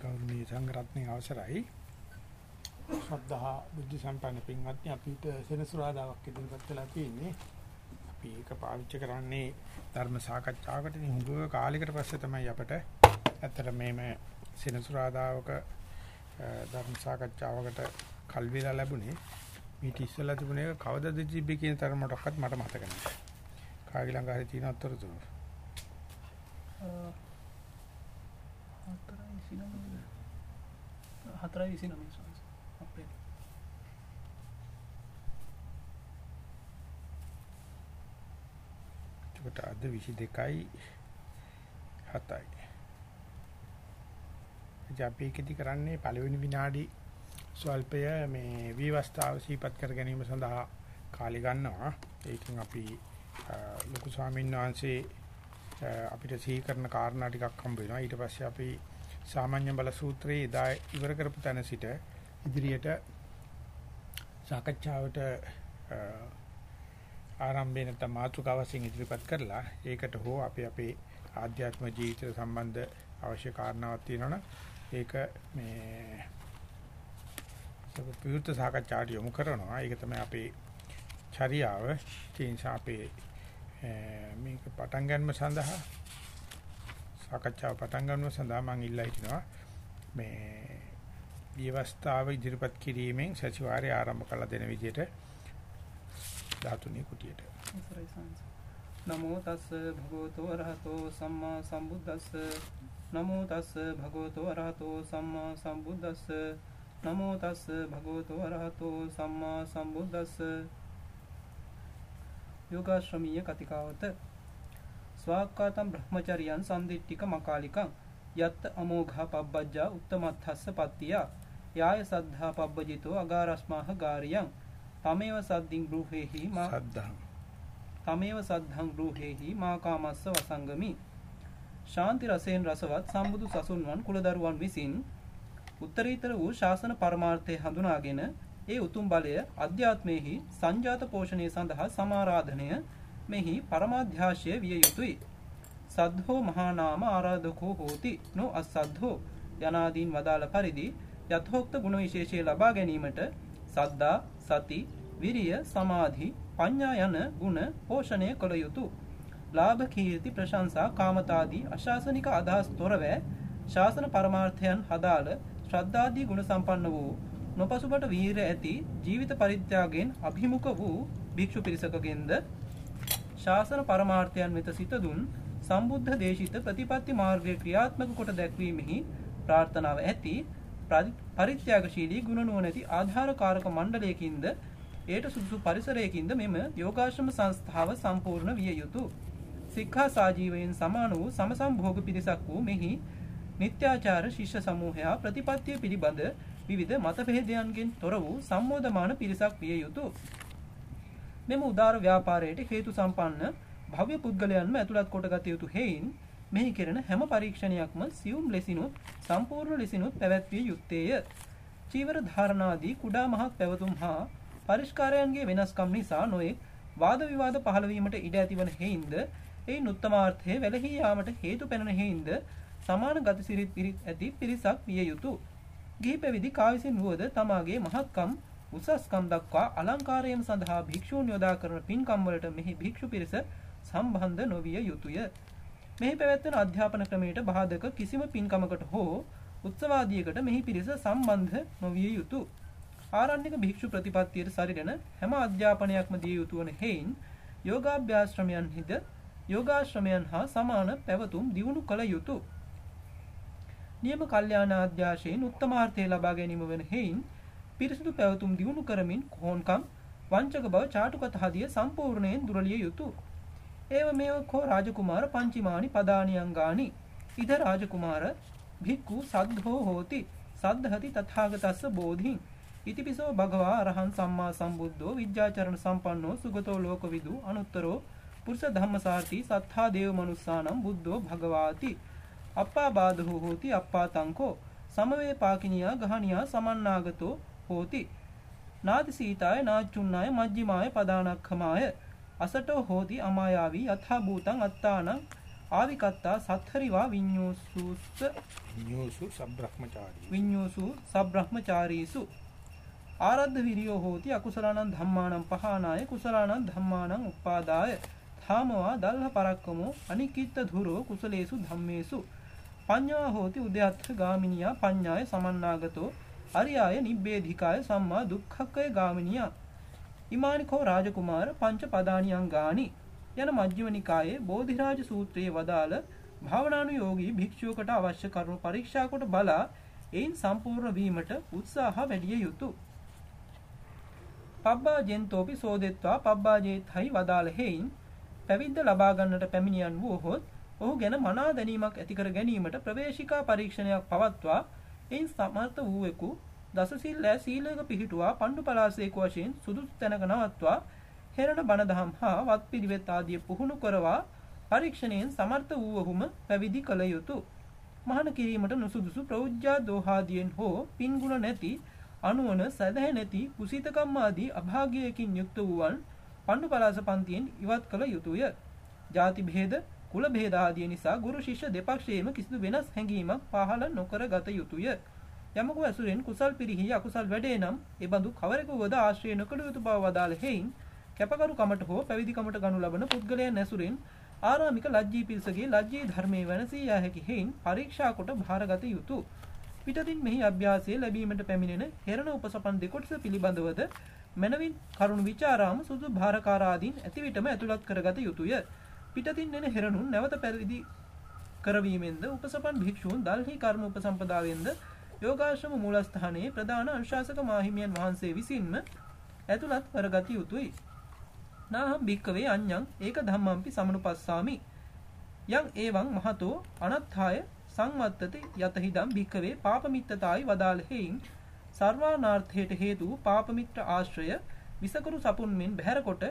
ගෞරවනීය සංඝරත්නයේ අවසරයි. ශ්‍රද්ධා බුද්ධ සම්පන්න පින්වත්නි අපිට සෙනසුරාදාවක් ඉදිරිපත් වෙලා තියෙන්නේ. අපි ඒක පාවිච්චි කරන්නේ ධර්ම සාකච්ඡාවකට. ඉතින් හුඟ කාලයකට පස්සේ තමයි අපිට ඇත්තට මේම සෙනසුරාදාවක ධර්ම සාකච්ඡාවකට කල් වේලා ලැබුණේ. මීට ඉස්සෙල්ලා තිබුණේ කවදද තිබ්බේ කියන තරමටවත් මට මතක නැහැ. කාගේ ළඟ හරි තියෙන අතරතුර හතරයි විසි නමේ සංස අපේ එතකොට අද 22යි 7යි. අපි කීටි කරන්නේ පළවෙනි විනාඩි ස්වල්පය මේ විවස්ථාව සීපත් කර ගැනීම සඳහා කාලය ගන්නවා. ඒකෙන් අපි ලොකු ස්වාමීන් වහන්සේ අපිට සිහි කරන කාරණා ටිකක් හම්බ වෙනවා. ඊට පස්සේ අපි සාමාන්‍ය බල සූත්‍රයේ එදා ඉවර කරපු තැන සිට ඉදිරියට සාකච්ඡාවට ආරම්භය නැත්නම් මාතෘකාව වශයෙන් ඉදිරිපත් කරලා ඒකට හෝ අපි අපේ ආධ්‍යාත්ම ජීවිතය සම්බන්ධ අවශ්‍ය කාරණාවක් තියෙනවනම් ඒක මේ විවෘත සාකච්ඡාට යොමු කරනවා. ඒක තමයි අපේ චර්යාව. ඒ නිසා අපේ මේක පටන් ගැනීම සඳහා සාකච්ඡාව පටන් ගන්නව සඳහා මම ඉල්ලා හිටිනවා. මේ විවස්ථාව ඉදිරිපත් කිරීමෙන් සතිವಾರය ආරම්භ කළ දෙන විදිහට ධාතුනී කුටියට. නමෝ තස් භගවතෝ අරහතෝ සම්මා සම්බුද්දස්ස. නමෝ තස් භගවතෝ අරහතෝ සම්මා සම්බුද්දස්ස. නමෝ තස් භගවතෝ අරහතෝ සම්මා සම්බුද්දස්ස. යෝගාශ්‍රමීය කතිකාවත ස්වාක්කාතම් බ්‍රහ්මචරියන් සම්දිට්ඨික මකාලිකං. යත්ත අමෝඝා පබ්බජ්ජා උත්තමත්ථස්ස පත්තියා. යාය සද්ධා පබ්බජිතෝ අගාරස්මාහ ගාරියං. තමේව සද්දින් ගෘහෙහි මා සද්ධං තමේව සද්ධං ගෘහෙහි මා කාමස්ස වසංගමි. ශාන්ති රසයෙන් රසවත් සම්බුදු සසුන්වන් කුලදරුවන් විසින් උත්තරීතර වූ ශාසන පරමාර්ථය හඳුනාගෙන ඒ උතුම් බලය අධ්‍යාත්මයෙහි සංජාත පෝෂණය සඳහා සමාරාධනය මෙහි පරමාධ්‍යාශය විය යුතුයි. සද්ධෝ මහානාම ආරාධකෝ හෝති නො අස්සද්ධෝ යනාදීන් වදාළ පරිදි යථෝක්ත ගුණ විශේෂය ලබා ගැනීමට සද්දා සති විරිය සමාධි පඤ්ඤා යන ගුණ පෝෂණය කළ යුතුය. ලාභ කීර්ති ප්‍රශංසා කාමතාදී අශාසනික අදහස් තොරව ශාසන පරමාර්ථයන් හදාළ ශ්‍රද්ධාදී ගුණ සම්පන්න වූ නොපසුබට වීර ඇති ජීවිත පරිත්‍යාගයෙන් අභිමුඛ වූ භික්ෂු පිරිසකගෙන්ද ශාසන පරමාර්ථයන් වෙත සිත දුන් සම්බුද්ධ දේශිත ප්‍රතිපත්ති මාර්ගය ක්‍රියාත්මක කොට දැක්වීමෙහි ප්‍රාර්ථනාව ඇති පරිත්‍යාගශීලී ගුණ නුවණැති ආධාරකාරක මණ්ඩලයකින්ද ඒට සුදුසු පරිසරයකින්ද මෙම යෝගාශ්‍රම සංස්ථාව සම්පූර්ණ විය යුතුය. සික්ඛා සාජීවයෙන් සමාන වූ සමසම්භෝග පිරිසක් වූ මෙහි නිත්‍යාචාර ශිෂ්‍ය සමූහයා ප්‍රතිපත්තිය පිළිබඳ විවිධ මතභේදයන්ගෙන් තොර වූ සම්මෝධමාන පිරිසක් විය යුතු. මෙම උදාර ව්‍යාපාරයට හේතු සම්පන්න භව්‍ය පුද්ගලයන්ම ඇතුළත් කොටගත යුතු හේයින් මෙහි කෙරෙන හැම පරීක්ෂණයක්ම සියුම් ලෙසිනුත් සම්පූර්ණ ලෙසිනුත් පැවැත්විය යුත්තේය. චීවර ධාරණාදී කුඩා මහත් පැවතුම් හා පරිස්කාරයන්ගේ වෙනස්කම් නිසා නොයෙක් වාද විවාද පහළවීමට ඉඩ ඇතිවන හේයින්ද ඒ නුත්තමාර්ථය වැළහී යාමට හේතු පැනන හේයින්ද සමාන ගතිසිරිත් පිරිත් ඇති පිරිසක් විය යුතුය. ගිහි පැවිදි කා විසින් වුවද තමාගේ මහත්කම් උසස්කම් දක්වා අලංකාරයෙන් සඳහා භික්ෂූන් යොදා කරන පින්කම් වලට මෙහි භික්ෂු පිරිස සම්බන්ධ නොවිය යුතුය. මෙහි පැවැත්වෙන අධ්‍යාපන ක්‍රමයට බාධක කිසිම පින්කමකට හෝ උත්සවාදියකට මෙහි පිරිස සම්බන්ධ නොවිය යුතුය. ආරණ්‍යක භික්ෂු ප්‍රතිපත්තියට සරිගෙන හැම අධ්‍යාපනයක්ම දිය යුතු වන හේයින් යෝගාභ්‍යාශ්‍රමයන්හිද යෝගාශ්‍රමයන් හා සමාන පැවතුම් දියුණු කළ යුතුය. නියම කල්යාණ අධ්‍යාශයෙන් උත්තමාර්ථය ලබා ගැනීම වන හේයින් පිරිසිදු පැවතුම් දියුණු කරමින් කොහොන්කම් වංචක බව චාටුකත හදිය සම්පූර්ණයෙන් දුරලිය යුතුය. ඒව මේව කෝ රාජකුමාර පංචිමානි පදානියංගානි. ඉද රාජකුමාර භික්ඛු සද්ධෝ හෝති. සද්ධහති තථාගතස්ස බෝධින්. ඉතිපිසෝ භගවා අරහං සම්මා සම්බුද්ධෝ විද්‍යාචරණ සම්පන්නෝ සුගතෝ ලෝකවිදු අනුත්තරෝ පුරුෂ ධම්මසාරති සත්තා දේව මනුස්සානම් බුද්ධෝ භගවාති. අප්පා බාධහෝ හෝති අප්පා තංකෝ. සමවේ පාකිනියා ගහනියා සමන්නාගතෝ හෝති. නාති සීතාය නාච්චුන්නාය මජ්ජිමාය පදානක්ඛමාය. අසටෝ හෝති අමායාවී යථා භූතං අත්තානං ආවිකත්තා සත්හරිවා විඤ්ඤෝසුස්ස. විඤ්ඤෝසු සබ්‍රහ්මචාරී. විඤ්ඤෝසු සබ්‍රහ්මචාරීසු. ආරද්ධ විරියෝ හෝති අකුසලානං ධම්මානං පහනාය කුසලානං ධම්මානං උපාදාය. ධාමවා දල්හ පරක්කමෝ අනිකිත්ත ධුරෝ කුසලේසු ධම්මේසු. පඤ්ඤා හෝති උද්‍යත්ථ ගාමිනියා පඤ්ඤාය සමන්නාගතෝ අරියාය නිබ්බේධිකාය සම්මා දුක්ඛක්කය ගාමිනියා ඉමානිකෝ රාජකුමාර පංච පදානියං ගානි යන මජ්ක්‍ධිම නිකායේ බෝධිරාජ සූත්‍රයේ වදාළ භාවනානුයෝගී භික්ෂුවකට අවශ්‍ය කරුණු පරීක්ෂා කොට බලා එයින් සම්පූර්ණ වීමට උත්සාහ වැඩිය යුතුය. පබ්බාජෙන්තෝපි සෝදෙත්වා පබ්බාජේත්හයි වදාළ හේයින් පැවිද්ද ලබා ගන්නට පැමිණියන් වූහොත් ඔහු ගැන මනා දැනීමක් ඇති කර ගැනීමට ප්‍රවේශිකා පරීක්ෂණයක් පවත්වා එයින් සමර්ථ වූවෙකු දසසිල් ඈ සීලයක පිහිටුවා පණ්ඩු පලාසේක වශයෙන් සුදුසු තැනක නවත්වා හෙරණ බණ දහම් හා වත් පිළිවෙත් ආදිය පුහුණු කරවා පරීක්ෂණයෙන් සමර්ථ වූවහුම පැවිදි කළ යුතුය. මහාන කිරීමට නුසුදුසු ප්‍රෞජ්‍යා දෝහාදියෙන් හෝ පින්ගුණ නැති අනුවන සැදැහැ නැති කුසිතකම් ආදී අභාග්‍යයකින් යුක්ත වූවන් පණ්ඩු පලාස පන්තියෙන් ඉවත් කළ යුතුය. ಜಾති භේද කුල භේද ආදිය නිසා ගුරු ශිෂ්‍ය දෙපක්ෂයේම කිසිදු වෙනස් හැඟීමක් පහළ නොකර ගත යුතුය. යමකු ඇසුරෙන් කුසල් පිරිහි අකුසල් වැඩේ නම් එබඳු කවරෙකු වද ආශ්‍රය නොකළ යුතු බව වදාළ හේයින් කැපකරුකමට හෝ පැවිදිකමට ගනු ලබන පුද්ගලයන් ඇසුරෙන් ආරාමික ලජ්ජී පිරිසගේ ලජ්ජී ධර්මයේ වෙනසී යා හැකි හේයින් පරීක්ෂා කොට භාරගත යුතුය. පිටතින් මෙහි අභ්‍යාසය ලැබීමට පැමිණෙන හෙරණ උපසපන් දෙකොටස පිළිබඳවද මනවින් කරුණු විචාරාම සුදු භාරකාරාදීන් ඇති විටම ඇතුළත් කරගත යුතුය. පිටතින් එන හෙරණුන් නැවත පැවිදි කරවීමෙන්ද උපසපන් භික්ෂූන් දල්හි කර්ම උපසම්පදාවෙන්ද යෝගාශ්‍රම මූලස්ථානයේ ප්‍රධාන අනුශාසක මාහිමියන් වහන්සේ විසින්ම ඇතුළත් කරගත යුතුයි. නාහම් භික්කවේ අඤ්ඤං ඒක ධම්මම්පි සමනුපස්සාමි යං එවං මහතෝ අනත්ථාය සංවත්තති යතහිදම් භික්කවේ පාපමිත්තතායි වදාළ හේයින් සර්වානාර්ථයට හේතු පාපමිත්‍ර ආශ්‍රය විසකරු සපුන් මෙන් බැහැර කොට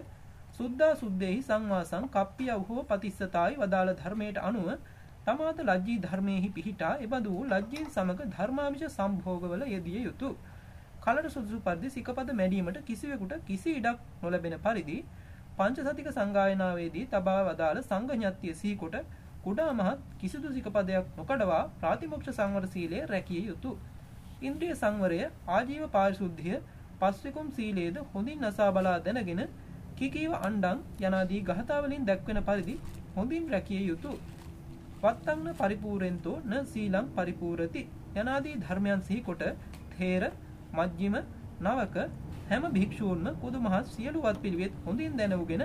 සුද්ධා සුද්දේහි සංවාසං කප්පියව හෝ පතිස්සතායි වදාළ ධර්මයට අනුව තමාත ලජ්ජී ධර්මයේහි පිහිටා එබඳු ලජ්ජීන් සමග ධර්මාමිෂ සම්භෝගවල යෙදිය යුතුය. කලට සුදුසු පරිදි සිකපද මැඩීමට කිසිවෙකුට කිසි ඉඩක් නොලැබෙන පරිදි පංචසතික සංගායනාවේදී තබා වදාළ සංඝඥත්තිය සිහිකොට කුඩා මහත් කිසිදු සිකපදයක් නොකඩවා ප්‍රාතිමොක්ෂ සංවර සීලය රැකිය යුතුය. ඉන්ද්‍රිය සංවරය, ආජීව පාරිශුද්ධිය, පස්විකුම් සීලයේද හොඳින් නසා බලා දැනගෙන කිකීව අණ්ඩං යනාදී ගහතා වලින් දැක්වෙන පරිදි හොඳින් රැකිය යුතුය. වත්තංන පරිපූර්ෙන්තෝ න සීලං පරිපූර්ති යනාදී ධර්මයන් සිහිකොට තේර මජ්ජිම නවක හැම භික්ෂූන්ම කුදුමහත් සියලු වත් පිළිවෙත් හොඳින් දැනවගෙන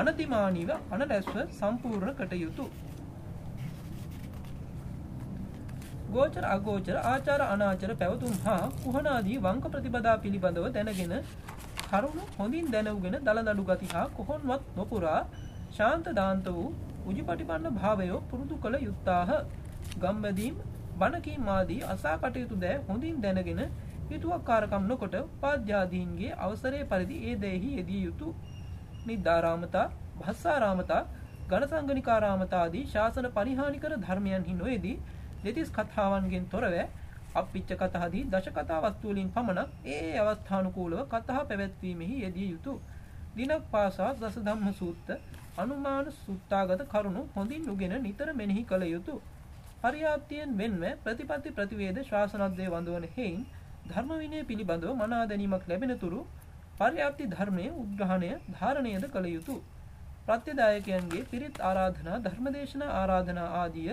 අනතිමානීව අනලැස්ව සම්පූර්ණ කටයුතු. ගෝචර අගෝචර ආචාර අනාචර පැවතුම් හා කුහනාදී වංක ප්‍රතිපදා පිළිබඳව දැනගෙන කරුණු හොඳින් දැනවගෙන දලදඩු ගති හා කොහොන්වත් නොපුරා ශාන්ත දාන්ත වූ උජිපටිපන්න භාවයෝ පුරුදු කළ යුත්තාහ. ගම්බැදීම් බණකීම් ආදී අසා කටයුතු දෑ හොඳින් දැනගෙන හිතුවක්කාරකම් නොකොට උපාධ්‍යාදීන්ගේ අවසරය පරිදි ඒ දෙහි යෙදිය යුතු නිද්දාරාමතා භස්සාරාමතා ගණසංගනිකාරාමතාදී ශාසන පරිහානිකර ධර්මයන්හි නොයේදී දෙතිස් කතාවන්ගෙන් තොරව අපිච්ච කතාදී දශ කතා වස්තු වලින් පමණක් ඒ ඒ අවස්ථානුකූලව කතා පැවැත්වීමෙහි යෙදිය යුතුය. දිනක් පාසා දස ධම්ම සූත්ත අනුමාන සුත්තාගත කරුණු හොඳින් උගෙන නිතර මෙනෙහි කළ යුතුය. පරියාප්තියෙන් වෙන්ව ප්‍රතිපත්ති ප්‍රතිවේද ශාසනද්දේ වඳවන හේයින් ධර්ම විනය පිළිබඳව මනා දැනීමක් ලැබෙන තුරු පර්යාප්ති ධර්මයේ උද්ඝාණය ධාරණයද කළ යුතුය. ප්‍රත්‍යදායකයන්ගේ පිරිත් ආරාධනා ධර්මදේශනා ආරාධනා ආදිය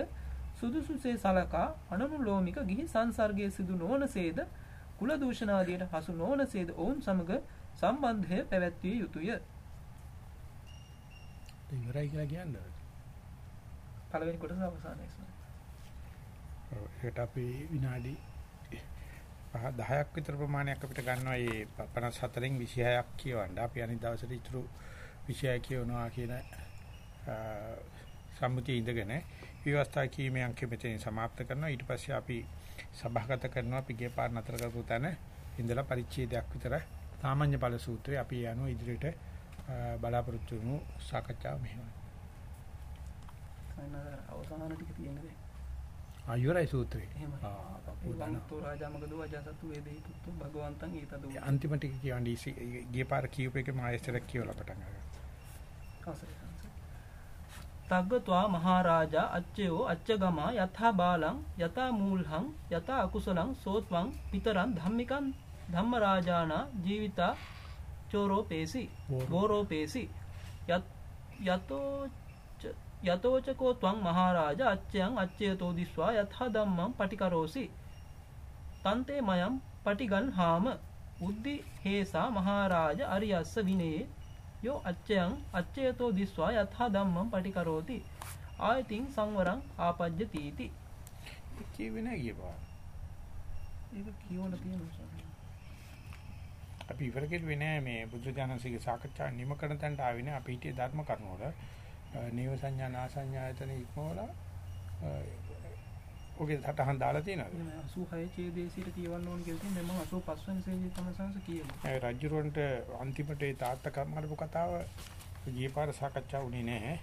සුදුසුසේ සලකා අනනුලෝමික ගිහි සංසර්ගයේ සිදු නොවනසේද කුල දූෂණ ආදියට හසු නොවනසේද ඔවුන් සමග සම්බන්ධය පැවැත්විය යුතුය. ඉවරයි කියලා කියන්නේ. පළවෙනි කොටස අවසානයේ. ඒකට අපි විනාඩි 10ක් විතර ප්‍රමාණයක් අපිට ගන්නවා මේ 54න් 26ක් කියවන්න. අපි අනිත් දවසට ඉතුරු 26 කියවනවා කියන සම්මුතිය ඉඳගෙන විවස්ථා කීමේ අංක මෙතෙන් સમાપ્ત කරනවා. ඊට පස්සේ අපි සභාගත කරනවා අපි ගිය පාර නතර කරපු තැන ඉඳලා පරිච්ඡේදයක් විතර සාමාන්‍ය ඵල සූත්‍රය අපි යනවා ඉදිරියට බලාපොරොත්තු වෙමු සාකච්ඡාව මෙහෙම. අවසාන ටික තියෙන්නේ. ආයුරයි සූත්‍රය. ආ වන්තෝ රාජාමගදෝ අජාසතු වේදේ පුත්තු භගවන්තං ඒතදෝ අන්තිමට කියන්නේ ගිය පාර කියූප එකේ මායස්තරක් කියවලා පටන් ගන්නවා. තග්ගत्वा මහරජා අච්චයෝ අච්චගමා යථා බාලං යථා මූල්හං යථා අකුසලං සෝත්වං පිතරං ධම්මිකං ධම්මරාජානා ජීවිතා චෝරෝපේසි ගෝරෝපේසි යතෝ යතෝචකෝ ත්වං මහරජා අච්චයන් අච්චයතෝ දිස්වා යථා ධම්මං පටිකරෝසි. තන්තේ මයම් පටිගන් හාම උද්දි හේසා මහරජා අරියස්ස විනේ යෝ අච්චයන් අච්චයතෝ දිස්වා යථා ධම්මං පටිකරෝති. ආයතින් සංවරං ආපජ්ජ තීති කියවෙන ගියපා ඒක කියවන තියෙනවා අපි ඉවර කෙරුවේ නෑ මේ බුද්ධ ඥානසික සාකච්ඡා නිම කරන තැනට ආවේ නෑ. අපි හිටියේ ධර්ම කරුණ වල. නේව සංඥා නාසඤ්ඤායතන ඉක්මවලා ඔගේ සටහන් දාලා තියෙනවද? 86 ඡේදේසීට කියවන්න ඕන කියලා තියෙනවා. මම 85 වෙනි ඡේදයේ තමයි සංස කියනවා. ඒ රජුරන්ට අන්තිමට ඒ තාත්තා කර්මරපු කතාව ගිය පාර සාකච්ඡා වුණේ නැහැ.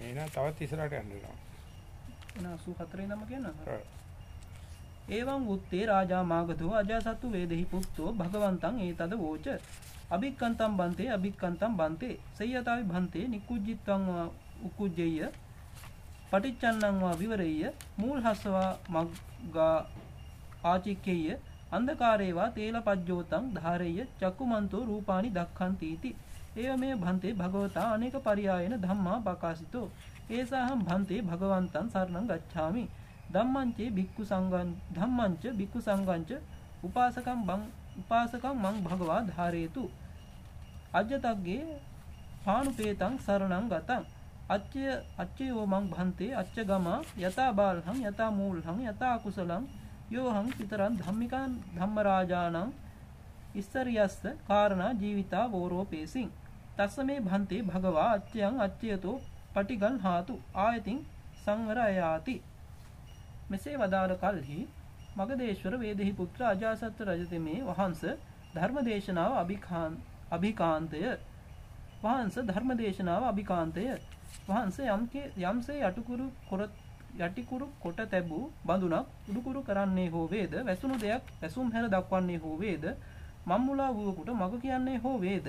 එහෙනම් තවත් ඉස්සරහට යන්න වෙනවා. එන 84 නම කියනවා. ඒවං උත්තේ රාජා මාගධෝ අජාසත්තු වේදෙහි පුත්තෝ භගවන්තං ඒතද වෝච අභික්කන්තම් බන්තේ අභික්කන්තම් බන්තේ සයතාවි බන්තේ නිකුජ්ජිත්තං උකුජ්ජෙය්‍ය පටිච්චන්නං වා විවරෙය්‍ය මූල්හස්සවා මග්ගා ආචික්කෙය්‍ය අන්ධකාරේවා තේලපජ්ජෝතං ධාරෙය්‍ය චක්කුමන්තෝ රූපානි දක්ඛන්තිති ඒව මේ භන්තේ භගවතා අනේක පරියායන ධම්මා පකාසිතෝ. ඒසහම් භන්තේ භගවන්තං සරණං ගච්ඡාමි. ධම්මංචේ භික්ඛු සංඝං ධම්මංච භික්ඛු සංඝංච උපාසකම් බං උපාසකම් මං භගවා ධාරේතු. අජ්ජතග්ගේ පානුපේතං සරණං ගතං. අච්චය අච්චයෝ මං භන්තේ අච්ච ගම යතා බාල්හං යතා මූල්හං යතා කුසලං යෝහං පිතරන් ධම්මිකන් ධම්මරාජානං ඉස්සරියස්ස කාරණා ජීවිතා වෝරෝපේසින් තස්ස මේ භන්තේ භගවා අච්චයන් අච්චයතෝ පටිගල් හාතු ආයතින් සංවරයාති මෙසේ වදාළ කල්හි මගදේශ්වර වේදෙහි පුත්‍ර අජාසත් රජතෙමේ වහන්ස ධර්මදේශනාව අභිකාන්තය. වහන්ස ධර්මදේශනාව අභිකාන්තය. වහන්සේ යම්කේ යම්සේ යටිකුරු කොර යටිකුරු කොට තැබූ බඳුනක් උඩුකුරු කරන්නේ හෝ වේද? වැසුණු දෙයක් වැසුම් හැර දක්වන්නේ හෝ වේද? මම්මුලා වූකුට මග කියන්නේ හෝ වේද?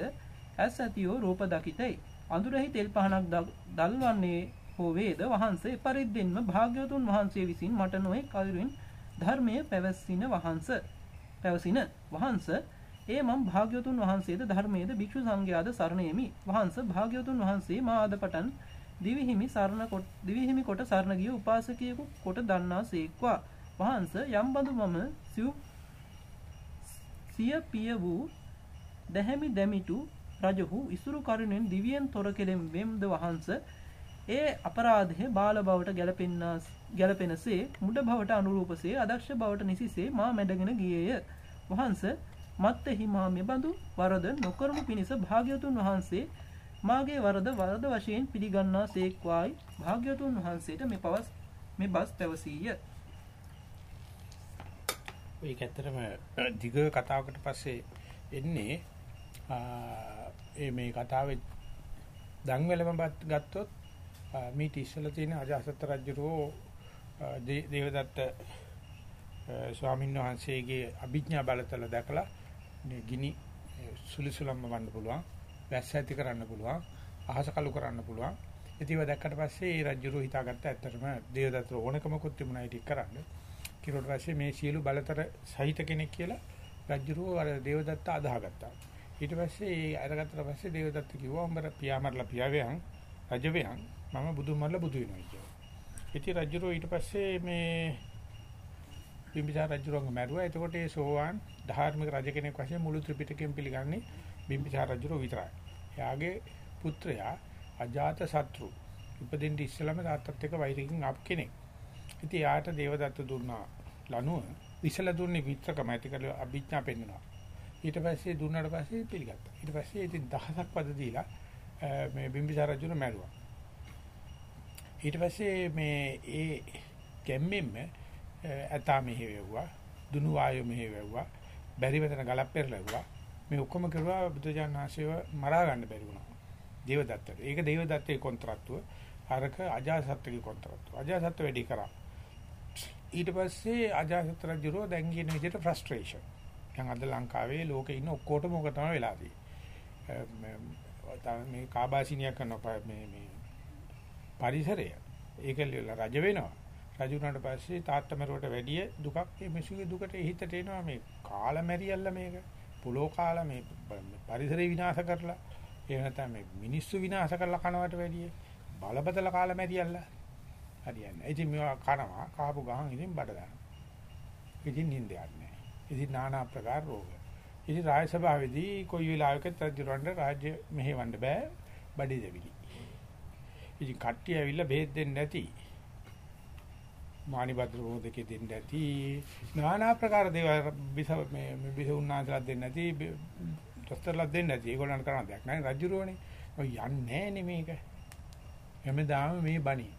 ඇස් ඇතියෝ රූප දකිතයි. අඳුරෙහි තෙල් පහනක් දල්වන්නේ හෝ වේද? වහන්සේ පරිද්දෙන්ම භාග්‍යවතුන් වහන්සේ විසින් මට නොයෙක් අයුරින් ධර්මය පැවැස්සින වහන්ස පැවසින වහන්ස ඒ මම භාග්‍යවතුන් වහන්සේද ධර්මයේද භික්ෂු සංඝයාද සරණෙමි වහන්ස භාග්‍යවතුන් වහන්සේ මා අද පටන් දිවිහිමි සරණ කොට දිවිහිමි කොට සරණ ගිය උපාසකයෙකු කොට දන්නා සේක්වා. වහන්ස යම් බඳු මම සිව් සිය පිය වූ දැහැමි දැමිටු රජහු ඉසුරු කරුණෙන් දිවියෙන් තොර කෙලෙම් වෙම්ද වහන්ස? ඒ අපරාධය බාල බවට ගැලපෙන්නා ගැලපෙනසේ මුඩ බවට අනුරූපසේ අදක්ෂ බවට නිසිසේ මා මැඩගෙන ගියේය. වහන්ස මත්තෙහි මා මෙබඳු වරද නොකරමු පිණිස භාග්‍යවතුන් වහන්සේ මාගේ වරද වරද වශයෙන් පිළිගන්නා සේක්වායි භාග්‍යවතුන් වහන්සේට මේ පවස් මේ බස් පැවසීය. ඒක ඇත්තටම දිග කතාවකට පස්සේ එන්නේ ඒ මේ කතාවේ දන්වැලම ගත්තොත් මීට ඉස්සලා තියෙන අජාසත් රජුරෝ දේවදත්ත ස්වාමීන් වහන්සේගේ අභිඥා බලතල දැකලා ගිනි සුලිසුලම්ම වන්න පුළුවන් වැස්ස ඇති කරන්න පුළුවන් අහස කළු කරන්න පුළුවන්. ඉතින් ඒව දැක්කට පස්සේ ඒ රජුරු හිතාගත්ත ඇත්තටම දේවදත්ත ඕනකමකුත් තිබුණා ඒක කරන්න. කිරුවට පස්සේ මේ සියලු බලතර සහිත කෙනෙක් කියලා රජුරු අර දේවදත්ත අදාහගත්තා. ඊට පස්සේ ඒ අරගත්තට පස්සේ දේවදත්ත කිව්වා උඹර පියාමරලා පියාවෙන් රජවෙන් මම බුදුන් මරලා බුදු වෙනවා කියලා. ඉතින් රජුරු ඊට පස්සේ මේ බිම්බිසාර රජුරංග මැරුවා එතකොට ඒ සෝවාන් ධාර්මික රජ කෙනෙක් වශයෙන් මුළු ත්‍රිපිටකයම පිළිගන්නේ බිම්බිසාර රජුරෝ විතරයි එයාගේ පුත්‍රයා අජාත සත්‍රු ඉපදෙන්න ඉස්සලම තාත්තත් එක්ක වෛරකින් ආපු කෙනෙක්. ඉතින් යාට දේවදත්ත දුන්නා ලනුව විසල දුන්නේ විත්‍රකම ඇති කරලා අභිඥා පෙන්වනවා. ඊට පස්සේ දුන්නාට පස්සේ පිළිගත්තා. ඊට පස්සේ ඉතින් දහසක් පද දීලා මේ බිම්බිසාර රජුන මැරුවා. ඊට පස්සේ මේ ඒ ගැම්මෙන්න ඇතා මෙහෙ වෙව්වා, දුනු වායු මෙහෙ වෙව්වා, බැරි වෙතන ගලක් පෙරලෙව්වා. මේ ඔක්කොම කරුවා බුදුජානනාංශයව මරා ගන්න බැරි වුණා. දේවදත්තට. ඒක දේවදත්තේ කොන්ත්‍රාත්තුව. අරක අජාසත්තුගේ කොන්ත්‍රාත්තුව. අජාසත්තු වැඩි කරා. ඊට පස්සේ අජාසත් රජුරෝ දැන් කියන විදිහට ෆ්‍රස්ට්‍රේෂන්. දැන් අද ලංකාවේ ලෝකේ ඉන්න ඔක්කොටම ඕක තමයි වෙලා තියෙන්නේ. මේ කාබාසිනිය කරන මේ මේ පරිසරය ඒක රජ වෙනවා. රජු වුණාට පස්සේ තාත්තමරුවට වැඩිය දුකක් මේ මිනිසුගේ දුකට හිතට එනවා මේ කාලමැරියල්ල මේක. පුලෝ කාලා මේ පරිසරය විනාශ කරලා එහෙම නැත්නම් මේ මිනිස්සු විනාශ කරලා කනවට වැඩිය බලබදල කාලමැරියල්ල. හරියන්නේ. ඉතින් මේවා කනවා කාපු ගහන් ඉතින් බඩ දානවා. ඉතින් නිින්දයක් නැහැ. ඉතින් নানা ආකාර රෝග. ඉතින් රාජ්‍ය සභාවේදී කොයි වෙලාවකත් රජුරන්ට රාජ්‍ය මෙහෙවන්න බෑ බඩේ දෙවිලි. ඉතින් කට්ටිය ඇවිල්ලා බෙහෙත් දෙන්නේ නැති මානිබද්‍ර රෝධකේ දෙන්නේ නැති নানা ප්‍රකාර දේවල් බිස මේ බිස උන්නාසලා දෙන්නේ නැති දොස්තරලා දෙන්නේ නැති ඒගොල්ලන්ට කරන්න දෙයක් නැහැ රජුරෝනේ. ඔය යන්නේ නැහැ මේක. හැමදාම මේ බණි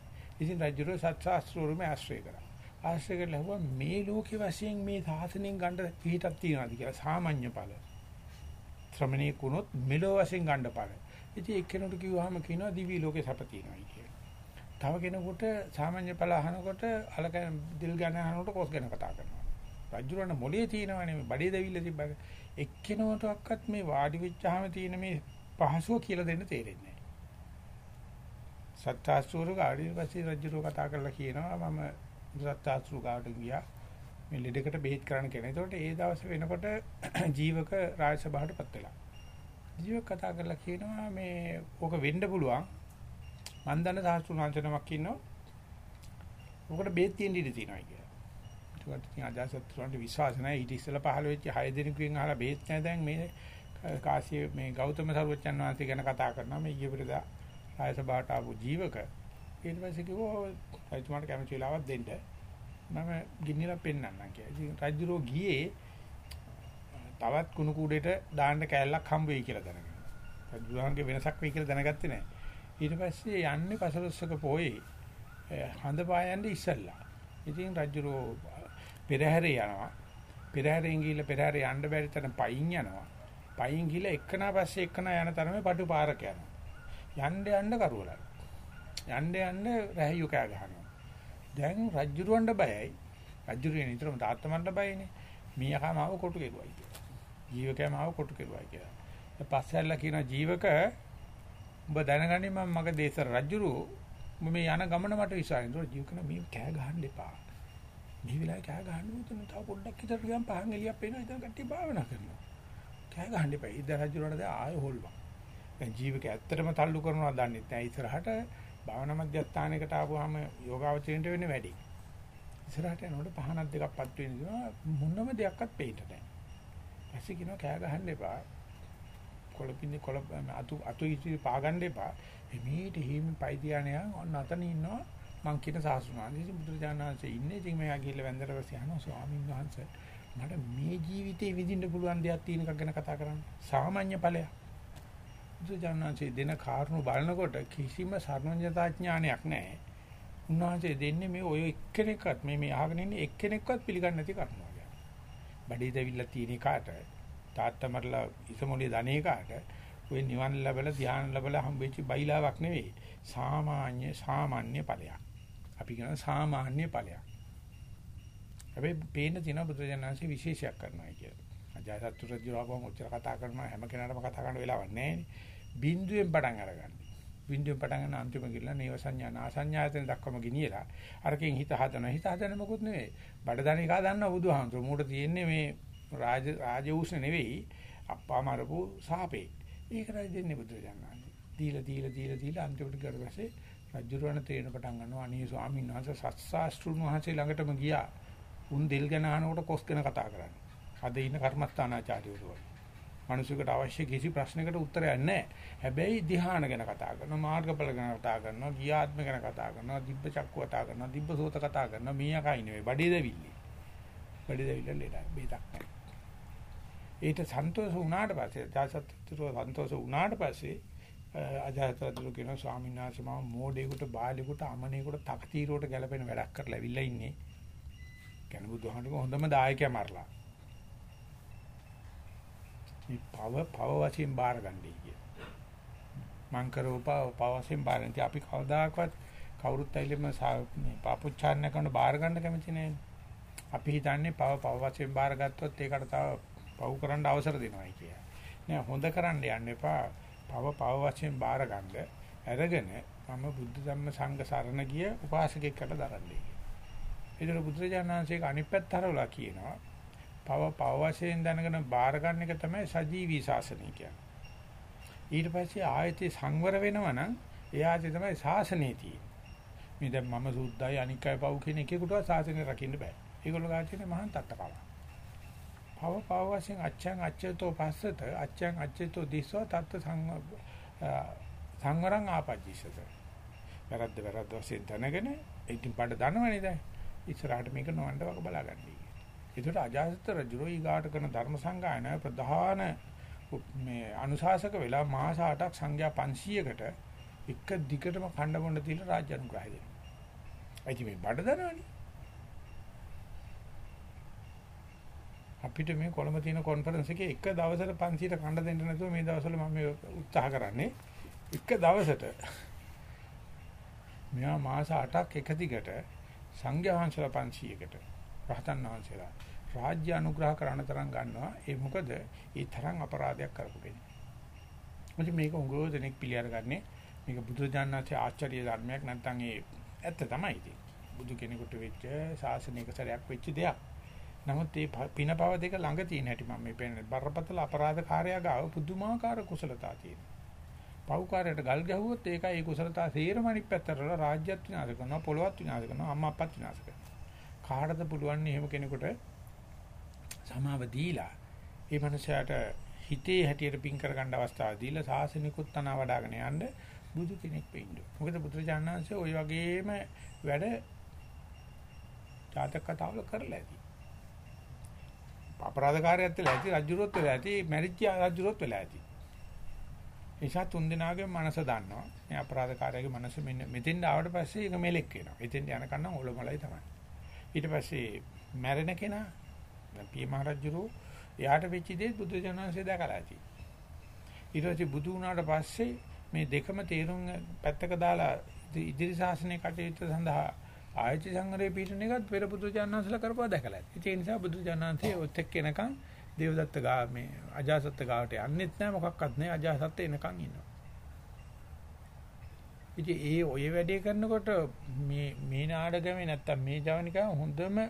ඉතින් රජුරෝ සත්‍යාස්ත්‍රෝරුම ආශ්‍රය කරා. ආශ්‍රය කරලා මේ ලෝකේ වශයෙන් මේ සාසනෙන් ගන්න පිටක් තියනවාද? කියලා. සාමාන්‍ය ඵල. ශ්‍රමණේ කුණොත් මෙලෝ වශයෙන් ගන්න ඵල. ඉතින් එක්කෙනෙකුට කිව්වහම කියනවා දිවි ලෝකේ සැප තියෙනවායි කියලා. තව කෙනෙකුට සාමාන්‍ය ඵල අහනකොට අලක දිල් ගන්න අහනකොට කොස් ගැන කතා කරනවා. රජුරණ මොලේ තියෙනවනේ මේ බඩේ දැවිල්ල තිබ්බක. එක්කෙනෙකුටවත් මේ වාඩි වෙච්චාම තියෙන මේ පහසුව කියලා දෙන්න තේරෙන්නේ නැහැ. සත්‍යාසුරු ගාඩිය පස්සේ රජුරෝ කතා කරලා කියනවා මම සත්‍යාසුරු ගාඩට ගියා. මේ ලෙඩකට බෙහෙත් කරන්න කියන. ඒතකොට ඒ දවස් වෙනකොට ජීවක රාජසභාවටපත් වෙලා. ජීව කතා කරලා කියනවා මේ ඕක වෙන්න පුළුවන්. මන් දන්න සාස්ත්‍රුණ වංශනමක් ඉන්නවා. ඕකට බේත් තියෙන්න ඉඩ තියෙනවා කියලා. ඒකට ඉතින් අජාසත්තුන්ට විශ්වාස නැහැ. ඊට ඉස්සෙල්ලා පහළ වෙච්ච 6 දෙනෙකුගෙන් අහලා බේත් නැහැ දැන් මේ කාසිය මේ ගෞතම සර්වචන් වහන්සේ ගැන කතා කරනවා. මේ ඊපෙරදා ආයසභාවට ආපු ජීවක. ඊට පස්සේ කිව්වා රජතුමාට කැමති වෙලාවක් දෙන්න. මම ගින්නිලා පෙන්නන්නම් කියලා. ඉතින් රජුරෝ ගියේ තවත් කුණු කූඩේට දාන්න කෑල්ලක් හම්බ වෙයි කියලා දැනගන්න. බුදුහාමගේ වෙනසක් වෙයි කියලා දැනගත්තේ නැහැ. ඊට පස්සේ යන්නේ පසළොස්වක පොයේ හඳ පායන්නේ ඉස්සල්ලා. ඉතින් රජුරෝ පෙරහැරේ යනවා. පෙරහැරෙන් ගිහිල්ලා පෙරහැරේ යන්න බැරි තරම් පයින් යනවා. පයින් ගිහිල්ලා එක්කනා පස්සේ එක්කනා යන තරමේ පටු පාරක යනවා. යන්න යන්න කරුවලයි. යන්න යන්න රැහියු කෑ ගහනවා. දැන් රජුරවණ්ඩ බයයි. රජුරේ නිතරම තාත්තමන්ට බයනේ. මීයකා මාව කොටු කෙරුවයි. ජීවකයා මාව කොටු කෙරුවා කියලා. ඊට පස්සේ ඇල්ලා කියන ජීවක උඹ දැනගන්නේ මම මගේ දේශර රජුරු උඹ මේ යන ගමන මට විශ්වාසයි. ඒක ජීවකන මේ කෑ ගහන්න එපා. මේ වෙලාවේ කෑ ගහන්න උතුන තව පොඩ්ඩක් විතර ගියන් පහන් එළියක් පේනවා. ඉතින් කට්ටිය භාවනා කරනවා. කෑ ගහන්න එපා. ඉද රජුරණ දැන් ආයෙ හොල්වා. දැන් ජීවක ඇත්තටම තල්ලු කරනවා දන්නේ නැහැ. ඉස්සරහට භාවනා මධ්‍යස්ථානයකට ආපුවාම යෝගාවචරයට වෙන්නේ වැඩි. ඉස්සරහට යනකොට පහනක් දෙකක් පත් වෙනවා මොනම දෙයක්වත් පේන්න නැහැ. පස්සේ කියනවා කෑ ගහන්න එපා. කොළපින්නේ කොළ අතු අතු ඉති පාගන්න එපා. එමෙහිට හිමි පයි තියානියන් ඔන්න අතන ඉන්නවා මං කියන සාසුනාන්ද. ඉතින් බුදුරජාණන්සේ ඉන්නේ. ඉතින් මෙයා ගිහිල්ලා වැන්දට පස්සේ අහනවා ස්වාමීන් වහන්සේ මට මේ ජීවිතේ විඳින්න පුළුවන් දෙයක් තියෙන එකක් ගැන කතා කරන්න. සාමාන්‍ය ඵලයක්. බුදුරජාණන්සේ දෙන කාරණු බලනකොට කිසිම සර්වඥතා ඥානයක් නැහැ. උන්වහන්සේ දෙන්නේ මේ ඔය එක්කෙනෙක්වත් මේ මේ අහගෙන ඉන්නේ එක්කෙනෙක්වත් පිළිගන්නේ නැති කරුණු. බඩේ දැවිල්ල තියෙන කාට තාත්තා මරලා ඉසමොලිය ධනේ කාට ඔය නිවන් ලැබලා ධ්‍යාන ලැබලා හම්බෙච්ච බයිලාවක් නෙවෙයි සාමාන්‍ය සාමාන්‍ය ඵලයක්. අපි කියන සාමාන්‍ය ඵලයක්. හැබැයි පේන තියෙන බුදුරජාණන්සේ විශේෂයක් කරනවා කියලා. අජාසත්තු රජුරාවම උච්චර කතා කරනවා හැම කෙනාටම කතා කරන්න වෙලාවක් නැහැ බින්දුවෙන් පටන් අරගන්න. බින්දුවෙන් පටන් ගන්න අන්තිම ගිල්ල නේව සංඥා නාසඤ්ඤායතන දක්වම ගෙනියලා අරකින් හිත හදනවා. හිත හදන්න මොකුත් නෙවෙයි. බඩදණි කා දන්නා බුදුහාමුදුර. මූට තියෙන්නේ මේ රාජ රාජවුෂ්ණ නෙවෙයි අප්පා මරපු සාපේ. ඒකයි දෙන්නේ බුදුරජාණන්. දීලා දීලා දීලා දීලා අන්තිමට කරපස්සේ රජුරවණ තේරෙන පටන් ගන්නවා. අනේ ස්වාමීන් වහන්සේ සත්සාස්ත්‍රුන් වහන්සේ ළඟටම ගියා. උන් දෙල් ගැන අහනකොට කොස් ගැන කතා කරන්නේ. අද ඉන්න කර්මස්ථානාචාර්යවරු වගේ. මිනිසෙකුට අවශ්‍ය කිසි ප්‍රශ්නයකට උත්තරයක් නැහැ. හැබැයි ධ්‍යාන ගැන කතා කරනවා, මාර්ගඵල ගැන කතා කරනවා, ගියාත්ම ගැන කතා කරනවා, දිබ්බ චක්ක කතා කරනවා, දිබ්බ සෝත කතා කරනවා. මීයා කයි නෙවෙයි, බඩේ දෙවිල්ල. බඩේ දෙවිල්ල ලේලා බේතක් නැහැ. ඒට සන්තෝෂ වුණාට පස්සේ, ජාසත්තුරෝ සන්තෝෂ වුණාට පස්සේ අජාතතුරු කියන ස්වාමීන් වහන්සේ මම මෝඩේකට, බාලෙකුට, අමනේකට, තකතිරෝට ගැලපෙන වැඩක් කරලා ඇවිල්ලා ඉන්නේ. කියන බුදුහාමුදුරුවෝ හොඳම දායකයා මරලා. මේ පව පව වශයෙන් බාරගන්නයි කිය. මං කරෝපා පව වශයෙන් බාරගන්න. අපි කවදාකවත් කවුරුත් ඇවිල්ලා මේ පාපුච්චාරණ කරන බාර ගන්න කැමති නෑනේ. අපි හිතන්නේ පව පව වශයෙන් බාරගත්තොත් ඒකට තව පව් කරන්න අවසර දෙනවායි කියලා. නෑ හොඳ කරන්න යන්න එපා. පව පව වශයෙන් බාර ගන්න අරගෙන මම බුද්ධ ධම්ම සංඝ සරණ ගිය උපාසකෙක්කට දරන්නේ. ඒතර බුදුරජාණන්සේක අනිත් පැත්ත හරවලා කියනවා පව පව වශයෙන් දැනගෙන බාර ගන්න එක තමයි සජීවී ශාසනය කියන්නේ. ඊට පස්සේ ආයතේ සංවර වෙනවා නම් එයාට තමයි ශාසනය තියෙන්නේ. මේ දැන් මම සුද්ධයි අනික් අය පව් කියන එකෙකුටවත් ශාසනය රකින්න බෑ. ඒගොල්ලෝ ගාචිනේ මහාන් තට්ටකම. පව පව වශයෙන් අච්ඡං අච්ඡතෝ පස්සත අච්ඡං අච්ඡතෝ දිස්සෝ තත්ත සංවරං ආපජ්ජිසත. වැරද්ද වැරද්ද වශයෙන් දැනගෙන ඉතින් පාඩ දනවනේ දැන්. ඉස්සරහට මේක නොවන්න වක බලාගන්නයි. ඒකට අජාසත් රජුරෝ ඊගාට කරන ධර්ම සංගායන ප්‍රධාන මේ අනුශාසක වෙලා මාස 8ක් සංඝයා 500කට එක දිගටම කණ්ඩ බොන්න තියලා රාජ්‍ය අනුග්‍රහය දෙනවා. අයිති මේ බඩ දනවනේ. අපිට මේ කොළඹ තියෙන කොන්ෆරන්ස් එකේ එක දවසට 500ට කණ්ඩ දෙන්න නැතුව මේ දවස්වල මම මේ උත්සාහ කරන්නේ එක දවසට මෙයා මාස 8ක් එක දිගට සංඝයා වහන්සේලා 500කට රහතන් වහන්සේලා රාජ්‍ය අනුග්‍රහ කරන තරම් ගන්නවා ඒ මොකද ඒ තරම් අපරාධයක් කරපු කෙනෙක්. මොකද මේක උගෝ දෙනෙක් පිළිඅර ගන්නේ මේක බුදුජානනාථේ ආචාර්ය ධර්මයක් නැත්නම් ඒ ඇත්ත තමයි ඉතින්. බුදු කෙනෙකුට වෙච්ච ශාසනික සරයක් වෙච්ච දෙයක්. නමුත් මේ පින පව දෙක ළඟ තියෙන හැටි මම මේ පෙන්නේ බරපතල අපරාධකාරයා ගාව පුදුමාකාර කුසලතා තියෙනවා. පව්කාරයට ගල් ගැහුවොත් ඒකයි ඒ කුසලතා සේරම අනිත් පැත්තටලා රාජ්‍යත් විනාශ කරනවා පොළොවත් විනාශ කරනවා අම්මා අප්පත් විනාශ කරනවා. කාටද පුළුවන් එහෙම කෙනෙකුට සමාව දීලා ඒ මනුස්සයාට හිතේ හැටියට පින් කරගන්න අවස්ථාව දීලා සාසනිකුත් තන වඩාගෙන යන්න බුදු කෙනෙක් වෙන්න. මොකද බුදුරජාණන් වහන්සේ ওই වගේම වැඩ ජාතක කතාවල කරලා අපරාධකාරයත් වෙලා ඇති, රජුරොත් වෙලා ඇති, මැරිච්ච රජුරොත් වෙලා ඇති. නිසා තුන් දෙනාගේ මනස දන්නවා. මේ අපරාධකාරයාගේ මනස මෙන්න මෙතෙන් ආවට පස්සේ ඒක මෙලෙක් වෙනවා. එතෙන් යනකන් නම් ඔලොමලයි තමයි. ඊට පස්සේ මැරෙන කෙනා දැන් පිය මහරජුරෝ එයාට වෙච්ච දේ බුදු ජානන්සේ දැකලා ඇති. ඊට පස්සේ බුදු වුණාට පස්සේ මේ දෙකම තේරුම් පැත්තක දාලා ඉදිරි ශාසනය කටයුතු සඳහා ආයති සංගරේ පිටින එකත් පෙර බුදු ජානන්සලා කරපුවා දැකලා ඇති. ඒ නිසා බුදු ජානන්සේ ඔත් එක්ක එනකන් දේවදත්ත ගා මේ අජාසත් ගාවට යන්නෙත් නැහැ මොකක්වත් නැහැ අජාසත් එනකන් ඉන්නවා. ඉතින් ඒ ඔය වැඩේ කරනකොට මේ මේ නාඩගමේ නැත්තම් මේ ජවනිකා හොඳම මේ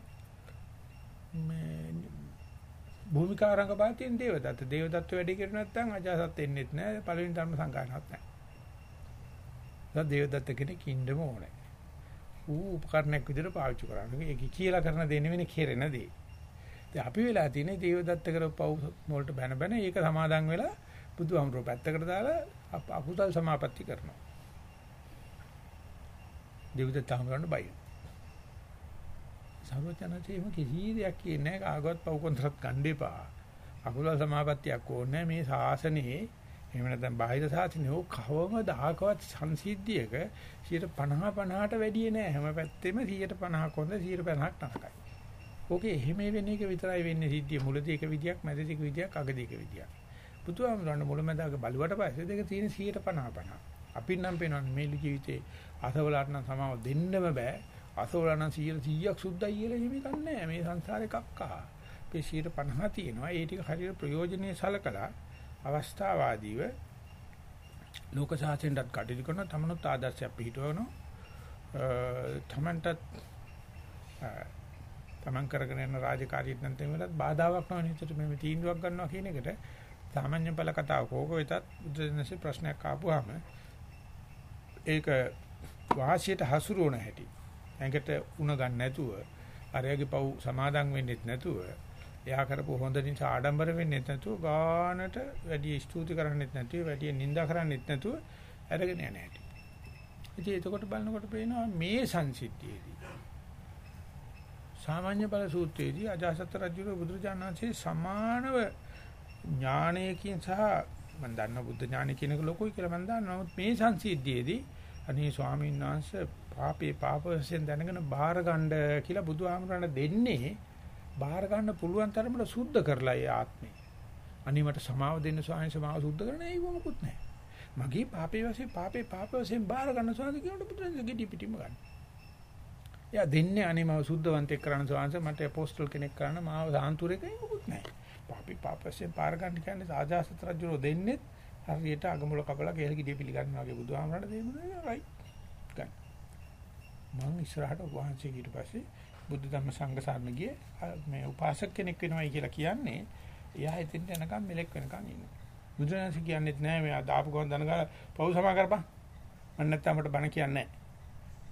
භූමිකාරංග පාතින් දේවදත්ත දේවදත්ත වැඩේ කරු නැත්තම් අජාසත් එන්නෙත් නැහැ පළවෙනි ධර්ම සංගායනාවක් නැහැ. දැන් දේවදත්ත කෙනෙක් ඉන්නම ඕනේ. ඌ උපකරණයක් විදිහට පාවිච්චි කරන්නේ. ඒක කියලා කරන දේ නෙවෙයි කෙරෙන දේ. ඉතින් අපි වෙලා තියෙන්නේ දේවදත්ත කරපව වලට බැන බැන ඒක සමාදන් වෙලා බුදුහාමුදුරුවෝ පැත්තකට දාලා අකුසල් සමාපatti කරනවා. දේවදත්ත හමුරන්න බයි. සර්වචනචේම කිසි දෙයක් කියන්නේ කාගවත් පව් කොන්ත්‍රාත් ගන්න එපා. අකුසල් සමාපත්තියක් ඕනේ මේ ශාසනයේ එහෙම නැත්නම් බාහිර සාසනේ කවම දහකවත් සංසිද්ධියක 50 50ට වැඩිය නෑ හැම පැත්තෙම 150ක් හොඳ 150ක් නරකයි. ඕකේ එහෙම වෙන එක විතරයි වෙන්නේ සිද්ධිය මුලදී එක විදියක් මැදදී එක විදියක් අගදී එක විදියක්. බුදුහාමුදුරන් මුලමදාක බලුවට පස්සේ දෙක තියෙන 150 50. අපි නම් පේනවනේ මේ ජීවිතේ අසවලට නම් සමාව දෙන්නම බෑ. අසවල නම් 100ක් සුද්ධයි කියලා එහෙම කන්නේ මේ සංසාරේ කක්කා. මේ 150 තියෙනවා. ඒ ටික හරියට ප්‍රයෝජනෙයි සලකලා අවස්ථාවාදීව ලෝක සාසනෙන්ටත් කටයුතු කරන තමනුත් ආදර්ශයක් පිළිටවනවා. තමන්ටත් තමන් කරගෙන යන රාජකාරියට නම් තේමලත් බාධාවක් නොවන විදිහට මේ තීන්දුවක් ගන්නවා කියන එකට සාමාන්‍ය බල කතාව කෝක වෙතත් බුදුදහමේ ප්‍රශ්නයක් ආපුවාම ඒක වාසියට හසුරුවන හැටි. ඇඟට උණ ගන්න නැතුව අරයාගේ පව් සමාදම් වෙන්නෙත් නැතුව එයා කරපු හොඳ නිසා ආඩම්බර වෙන්නෙත් නැතුව ගානට වැඩි ස්තුති කරන්නෙත් නැතුව වැඩි නිඳා කරන්නෙත් නැතුව අරගෙන යන හැටි. ඉතින් එතකොට බලනකොට පේනවා මේ සංසිද්ධියේදී සාමාන්‍ය බල සූත්‍රයේදී අජාසත් රජුගේ බුදුරජාණන්සේ සමානව ඥානයකින් සහ මම දන්න බුද්ධ ඥානය කියන එක ලොකුයි කියලා මම දන්නවා. නමුත් මේ සංසිද්ධියේදී අනේ ස්වාමීන් වහන්සේ පාපේ පාපයෙන් දැනගෙන බාර ගන්න කියලා බුදුහාමරණ දෙන්නේ බාර ගන්න පුළුවන් තරමට සුද්ධ කරලා ඒ ආත්මේ. අනේ මට සමාව දෙන්න ස්වාමීන් සමාව සුද්ධ කරන්න ඒව මොකුත් නැහැ. මගේ පාපේ වශයෙන් පාපේ පාප වශයෙන් බාර ගන්න ස්වාමීන් කියනකොට බුදුරජාණන් ගෙඩි පිටිම ගන්න. එයා දෙන්නේ අනේ මම සුද්ධවන්තෙක් කරන්න ස්වාමීන් මට අපෝස්තල් කෙනෙක් කරන්න මාව සාන්තුරේකයි මොකුත් නැහැ. පාපේ පාප වශයෙන් පාර ගන්න කියන්නේ ආජාසත් රජුරෝ දෙන්නේ හරියට අගමුල කපලා කේල් ගිඩිය පිළිගන්නවා වගේ බුදුහාමරණ දෙමුනේ රයිට් ගන්න. මම ඉස්සරහට වහන්සේ ඊට පස්සේ බුද්ධ ධම්ම සංඝ සරණ ගියේ මේ උපාසක කෙනෙක් වෙනවයි කියලා කියන්නේ එයා හිතින් යනකම් මෙලෙක් වෙනකම් ඉන්නවා. බුදුරජාණන් කියන්නේත් නෑ මෙයා දාපු ගමන් දනගාලා පව් සමා කරපන්. මම නැත්තම් අපිට බණ කියන්නේ නෑ.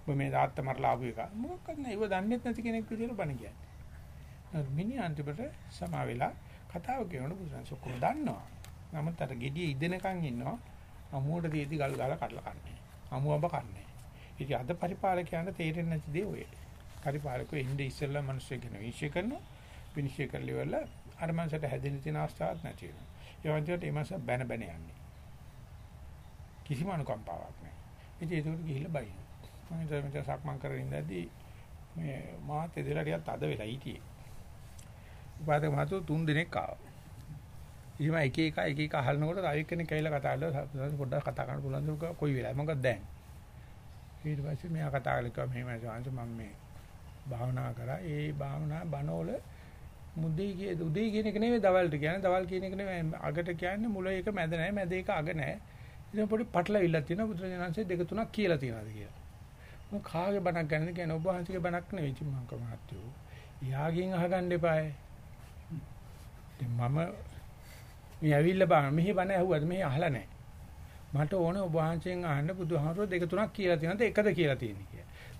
ඔබ මේ තාත්තා මරලා ආපු එක. මොකක්ද නෑ. ඒව දන්නේත් නැති කෙනෙක් විදියට බණ කියන්නේ. මිනි අන්තිමට සමා වෙලා කතාව කියනකොට බුදුරජාණන් ඔක්කොම දන්නවා. නමුත් අර gediye ඉදෙනකන් ඉන්නවා. අමුවට දීදී ගල් ගාලා කඩලා කන්නේ. අමුඹ කන්නේ. ඉතින් අද පරිපාලකයන්ට තේරෙන්නේ නැති දේ ඔය. පරිපාලකෝ ඉන්නේ ඉස්සෙල්ලා මිනිස්සු ගැන විශ්ය කරනවා. විනිශ්චය කරලිවල අර මනසට හැදෙන්න තියෙන අවස්ථාවක් නැති වෙනවා. ඒ වන්දියට ඒ මාස බැන බැන යන්නේ. කිසිම අනුකම්පාවක් නැහැ. ඉතින් ඒක ගිහිල්ලා බයින. මම හිතුවා මෙතන සක්මන් කරගෙන ඉඳද්දී මේ මාත් එදලා ටිකක් අද වෙලා හිටියේ. උපාදක මහතු තුන් දිනක් ආවා. ඉතින් එක එක එක එක අහනකොට තව එක්කෙනෙක් ඇවිල්ලා කතා කරලා පොඩ්ඩක් කතා කරන්න පුළුවන් දුක කොයි වෙලාවෙ මොකද දැන්. ඊට පස්සේ මෙයා කතා කළා කිව්වා මෙහෙමයි සාංශ මම මේ භාවනා කරා. ඒ භාවනා බණවල මුදේ කිය උදේ කියන එක නෙවෙයි දවල්ට කියන්නේ. දවල් කියන එක නෙවෙයි අගට කියන්නේ මුල එක මැද නැහැ. මැද එක අග නැහැ. ඉතින් පොඩි පටලවිල්ලක් තියෙනවා බුදුරජාණන්සේ දෙක තුනක් කියලා තියෙනවාද කියලා. මම කාගේ බණක් ගන්නද කියන්නේ ඔබ වහන්සේගේ බණක් නෙවෙයි ඉතින් මම කමහත්තු. යාගෙන් අහගන්න එපායි. ඉතින් මම මේ ඇවිල්ලා බලන්න මෙහි බණ ඇහුවද මෙහි අහලා නැහැ. මට ඕනේ ඔබ වහන්සේගෙන් අහන්න බුදුහාමුදුරුවෝ දෙක තුනක් කියලා තියෙනවද එකද කියලා තියෙන්නේ කියලා.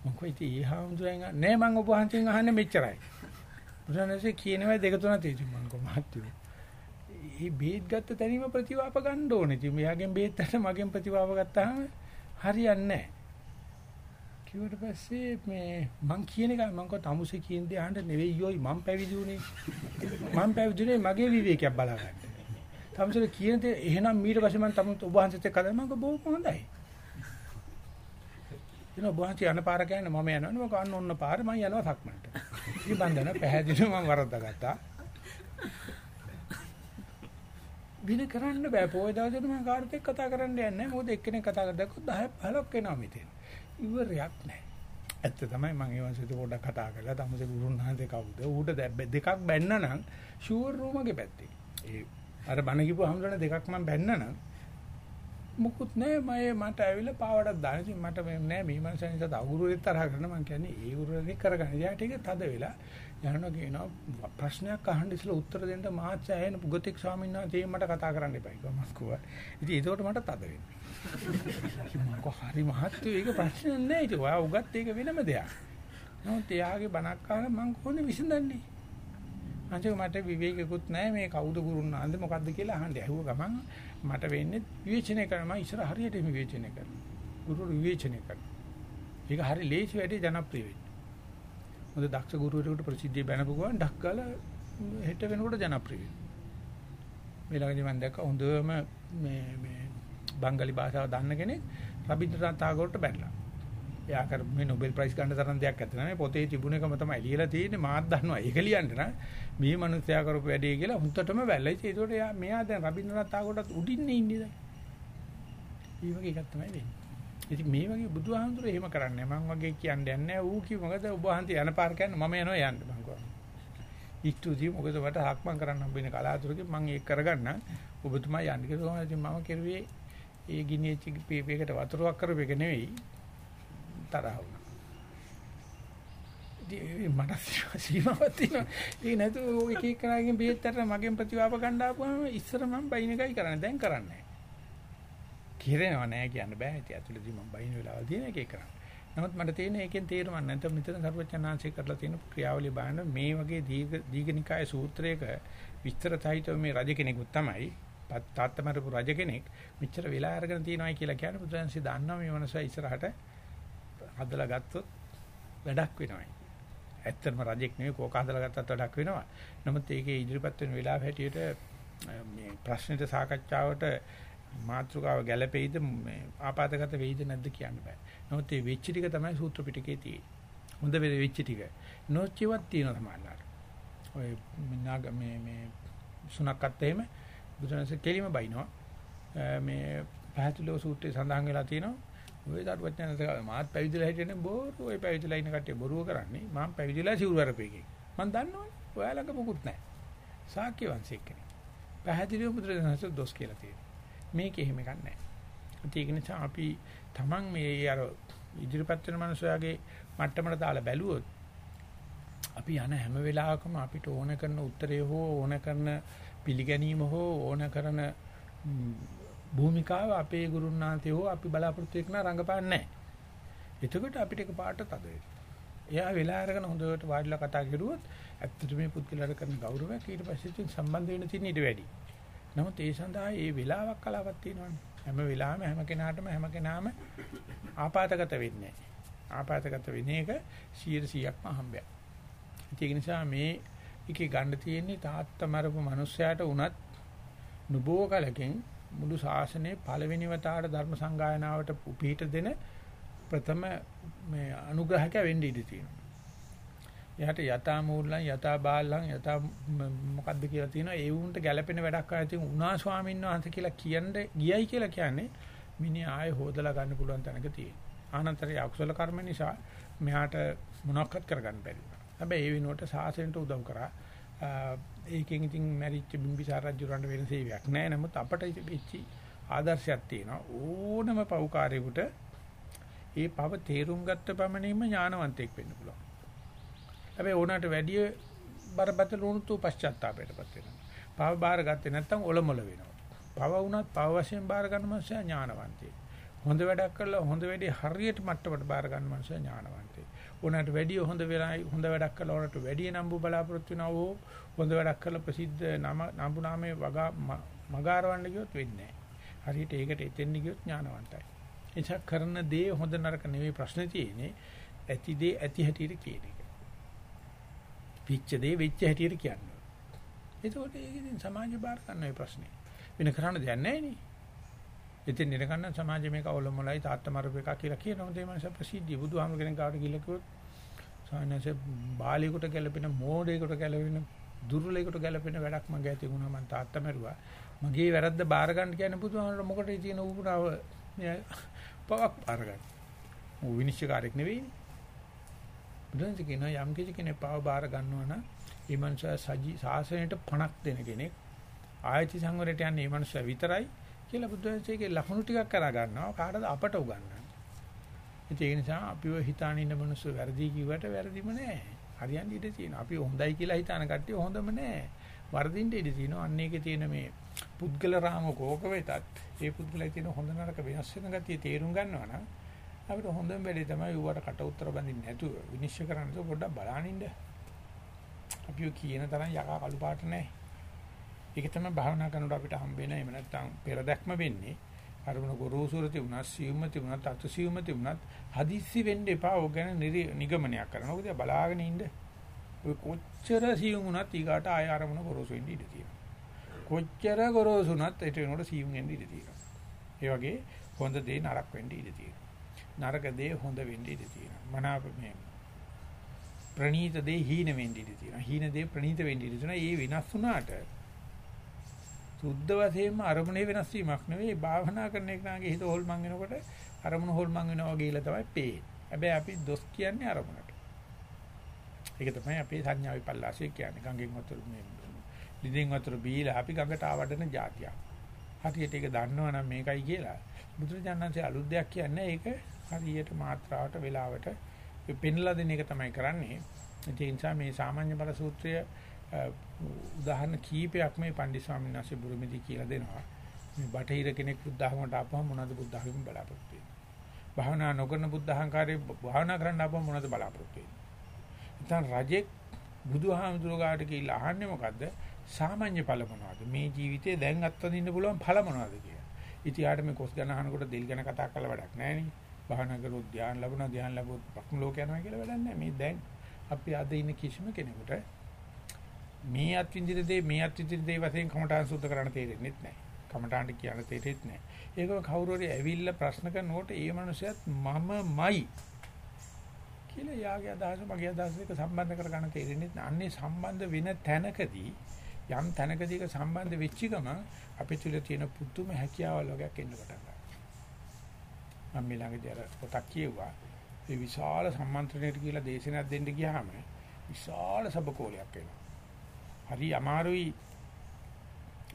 මම කිව්වා ඉතින් ඒ හාමුදුරෙන් නෑ මම ඔබ වහන්සේගෙන් අහන්නේ මෙච්චරයි. බුදුරජාණන්සේ කියනවා දෙක තුනක් තියෙනවා මම කොහොමද මේ බේත් ගත්ත තැනීම ප්‍රතිවාප ගන්න ඕනේ. ඉතින් මෙයාගෙන් බේත් ගන්න මගෙන් ප්‍රතිවාප ගත්තාම හරියන්නේ නැහැ. කිව්වට පස්සේ මේ මං කියන එක මං කව තමුසේ කියන දේ අහන්න නෙවෙයි යෝයි මං පැවිදි උනේ. මං පැවිදිනේ මගේ විවේකයක් බලාගන්න. තමුසේ කියන දේ එහෙනම් ඊට පස්සේ මං තමුන් ඔබ වහන්සේත් එක්ක කතා මං කව බොහොම හොඳයි. එන ඔබ වහන්සේ යන පාර කියන්නේ මම යනවනේ මම කන්න ඕන පාර මං යනවා සක්මන්ට. ඉතින් බන්දන පැහැදිලිව මං වරද්දාගත්තා. වින කරන්න බෑ. පොය දවසේ මම කාර්යත් එක්ක කතා කරන්න යන්නේ නැහැ. මොකද එක්කෙනෙක් කතා කරද්දී 10 15ක් එනවා මෙතන. ඉවරයක් නැහැ. ඇත්ත තමයි මම ඒ වන්සිත පොඩ්ඩක් කතා කරලා තමුසේ ගුරුන් වහන්සේ කවුද? ඌට දෙකක් බැන්න නම් ෂුවර් රූමගේ පැත්තේ. ඒ අර බණ කිව්ව හම්දුන දෙකක් මම බැන්න නම් මුකුත් නෑ මම මට ඇවිල්ලා පාවඩක් දාන ඉතින් මට නෑ මේ මනස නිසා දවුරුවෙත් තරහ කරන මම කියන්නේ ඒ උරුරේ කරගන්න. යාට ඒක තද වෙලා යනවා කියනවා ප්‍රශ්නයක් අහන්න ඉස්සලා උත්තර දෙන්න මාත් ඇහෙන පුගතික් ස්වාමීන් වහන්සේ මට කතා කරන්න එපා කිව්වා මම කිව්වා. ඉතින් ඒකට මට තද වෙනවා. මම කෝ හරි මහත්තු ඒක ප්‍රශ්න නෑ ඒක ඔයා උගත් ඒක වෙනම දෙයක්. නමුත් එයාගේ බණක් අහලා මම කොහොමද විසඳන්නේ? අන්තිම මට විවේකෙකුත් නැහැ මේ කවුද ගුරුන් ආන්ද මොකද්ද කියලා අහන්න ඇහුව ගමන් මට වෙන්නේ විවේචනය කරනවා ඉස්සර හරියට විවේචනය කරනවා. ගුරු විවේචනය කරනවා. ඒක හරි ලේසි වැඩි ජනප්‍රිය වෙන්නේ. මොකද දක්ෂ ගුරුවරයෙකුට ප්‍රසිද්ධිය බැනපු ගමන් ඩක් ගාලා හෙට වෙනකොට ජනප්‍රිය වෙනවා. මේ ළඟදී මම දැක්ක හොඳම මේ මේ බංගලි භාෂාව දන්න කෙනෙක් රබින්ද්‍රනාත් tagore බැනලා. එයා කර මේ Nobel Prize ගන්න තරම් දෙයක් ඇත්ත නෑ. පොතේ තිබුණ එකම තමයි ලියලා තියෙන්නේ. මාත් දන්නවා. ඒක ලියන්න නම් මේ මිනිස්සයා කරපු වැඩේ කියලා හුත්තටම වැල්ලයි. ඒකට එයා මෙයා දැන් රබින්ද්‍රනාත් tagoreට උඩින්නේ ඉන්නේ දැන්. මේ වගේ එකක් තමයි වෙන්නේ. ඉතින් මේ වගේ බුදුහාමුදුර එහෙම කරන්නේ මම වගේ කියන්නේ නැහැ ඌ කිව්ව මොකද ඔබ වහන්සේ යන පාර කියන්නේ මම යනවා යන්න මං කිව්වා ඉක්තුදී මොකද මට හක්මන් කරන්න හම්බෙන්නේ කලාතුරකින් මම ඒක කරගන්න ඔබතුමා යන්න කියලා ඉතින් මම කෙරුවේ ඒ ගිනිච්ච පීපයකට වතුරක් කරපු එක නෙවෙයි තරහ වුණා ඉතින් මට සීමාවක් තියෙනවා ඒ නැතු එක එක කරාගෙන් බෙහෙත්තට මගෙන් ප්‍රතිවාප ගන්න ආපුවම ඉස්සර මම බයින් එකයි කරන්නේ දැන් කරන්නේ කිරෙනව නෑ කියන්න බෑ. ඉතින් ඇතුළේදී මම බයින වෙලාවල් තියෙන එකේ කරන්නේ. නමුත් මට තියෙන එකෙන් තේරුම් ගන්න නැත්නම් මෙතන සර්වචනාංශය කරලා තියෙන ක්‍රියාවලිය බලන මේ වගේ දීඝ දීඝනිකාය සූත්‍රයක විස්තර සහිතව මේ රජ කෙනෙකුත් තමයි තාත්තමරපු රජ කෙනෙක් මෙච්චර වෙලා අරගෙන තියෙනවායි කියලා කියන්නේ බුදුන්සේ දන්නවා මේ මනස ඉස්සරහට හදලා ගත්තොත් වැඩක් වෙනවායි. ඇත්තටම රජෙක් නෙවෙයි කෝක හදලා ගත්තත් වැඩක් වෙනවා. නමුත් ඒකේ ඉදිරිපත් වෙන වෙලාව හැටියට මේ ප්‍රශ්නෙට සාකච්ඡාවට මාත්‍රකාව ගැළපෙයිද මේ ආපදාගත වෙයිද නැද්ද කියන්න බෑ. නමුත් මේ වෙච්ච ටික තමයි සූත්‍ර පිටකේ තියෙන්නේ. හොඳ වෙච්ච ටික. නොච්චිවක් තියෙනවා සමහරවිට. ඔය නාග මේ මේ සුණක්කත් එහෙම බුදුරජාණන්සේ කෙලිම බයිනවා. මේ පහතුලෝ සූත්‍රයේ සඳහන් වෙලා තියෙනවා. ඔය දරුවචනන්සේ මාත් පැවිදිලා හිටියනේ බොරු ඔය පැවිදිලා ඉන්න කට්ටිය බොරුව කරන්නේ. මම පැවිදිලා සිවුරු අරපෙකේ. මම දන්නවනේ. ඔයාලඟ මොකුත් නැහැ. සාක්‍ය වංශික කෙනෙක්. පැහැදිලිව බුදුරජාණන්සේ දොස් කියලා තියෙනවා. මේක එහෙම එකක් නැහැ. ඒක නිසා අපි Taman මේ අර ඉදිරිපත් වෙන මනුස්සයාගේ මට්ටමට දාලා බැලුවොත් අපි යන හැම වෙලාවකම අපිට ඕන කරන උත්තරය හෝ ඕන කරන පිළිගැනීම හෝ ඕන කරන භූමිකාව අපේ ගුරුනාන්තේ හෝ අපි බලාපොරොත්තු වෙන රංගපාන්නේ නැහැ. එතකොට අපිට එක පාට තද වෙනවා. එයා වෙලා අරගෙන හොඳට වාඩිලා කතා කරුවොත් ඇත්තට මේ පුද්ගලයාට කරන ගෞරවයක් ඊට පස්සේ තින් සම්බන්ධ වෙන තියෙන ඊට වැඩි. නමුත් ඒ සඳහා ඒ වෙලාවක් කලාවක් තියෙනවනේ. හැම වෙලාවෙම හැම කෙනාටම හැම කෙනාම ආපాతගත වෙන්නේ ආපాతගත වෙන එක 100%ක්ම හම්බයක්. ඒක නිසා මේ එකේ ගන්න තියෙන්නේ තාත්තා මරපු මිනිස්සයාට උනත් නුබෝ කලකින් මුළු ශාසනයේ පළවෙනි වතාවට ධර්ම සංගායනාවට පිට දෙන ප්‍රථම මේ අනුග්‍රහක වෙන්න ඉඩ තියෙනවා. එයාට යථා මූලං යථා බාලං යථා මොකද්ද කියලා තියෙනවා ඒ වුන්ට ගැළපෙන වැඩක් ආයෙත් තියෙන උනා ස්වාමීන් වහන්සේ කියලා කියන්නේ ගියයි කියලා කියන්නේ මිනිහ ආයෙ හොදලා ගන්න පුළුවන් තැනක තියෙන. ආනන්තරයේ අකුසල කර්ම නිසා මෙහාට මොනක්වත් කරගන්න බැරි වුණා. හැබැයි ඒ වෙනුවට සාසනයට උදව් කරා. ඒකෙන් ඉතින් මැරිච්ච බිම්බිසාර රජුරන්ට වෙන සේවයක් නැහැ. නමුත් අපට ඉච්චි ආදර්ශයක් තියෙනවා. ඕනම පව්කාරයෙකුට ඒ පව තේරුම් ගත්ත පමණින්ම ඥානවන්තයෙක් වෙන්න පුළුවන්. හැබැයි ඕනකට වැඩිය බරපතල වුණොත් පශ්චාත්තාපයටපත් වෙනවා. පව බාර ගත්තේ නැත්නම් ඔලොමල වෙනවා. පව වුණත් පව වශයෙන් බාර ගන්න මනුස්සයා ඥානවන්තයෙක්. හොඳ වැඩක් කරලා හොඳ වැඩේ හරියට මට්ටමට බාර ගන්න මනුස්සයා ඥානවන්තයෙක්. ඕනකට වැඩිය හොඳ වෙලායි හොඳ වැඩක් කරලා ඕනකට වැඩිය නම්බු බලාපොරොත්තු වෙනවා ඕ හොඳ වැඩක් කරලා ප්‍රසිද්ධ නම නම්බු නාමයේ වගා මගාරවන්න ගියොත් වෙන්නේ නැහැ. හරියට ඒකට එතෙන්න ගියොත් ඥානවන්තයි. එනිසා කරන දේ හොඳ නරක නෙවෙයි ප්‍රශ්නේ තියෙන්නේ. ඇති දේ ඇති හැටියට කියන එක. පිච්ච දේ වෙච්ච හැටියට කියන්නේ. ඒකෝට ඒක ඉතින් සමාජ බාර ගන්න ඔය ප්‍රශ්නේ. වෙන කරන්න දෙයක් නැහැ නේ. ඉතින් ඉර ගන්න සමාජය මේක අවලොමලයි තාත්තා මරපු එක කියලා කියනවා. ඒ මනස ප්‍රසිද්ධිය. බුදුහාමුදුර කෙනෙක් කාට ගිහලා කිව්වොත් සානස බාලියෙකුට ගැලපෙන මෝඩයෙකුට ගැලපෙන දුර්ලභයෙකුට ගැලපෙන වැඩක් මගේ ඇති වුණා. මං තාත්තා මරුවා. මගේ වැරද්ද බාර ගන්න කියන්නේ බුදුහාමුදුර මොකටද තියෙන උපුරාව පවක් බාර ගන්න. ඌ විනිශ්චයකාරයෙක් නෙවෙයිනේ. බුදුන්සේ කියනවා යම් කිසි කෙනෙක් පාව බාර ගන්නවා නම් ඒ මනුස්සයා සජී සාසනයට පණක් දෙන කෙනෙක්. ආයති සංවරයට යන්නේ මේ මනුස්සයා විතරයි. කියලා බුදුන්සේගේ ලකුණු ටිකක් කරා ගන්නවා කාටද අපට උගන්වන්නේ. ඒ නිසා අපිව හිතාන ඉන්න මිනිස්සු වැරදි කිව්වට වැරදිම නෑ. හරියන්නේ ඉඳී තියෙනවා. අපි හොඳයි කියලා හිතාන කට්ටිය හොඳම නෑ. වර්ධින්න ඉඳී තියෙනවා. අන්න ඒකේ තියෙන මේ පුද්ගල රාම කෝක වෙතත් ඒ පුද්ගලයි තියෙන හොඳ නරක වෙනස් වෙන ගතිය තේරුම් ගන්නවා නම් අපිට හොඳම වැඩේ තමයි ඌවට කට උතර බඳින්න නැතුව විනිශ්චය කරන්න පොඩ්ඩක් බලනින්න. අපි කියන තරම් යකා කළු පාට නැහැ. ඒක තමයි භාවනා කරනකොට අපිට හම්බ වෙන එහෙම නැත්නම් පෙරදැක්ම වෙන්නේ. අරමුණ ගොරෝසුර තිබුණා, සියුම්ම තිබුණා, තතු සියුම්ම තිබුණා. හදිස්සි වෙන්න එපා. ඕක ගැන නිගමනයක් කරනවා. ඔකද බලාගෙන ඉන්න. ඔය කොච්චර සියුම් වුණත් ඊගාට ආය අරමුණ ගොරෝසු වෙන්න ඉඩ තියෙනවා. කොච්චර ගොරෝසුණත් ඒට වෙනකොට සියුම් වෙන්න ඉඩ තියෙනවා. ඒ වගේ හොඳ දේ නරක වෙන්න ඉඩ තියෙනවා. නරක දේ හොඳ වෙන්න ඉඩ තියෙනවා. මනාප මේ ප්‍රණීත දේ හීන වෙන්න ඉඩ තියෙනවා. හීන දේ ප්‍රණීත වෙන්න ඉඩ තියෙනවා. ඒ වෙනස් වුණාට සුද්ධ වශයෙන්ම අරමුණේ වෙනස් වීමක් නෙවෙයි භාවනා කරන එකනාගේ හිත හොල්මන් වෙනකොට අරමුණ හොල්මන් වෙනවා වගේ ඉල තමයි පේන්නේ. හැබැයි අපි දොස් කියන්නේ අරමුණට. ඒක තමයි අපේ සංඥා විපල්ලාසය කියන්නේ. ගංගෙන් වතුර මේ ලිඳෙන් වතුර බීලා අපි ගඟට ආවඩන જાතියක්. හරියට ඒක දන්නවනම් මේකයි කියලා. බුදුරජාණන්සේ අලුත් දෙයක් කියන්නේ ඒක හරියට මාත්‍රාවට වෙලාවට පෙන්ලා දෙන එක තමයි කරන්නේ. ඒ නිසා මේ සාමාන්‍ය බල සූත්‍රය උදාහරණ කීපයක් මේ පණ්ඩිත ස්වාමීන් වහන්සේ බුරුමේදී කියලා දෙනවා. මේ බටහිර කෙනෙක් බුද්ධහමකට ආපුවම මොනවද බුද්ධහමෙන් බලාපොරොත්තු වෙන්නේ? භාවනා නොකරන බුද්ධහංකාරයේ භාවනා කරන්න ආපුවම මොනවද බලාපොරොත්තු වෙන්නේ? ඉතින් රජෙක් බුදුහාමුදුරුවෝ කියලා අහන්නේ මොකද්ද? සාමාන්‍ය ඵල මොනවද? මේ ජීවිතේ දැන් අත්විඳින්න පුළුවන් ඵල මොනවද කියලා. ඉතින් යාට මේ කොස් ගැන අහනකොට දෙල් ගැන කතා කරලා වැඩක් නැහැ නේ. භාවනා කරුවොත් ධ්‍යාන ලැබුණා ධ්‍යාන ලැබුවොත් බක්ම ලෝක යනවා කියලා වැඩක් නැහැ. මේ දැන් අපි අද ඉන්න කිසිම කෙනෙකුට මේ අත්විඳින දේ මේ අත්විඳින දේ වශයෙන් කමඨාන් සුද්ධ කරන්න තේරෙන්නේ නැහැ. කමඨාන්ට කියන්න තේරෙන්නේ නැහැ. ඒක කවුරු හරි ඇවිල්ලා ප්‍රශ්න කරනකොට ඒ මනුස්සයත් මමමයි කියලා යාගේ අදහස මගේ අදහස එක සම්බන්ධ කරගන්න තේරෙන්නේ නැහැ. අන්නේ සම්බන්ධ වෙන තැනකදී යම් තැනකදී ඒක සම්බන්ධ වෙච්ච ගමන් අපේ තුල තියෙන පුදුම හැකියාවල් වගේක් එන්න පටන් ගන්නවා. මම මේ ළඟදී අර පොතක් කියුවා. ඒ විශාල සම්මන්ත්‍රණයකට කියලා දේශනාවක් දෙන්න ගියාම විශාල සබකෝලයක් එනවා. හරි අමාරුයි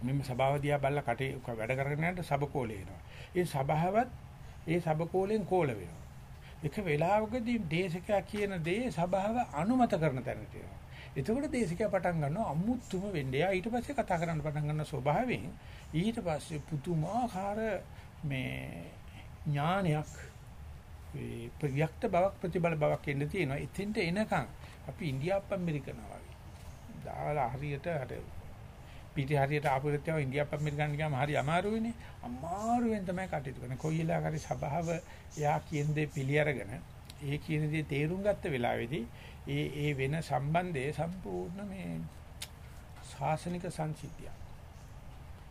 මෙන්න සභාව දිහා බල්ලා කටේ වැඩ කරගෙන යනකොට සබකෝලේ එනවා. ඒ සභාවත් ඒ සබකෝලෙන් කෝල වෙනවා. එක වෙලාවකදී දේශකයා කියන දේ සභාව අනුමත කරන තැනට එනවා. එතකොට දේශකයා පටන් ගන්නවා අමුතුම වෙන්නේ. යා ඊට පස්සේ කතා කරන්න පටන් ගන්න ස්වභාවයෙන් ඊට පස්සේ පුදුමාකාර මේ ඥානයක් ඒ ප්‍රයක්ත බවක් ප්‍රතිබල බවක් එන්න තියෙනවා. එතෙන්ට එනකන් අපි ඉන්දියාප්ප ඇමරිකනවා වගේ. දාලා හරියට අර පිටි හරියට ආපු ගතියව ඉන්දියාප්ප ඇමරිකන් ගියාම හරි අමාරුයිනේ. අමාරුවෙන් තමයි කටයුතු කරන්නේ. කොයි වෙලාවකරි සභාව එයා කියන දේ පිළි අරගෙන ඒ කියන දේ තේරුම් ගත්ත වෙලාවේදී ඒ ඒ වෙන සම්බන්ධය සම්පූර්ණ මේ ශාසනික සංසිද්ධිය.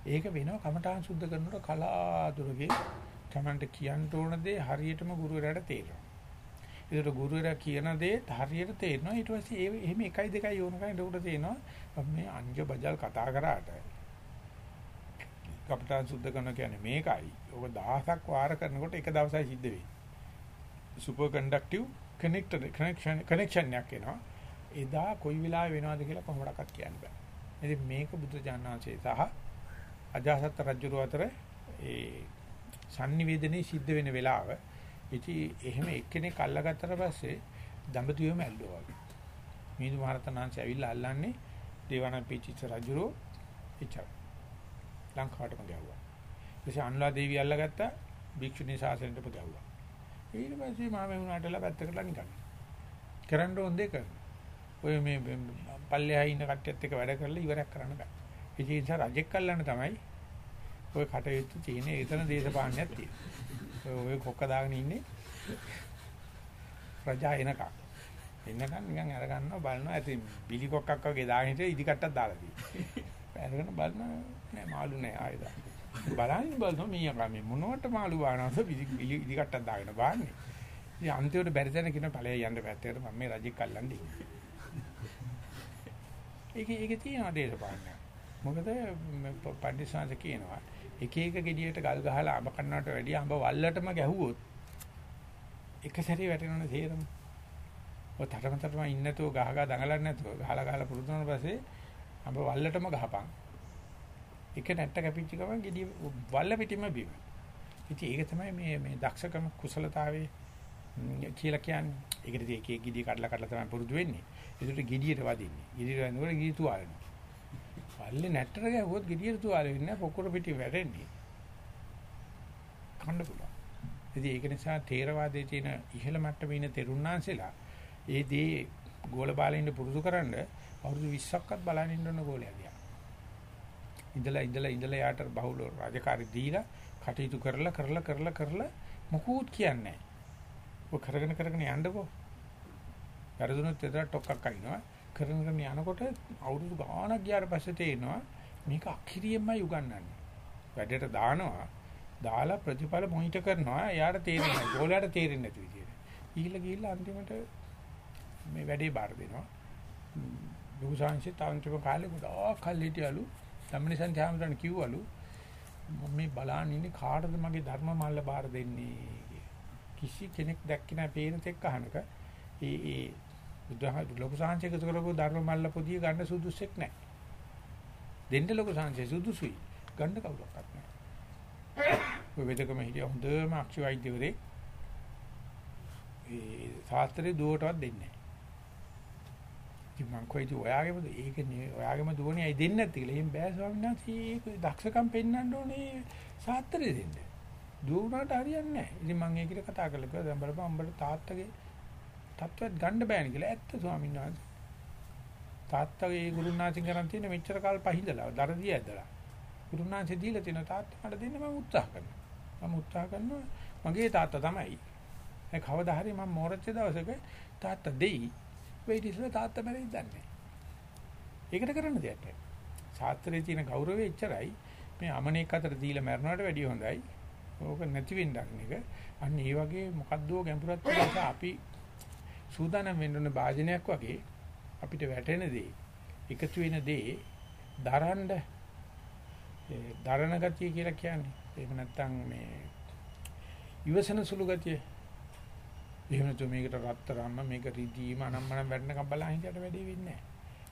ඒක වෙනවා කමඨාන් සුද්ධ කරනකොට කලාතුරකින් තමන්ට කියන්න ඕන දේ හරියටම ගුරුවරයාට තේරෙනවා. ඒකට ගුරුවරයා කියන දේ හරියට තේරෙනවා. ඊට පස්සේ ඒ එහෙම 1 2 යොනකන් උඩ තේනවා මේ අංජ බජල් කතා කරාට කපටාන් සුද්ධ කරන කියන්නේ මේකයි. ඔක දහසක් වාර කරනකොට එක දවසයි සිද්ධ වෙන්නේ. Super conductive connected connection connection එකක් එනවා. එදා කොයි වෙලාවෙ වෙනවද කියලා කොහොමඩක්වත් කියන්න බෑ. ඉතින් මේක බුදු ජානනාංශයේ සහ අජාසත් රජුරු අතර ඒ sannivedanaye සිද්ධ වෙන වෙලාව. ඉතින් එහෙම එක්කෙනෙක් අල්ලගත්තට පස්සේ දඹදිවෙම ඇල්ලුවා වගේ. මිහිඳු මහරතනාංශය ඇවිල්ලා අල්ලන්නේ දේවානම්ද පිටිච්ච රජුරු ඉච්චා. ලංකාවටම ගැහුවා. ඊට අනුලා දේවිය අල්ලගත්තා භික්ෂුණී ශාසනයට ගැහුවා. ඊට පස්සේ මාම වුණාටලා පැත්තකටලා නිකන්. කරන්න ඕන දෙක. ඔය මේ පල්ලෙහා ඉන්න කට්ටියත් එක්ක වැඩ කරලා ඉවරයක් කරන්න බෑ. ඒ නිසා රජෙක් කල්ලාන තමයි ඔය කටයුතු තියෙන ඒතන දේශපාලනයක් තියෙන්නේ. ඔය කොක්ක දාගෙන ඉන්නේ ප්‍රජා එනකම්. එන්නකම් නිකන් අර ගන්නවා බලනවා ඇති බිලි කොක්කක් වගේ දාගෙන හිටිය ඉදි කට්ටක් දාලා තියෙනවා. අරගෙන බලනවා නෑ මාළු නෑ ආයෙත්. බලන්නේ බලනවා මීයා මේ මොනවට මාළු බානවද ඉදි කට්ටක් දාගෙන බාන්නේ. ඉතින් අන්තිමට බැරි තැන කියන ඵලය යන්න පැත්තකට මම මේ රජෙක් අල්ලන්නේ. ඒක ඒක තියෙනවා දේශපාලනය. මොකද පඬිස්සංශ කියනවා එක එක ගෙඩියට ගල් ගහලා අඹ කන්නට වැඩිය අඹ වල්ලටම ගැහුවොත් එක සැරේ වැටෙනවනේ තේරම. ඔය තරමතරම ඉන්නතෝ ගහ ගහ දඟලන්නේ නැතුව ගහලා ගහලා පුරුදු වුණාට පස්සේ අඹ වල්ලටම ගහපන්. එක නැට්ට කැපිච්ච ගමන් ගෙඩිය වල්ල පිටින්ම බිම. ඉතින් ඒක තමයි මේ මේ දක්ෂකම කුසලතාවයේ කියලා කියන්නේ. ඒකට එක එක ගෙඩිය කඩලා කඩලා තමයි පුරුදු වෙන්නේ. ඒකට ගෙඩියට වදින්නේ. ගෙඩියට වදිනකොට ගෙඩිය තුවාල වෙනවා. වල්ලේ නැට්ටට ගැහුවොත් ගෙඩියට තුවාල වෙන්නේ නැහැ. පොකුර පිටි වැටෙන්නේ. කන්න පුළුවන්. ඉතින් ඒක නිසා තේරවාදයේ තියෙන ඉහළ මට්ටමේ ඉන්න තෙරුණාංශලා ඒ දේ ගෝල බාලෙන්න පුරුදු කරන්න අවුරුදු 20ක්වත් බලන් ඉන්න ඕන ගෝලයා. ඉඳලා ඉඳලා ඉඳලා යාට බහුල රාජකාරී දීලා කටයුතු කරලා කරලා කරලා කරලා මොකුත් කියන්නේ නැහැ. ඔය කරගෙන කරගෙන යන්නකෝ. වැරදුනොත් එතන ටොක්ක්ක් අයින්නවා. කරගෙන කරගෙන යනකොට අවුරුදු ගාණක් ගියාට පස්සේ තේරෙනවා මේක අඛිරියෙන්මයි උගන්වන්නේ. වැඩට දානවා. දාලා ප්‍රතිඵල මොනිටර් කරනවා. එයාට තේරෙන්නේ නැහැ. ගෝලයාට තේරෙන්නේ නැති විදියට. ගිහිල්ලා ගිහිල්ලා අන්තිමට මේ වැඩේ බාර දෙනවා. දුසාංශේ තාන්ත්‍රික කාලේ ගොඩාක් කල් හිටියලු. ධම්මනිසන් ත්‍යාමරණ කිව්වලු මම මේ බලන්න ඉන්නේ කාටද මගේ ධර්ම මල්ල බාර දෙන්නේ කිසි කෙනෙක් දැක්කේ නැහැ පේන තෙක් අහනක ඒ ඒ බුදුහාම ලොකු සාංශයක කරපු ධර්ම මල්ල පොදිය ගන්න සුදුසුෙක් නැහැ දෙන්න ලොකු සාංශය සුදුසුයි ගන්න කවුරක්වත් නැහැ ඔය වෙදකම හිටිය හොඳම අක්ෂි වෛද්‍යවරේ ඒ ශාස්ත්‍රයේ දුවටවත් දෙන්නේ නැහැ ඉතින් මං කොයිද ඔයාගේම ඒක නේ ඔයාගේම දුවනේ ඇයි දෙන්නේ නැත්තේ කියලා. එහෙන් බෑ ස්වාමීන් වහන්සේ ඒක දක්ෂකම් පෙන්වන්න ඕනේ සාත්‍රය දෙන්න. දුව උනාට හරියන්නේ නැහැ. ඉතින් මං ඒකට කතා කරලා කිව්වා දැන් බලපන් උඹට තාත්තගේ තත්ත්වයක් ගන්න බෑනේ කියලා. ඇත්ත ස්වාමීන් වහන්සේ. තාත්තගේ ගුරුනාථින් කරන් තියෙන මෙච්චර කාල පහින්දලා දරදී ඇදලා. ගුරුනාථේ දීලා තියෙන තාත්තා මට දෙන්න මම උත්සාහ කරනවා. මම උත්සාහ කරනවා මගේ තාත්තා තමයි. ඒ කවදා හරි මම මෝරච්ච දවසක තාත්තා දෙයි වෙයිට ඉස්සලා තාත්තා මැරෙයි දන්නේ. ඒකට කරන්න දෙයක් නැහැ. ශාස්ත්‍රයේ තියෙන ගෞරවය එච්චරයි. මේ අමනේක් අතර දීලා මැරනවට වැඩිය හොඳයි. ඕක නැති වෙන්න එක. අන්න ඒ වගේ මොකද්දෝ ගැඹුරක් තියෙනවා අපි සූදානම් වෙන්න ඕන වාජනයක් වගේ අපිට වැටෙන දේ එකතු වෙන දේ දරන්න ඒ දරණ ගතිය කියලා කියන්නේ. එහෙම නැත්නම් මේ ඉවසන සුළු ගතිය එහෙම නැතු මේකට රත්තරම්ම මේක රිදීම අනම්මනම් වැඩනකම් බලන් හිටියට වැඩේ වෙන්නේ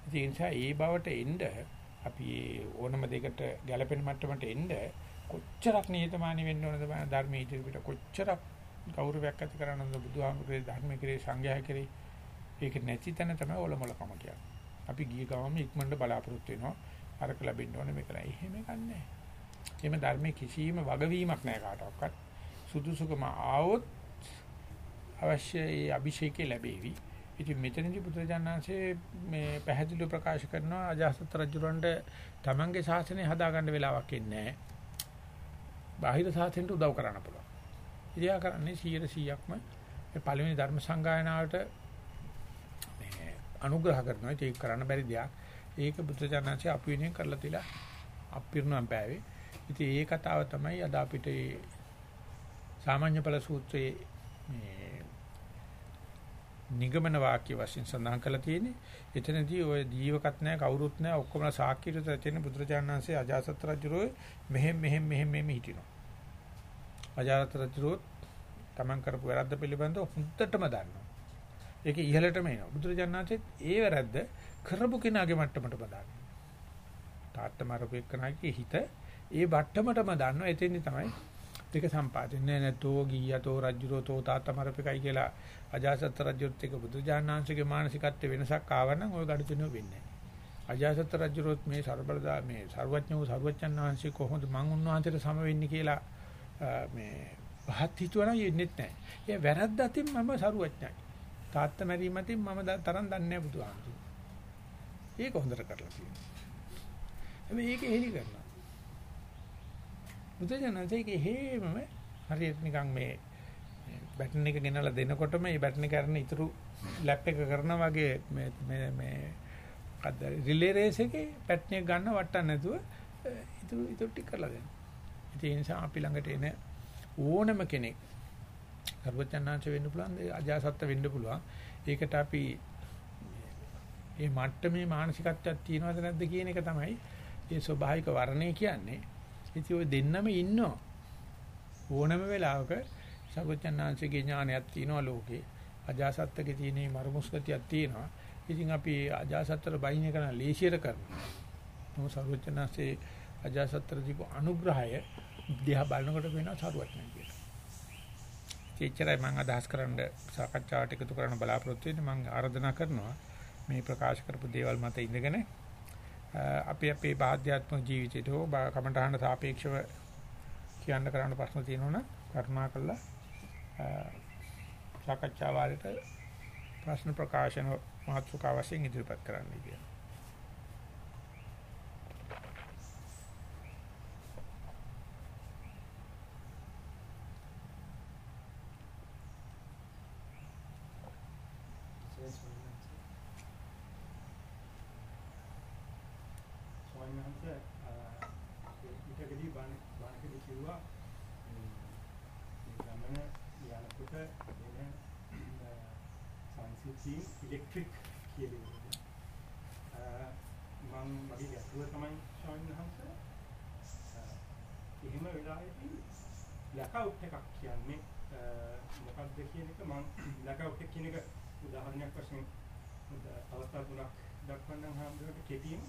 නැහැ. ඒ නිසා ඒ බවට එන්න අපි ඕනම දෙයකට ගැළපෙන මට්ටමට එන්න කොච්චරක් නියතමානී වෙන්න ඕනද බලන්න ධර්මයේ ඉදිරියට කොච්චරක් ගෞරවයක් ඇති කරනවද බුදුහාමුදුරේ ධර්මයේ කෙරේ සංඝයා කෙරේ ඒක නැති තැන තමයි ඔලොමලකම කියන්නේ. අපි ගිය ගමන් ඉක්මනට බලාපොරොත්තු වෙනවා අරක ලැබෙන්න ඕනේ මේක නෑ. එහෙම ගන්නෑ. එහෙම ධර්මයේ කිසිම වගවීමක් නෑ කාටවත්. සුදුසුකම ආවොත් අවශ්‍ය ඒ අභිෂේකේ ලැබෙවි. ඉතින් මෙතනදී බුදුරජාණන්සේ මේ පැහැදිලිව ප්‍රකාශ කරනවා අජාසත් රජුරන්ට තමන්ගේ ශාසනය හදාගන්න වෙලාවක් ඉන්නේ නැහැ. බාහිර ශාසනයට උදව් කරන්න පුළුවන්. ඉතියා කරන්නේ 100%ක්ම මේ පළවෙනි ධර්ම සංගායනාවට මේ අනුග්‍රහ කරනවා. ඒක කරන්න බැරි දෙයක්. ඒක බුදුරජාණන්සේ අපි වෙනුවෙන් කරලා තියලා අපිරුණම් පෑවේ. ඉතින් ඒ කතාව තමයි අද අපිට සාමාන්‍ය ඵල සූත්‍රයේ මේ නිගමන වාක්‍ය වශයෙන් සඳහන් කරලා තියෙන්නේ. එතනදී ඔය ජීවකත් නැහැ කවුරුත් නැහැ ඔක්කොම සාක්කියට තියෙන බුදුරජාණන් වහන්සේ අජාසත් රජුරෝ මෙහෙම මෙහෙම මෙහෙම මෙහෙම හිටිනවා. අජාත රජුත් තමන් කරපු වැරද්ද පිළිබඳව හොඳටම දන්නවා. ඒක ඉහළටම එනවා. බුදුරජාණන්සේත් ඒ වැරද්ද කරපු කෙනාගේ මට්ටමටම දානවා. තාත්ත මරපු එක්කනාගේ හිත ඒ වට්ටමටම දානවා. එතෙන්දි තමයි දෙක සම්පාදින්නේ නැතෝ ගියතෝ රජුරතෝ තාත්ත මරපෙකයි කියලා අජාසත් රජුත් එක්ක බුදුජානනාංශගේ මානසිකත්වයේ වෙනසක් ආවනම් ওই gadu වෙන්නේ අජාසත් රජුරොත් මේ ਸਰබලදා මේ ਸਰවඥ වූ ਸਰවඥාන් වහන්සේ කොහොමද මං උන්වහන්සේට සම වෙන්නේ කියලා මේ පහත් හිතුවනම් යෙන්නේ නැහැ. ඒ වැරද්ද අතින් මම ਸਰවඥයි. තාත්ත මැරීම අතින් මම තරම් දන්නේ නැහැ බුදුහාමුදුරුවෝ. ඒක හොඳට කරලා තියෙනවා. හැබැයි ඒක හෙලි කරනවා. බුදුජානනාංශයේ ඒක හේමම හරියට නිකන් මේ බැටන් එක ගෙනලා දෙනකොටම මේ බැටන් එක කරන ඉතුරු ලැප් එක කරනා වගේ මේ මේ මේ මොකද්ද රිලේ රේස් එකේ බැටන් එක ගන්න වටන්න නැතුව ඉතුරු ඉතුරු ටික කරලා දෙනවා. ඒ නිසා අපි ළඟට එන ඕනම කෙනෙක් සර්වඥාන්ච වෙන්න පුළුවන් අජාසත්ත වෙන්න පුළුවන්. ඒකට අපි මේ මට්ටමේ මානසිකත්වයක් තියෙනවද නැද්ද කියන එක තමයි මේ ස්වභාවික වර්ණය කියන්නේ. ඉතින් ඔය දෙන්නම ඉන්නවා. ඕනම වෙලාවක සර්වඥාන්සේගේ ඥානයක් තියෙනවා ලෝකේ. අජාසත්තගේ තියෙන මරුමුස්කතියක් තියෙනවා. ඉතින් අපි අජාසත්තර බයින් එක නම් ලේසියට කරනවා. මොකද සර්වඥාන්සේ අජාසත්තර දීපු අනුග්‍රහය දිහා බලනකොට වෙනවා සරුවඥන් කියලා. එච්චරයි මම අදහස් කරන්න සාකච්ඡාවට එකතු කරන්න බලාපොරොත්තු වෙන්නේ මම ආරාධනා කරනවා මේ ප්‍රකාශ කරපු දේවල් මත ඉඳගෙන අපි අපේ බාධ්‍යාත්මක ජීවිතයට හෝ කමඨහන සාපේක්ෂව කියන්න කරන්න ප්‍රශ්න තියෙනවනම් කරුණාකරලා සාකච්ඡා වාරයට ප්‍රශ්න ප්‍රකාශන මාතෘකාව වශයෙන් ඉදිරිපත් කරන්න කියලා. කියන්නේ මොකක්ද කියන එක? මම ලකවුට් එක කියන එක උදාහරණයක් වශයෙන් අවස්ථා තුනක් දක්වන්නම් හම්බුනට කෙටියෙන්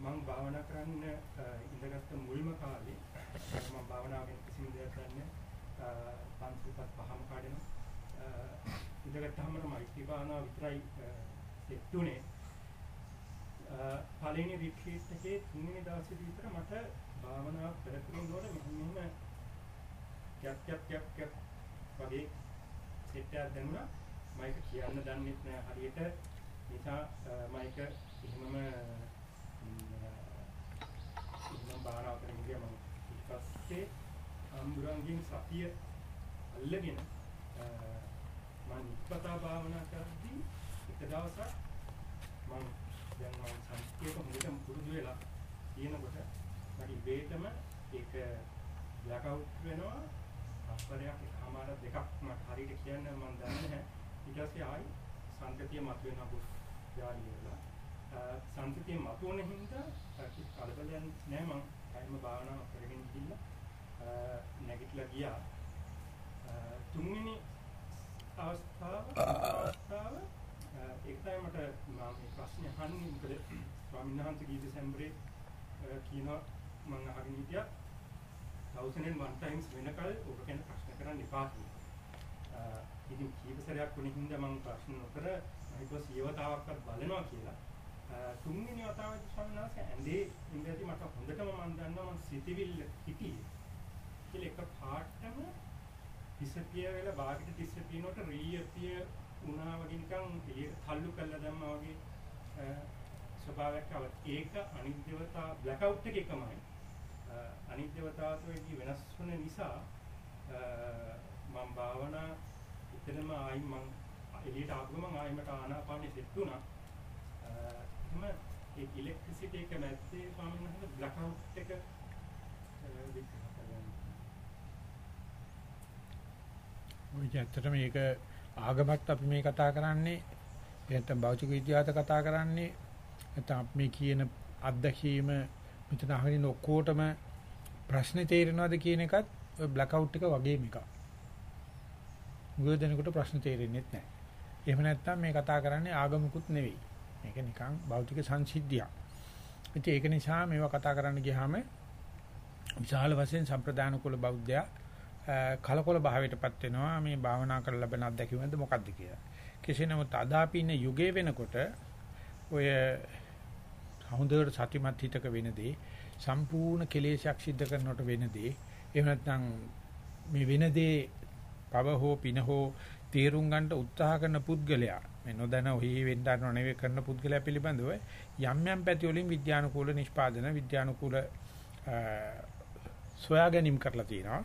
මම භාවනා කරන්න ඉඳගත්තු මුල්ම කාලේ මම භාවනාවෙන් කිසිම දෙයක් දන්නේ පන්සිපත් පහම කාඩෙනවා. ඉඳගත්තාම මෛත්‍රී භාවනාව විතරයි සෙට්ුනේ පළවෙනි රිට්‍රීට් එකේ තුන්වෙනි දවසේ විතර මට භාවනාව කරගෙන යනකොට මෙහෙම කැප් කැප් කැප් කැප් වගේ සෙට් එකක් දැනුණා. මම ඒක කියන්න දන්නේ නැහැ හරියට. නිසා මම ඒක එහෙමම එහෙමම බාරා කරගෙන ගියා මම. ඊට පස්සේ අම්බුරංගින් සතිය අල්ලගෙන මම ඉපතා භාවනා කරද්දී එක දවසක් මම දැන් මම සංස්කෘතික මුලටම පුරුදු වෙලා තියෙනකොට මට ඉබේටම ඒක බ්ලැක් අවුට් වෙනවා. තත්පරයක් එකමාර දෙකක් මට හරියට කියන්න මම දන්නේ නැහැ. ඊට පස්සේ ආයි සංගතිය මතුවෙන අපු ජාලිය වෙලා සංගතිය මතුවෙන හින්දා කිසි කලබලයක් නැහැ මම අයිම භාවනාව කරගෙන ගිහිල්ලා නැගිටලා ගියා. තුන්වෙනි අවස්ථාව අවස්ථාව ඒක තමයි මට මම මේ ප්‍රශ්නේ අහන්නේ මොකද ස්වාමීන් වහන්සේ ගිය දෙසැම්බරේ කියනවා මම අහගෙන හිටියා thousand and one times වෙනකල් ඔබ ගැන ප්‍රශ්න කරන්න එපා කියලා. ඉතින් කීප සැරයක් වුණේ හින්දා මම ප්‍රශ්න නොකර මම හිතුවා සියවතාවක්වත් බලනවා කියලා. තුන්වෙනි වතාවේදී ස්වාමීන් වහන්සේ ඇඳේ ඉඳදී මට හොඳටම මම දන්නවා මම සිතිවිල්ල හිටියේ. කියලා එක පාටම disappear වෙලා බාගෙට disappear නොට reappear වුණා වගේ නිකන් එළියට තල්ලු කරලා දැම්මා වගේ ස්වභාවයක් ආවත් ඒක අනිත්‍යවතා බ්ලැක් අවුට් එක එකමයි අනිත් දේවතාවකෙදී වෙනස් වෙන නිසා මම භාවනා එතනම ආයි මම එළියට ආපු ගමන් ආයි මට ආනාපානෙ සෙට් වුණා. එහෙම ඒ ඉලෙක්ට්‍රිසිටි එක නැත්තේ ස්වාමීන් වහන්සේ බ්ලැක් අවුට් එක ඔය ඇත්තටම මේක ආගමත් අපි මේ කතා කරන්නේ එහෙනම් භෞතික විද්‍යාවත කතා කරන්නේ නැත්නම් මේ කියන අත්දැකීම මෙතන අහගෙන ඔක්කොටම ප්‍රශ්නේ තේරෙනවද කියන එකත් ඔය බ්ලැක් අවුට් එක වගේම එකක්. ගොඩදෙනකොට ප්‍රශ්න තේරෙන්නේ නැහැ. එහෙම නැත්නම් මේ කතා කරන්නේ ආගමිකුත් නෙවෙයි. මේක නිකන් භෞතික සංසිද්ධියක්. ඉතින් ඒක නිසා මේවා කතා කරන්න ගියාම විශාල වශයෙන් සම්ප්‍රදාන කුල බෞද්ධයා කලකොල භාවයටපත් වෙනවා මේ භාවනා කරලා ලැබෙන අත්දැකීමද මොකක්ද කියලා. කෙසේ නමුත් අද අපි ඉන්න යුගයේ වෙනකොට ඔය හොඳට සතිමත් හිතක වෙනදී සම්පූර්ණ කෙලේශයක් සිද්ධ කරනකොට වෙනදී එහෙම නැත්නම් මේ වෙනදී පව හෝ පින හෝ තේරුම් ගන්නට උත්සාහ කරන පුද්ගලයා මේ නොදැන ඔහි වෙන්නව නෙවෙයි කරන පුද්ගලයා පිළිබඳව යම් යම් පැති වලින් විද්‍යානුකූල නිෂ්පාදන විද්‍යානුකූල සොයා ගැනීම කරලා තියෙනවා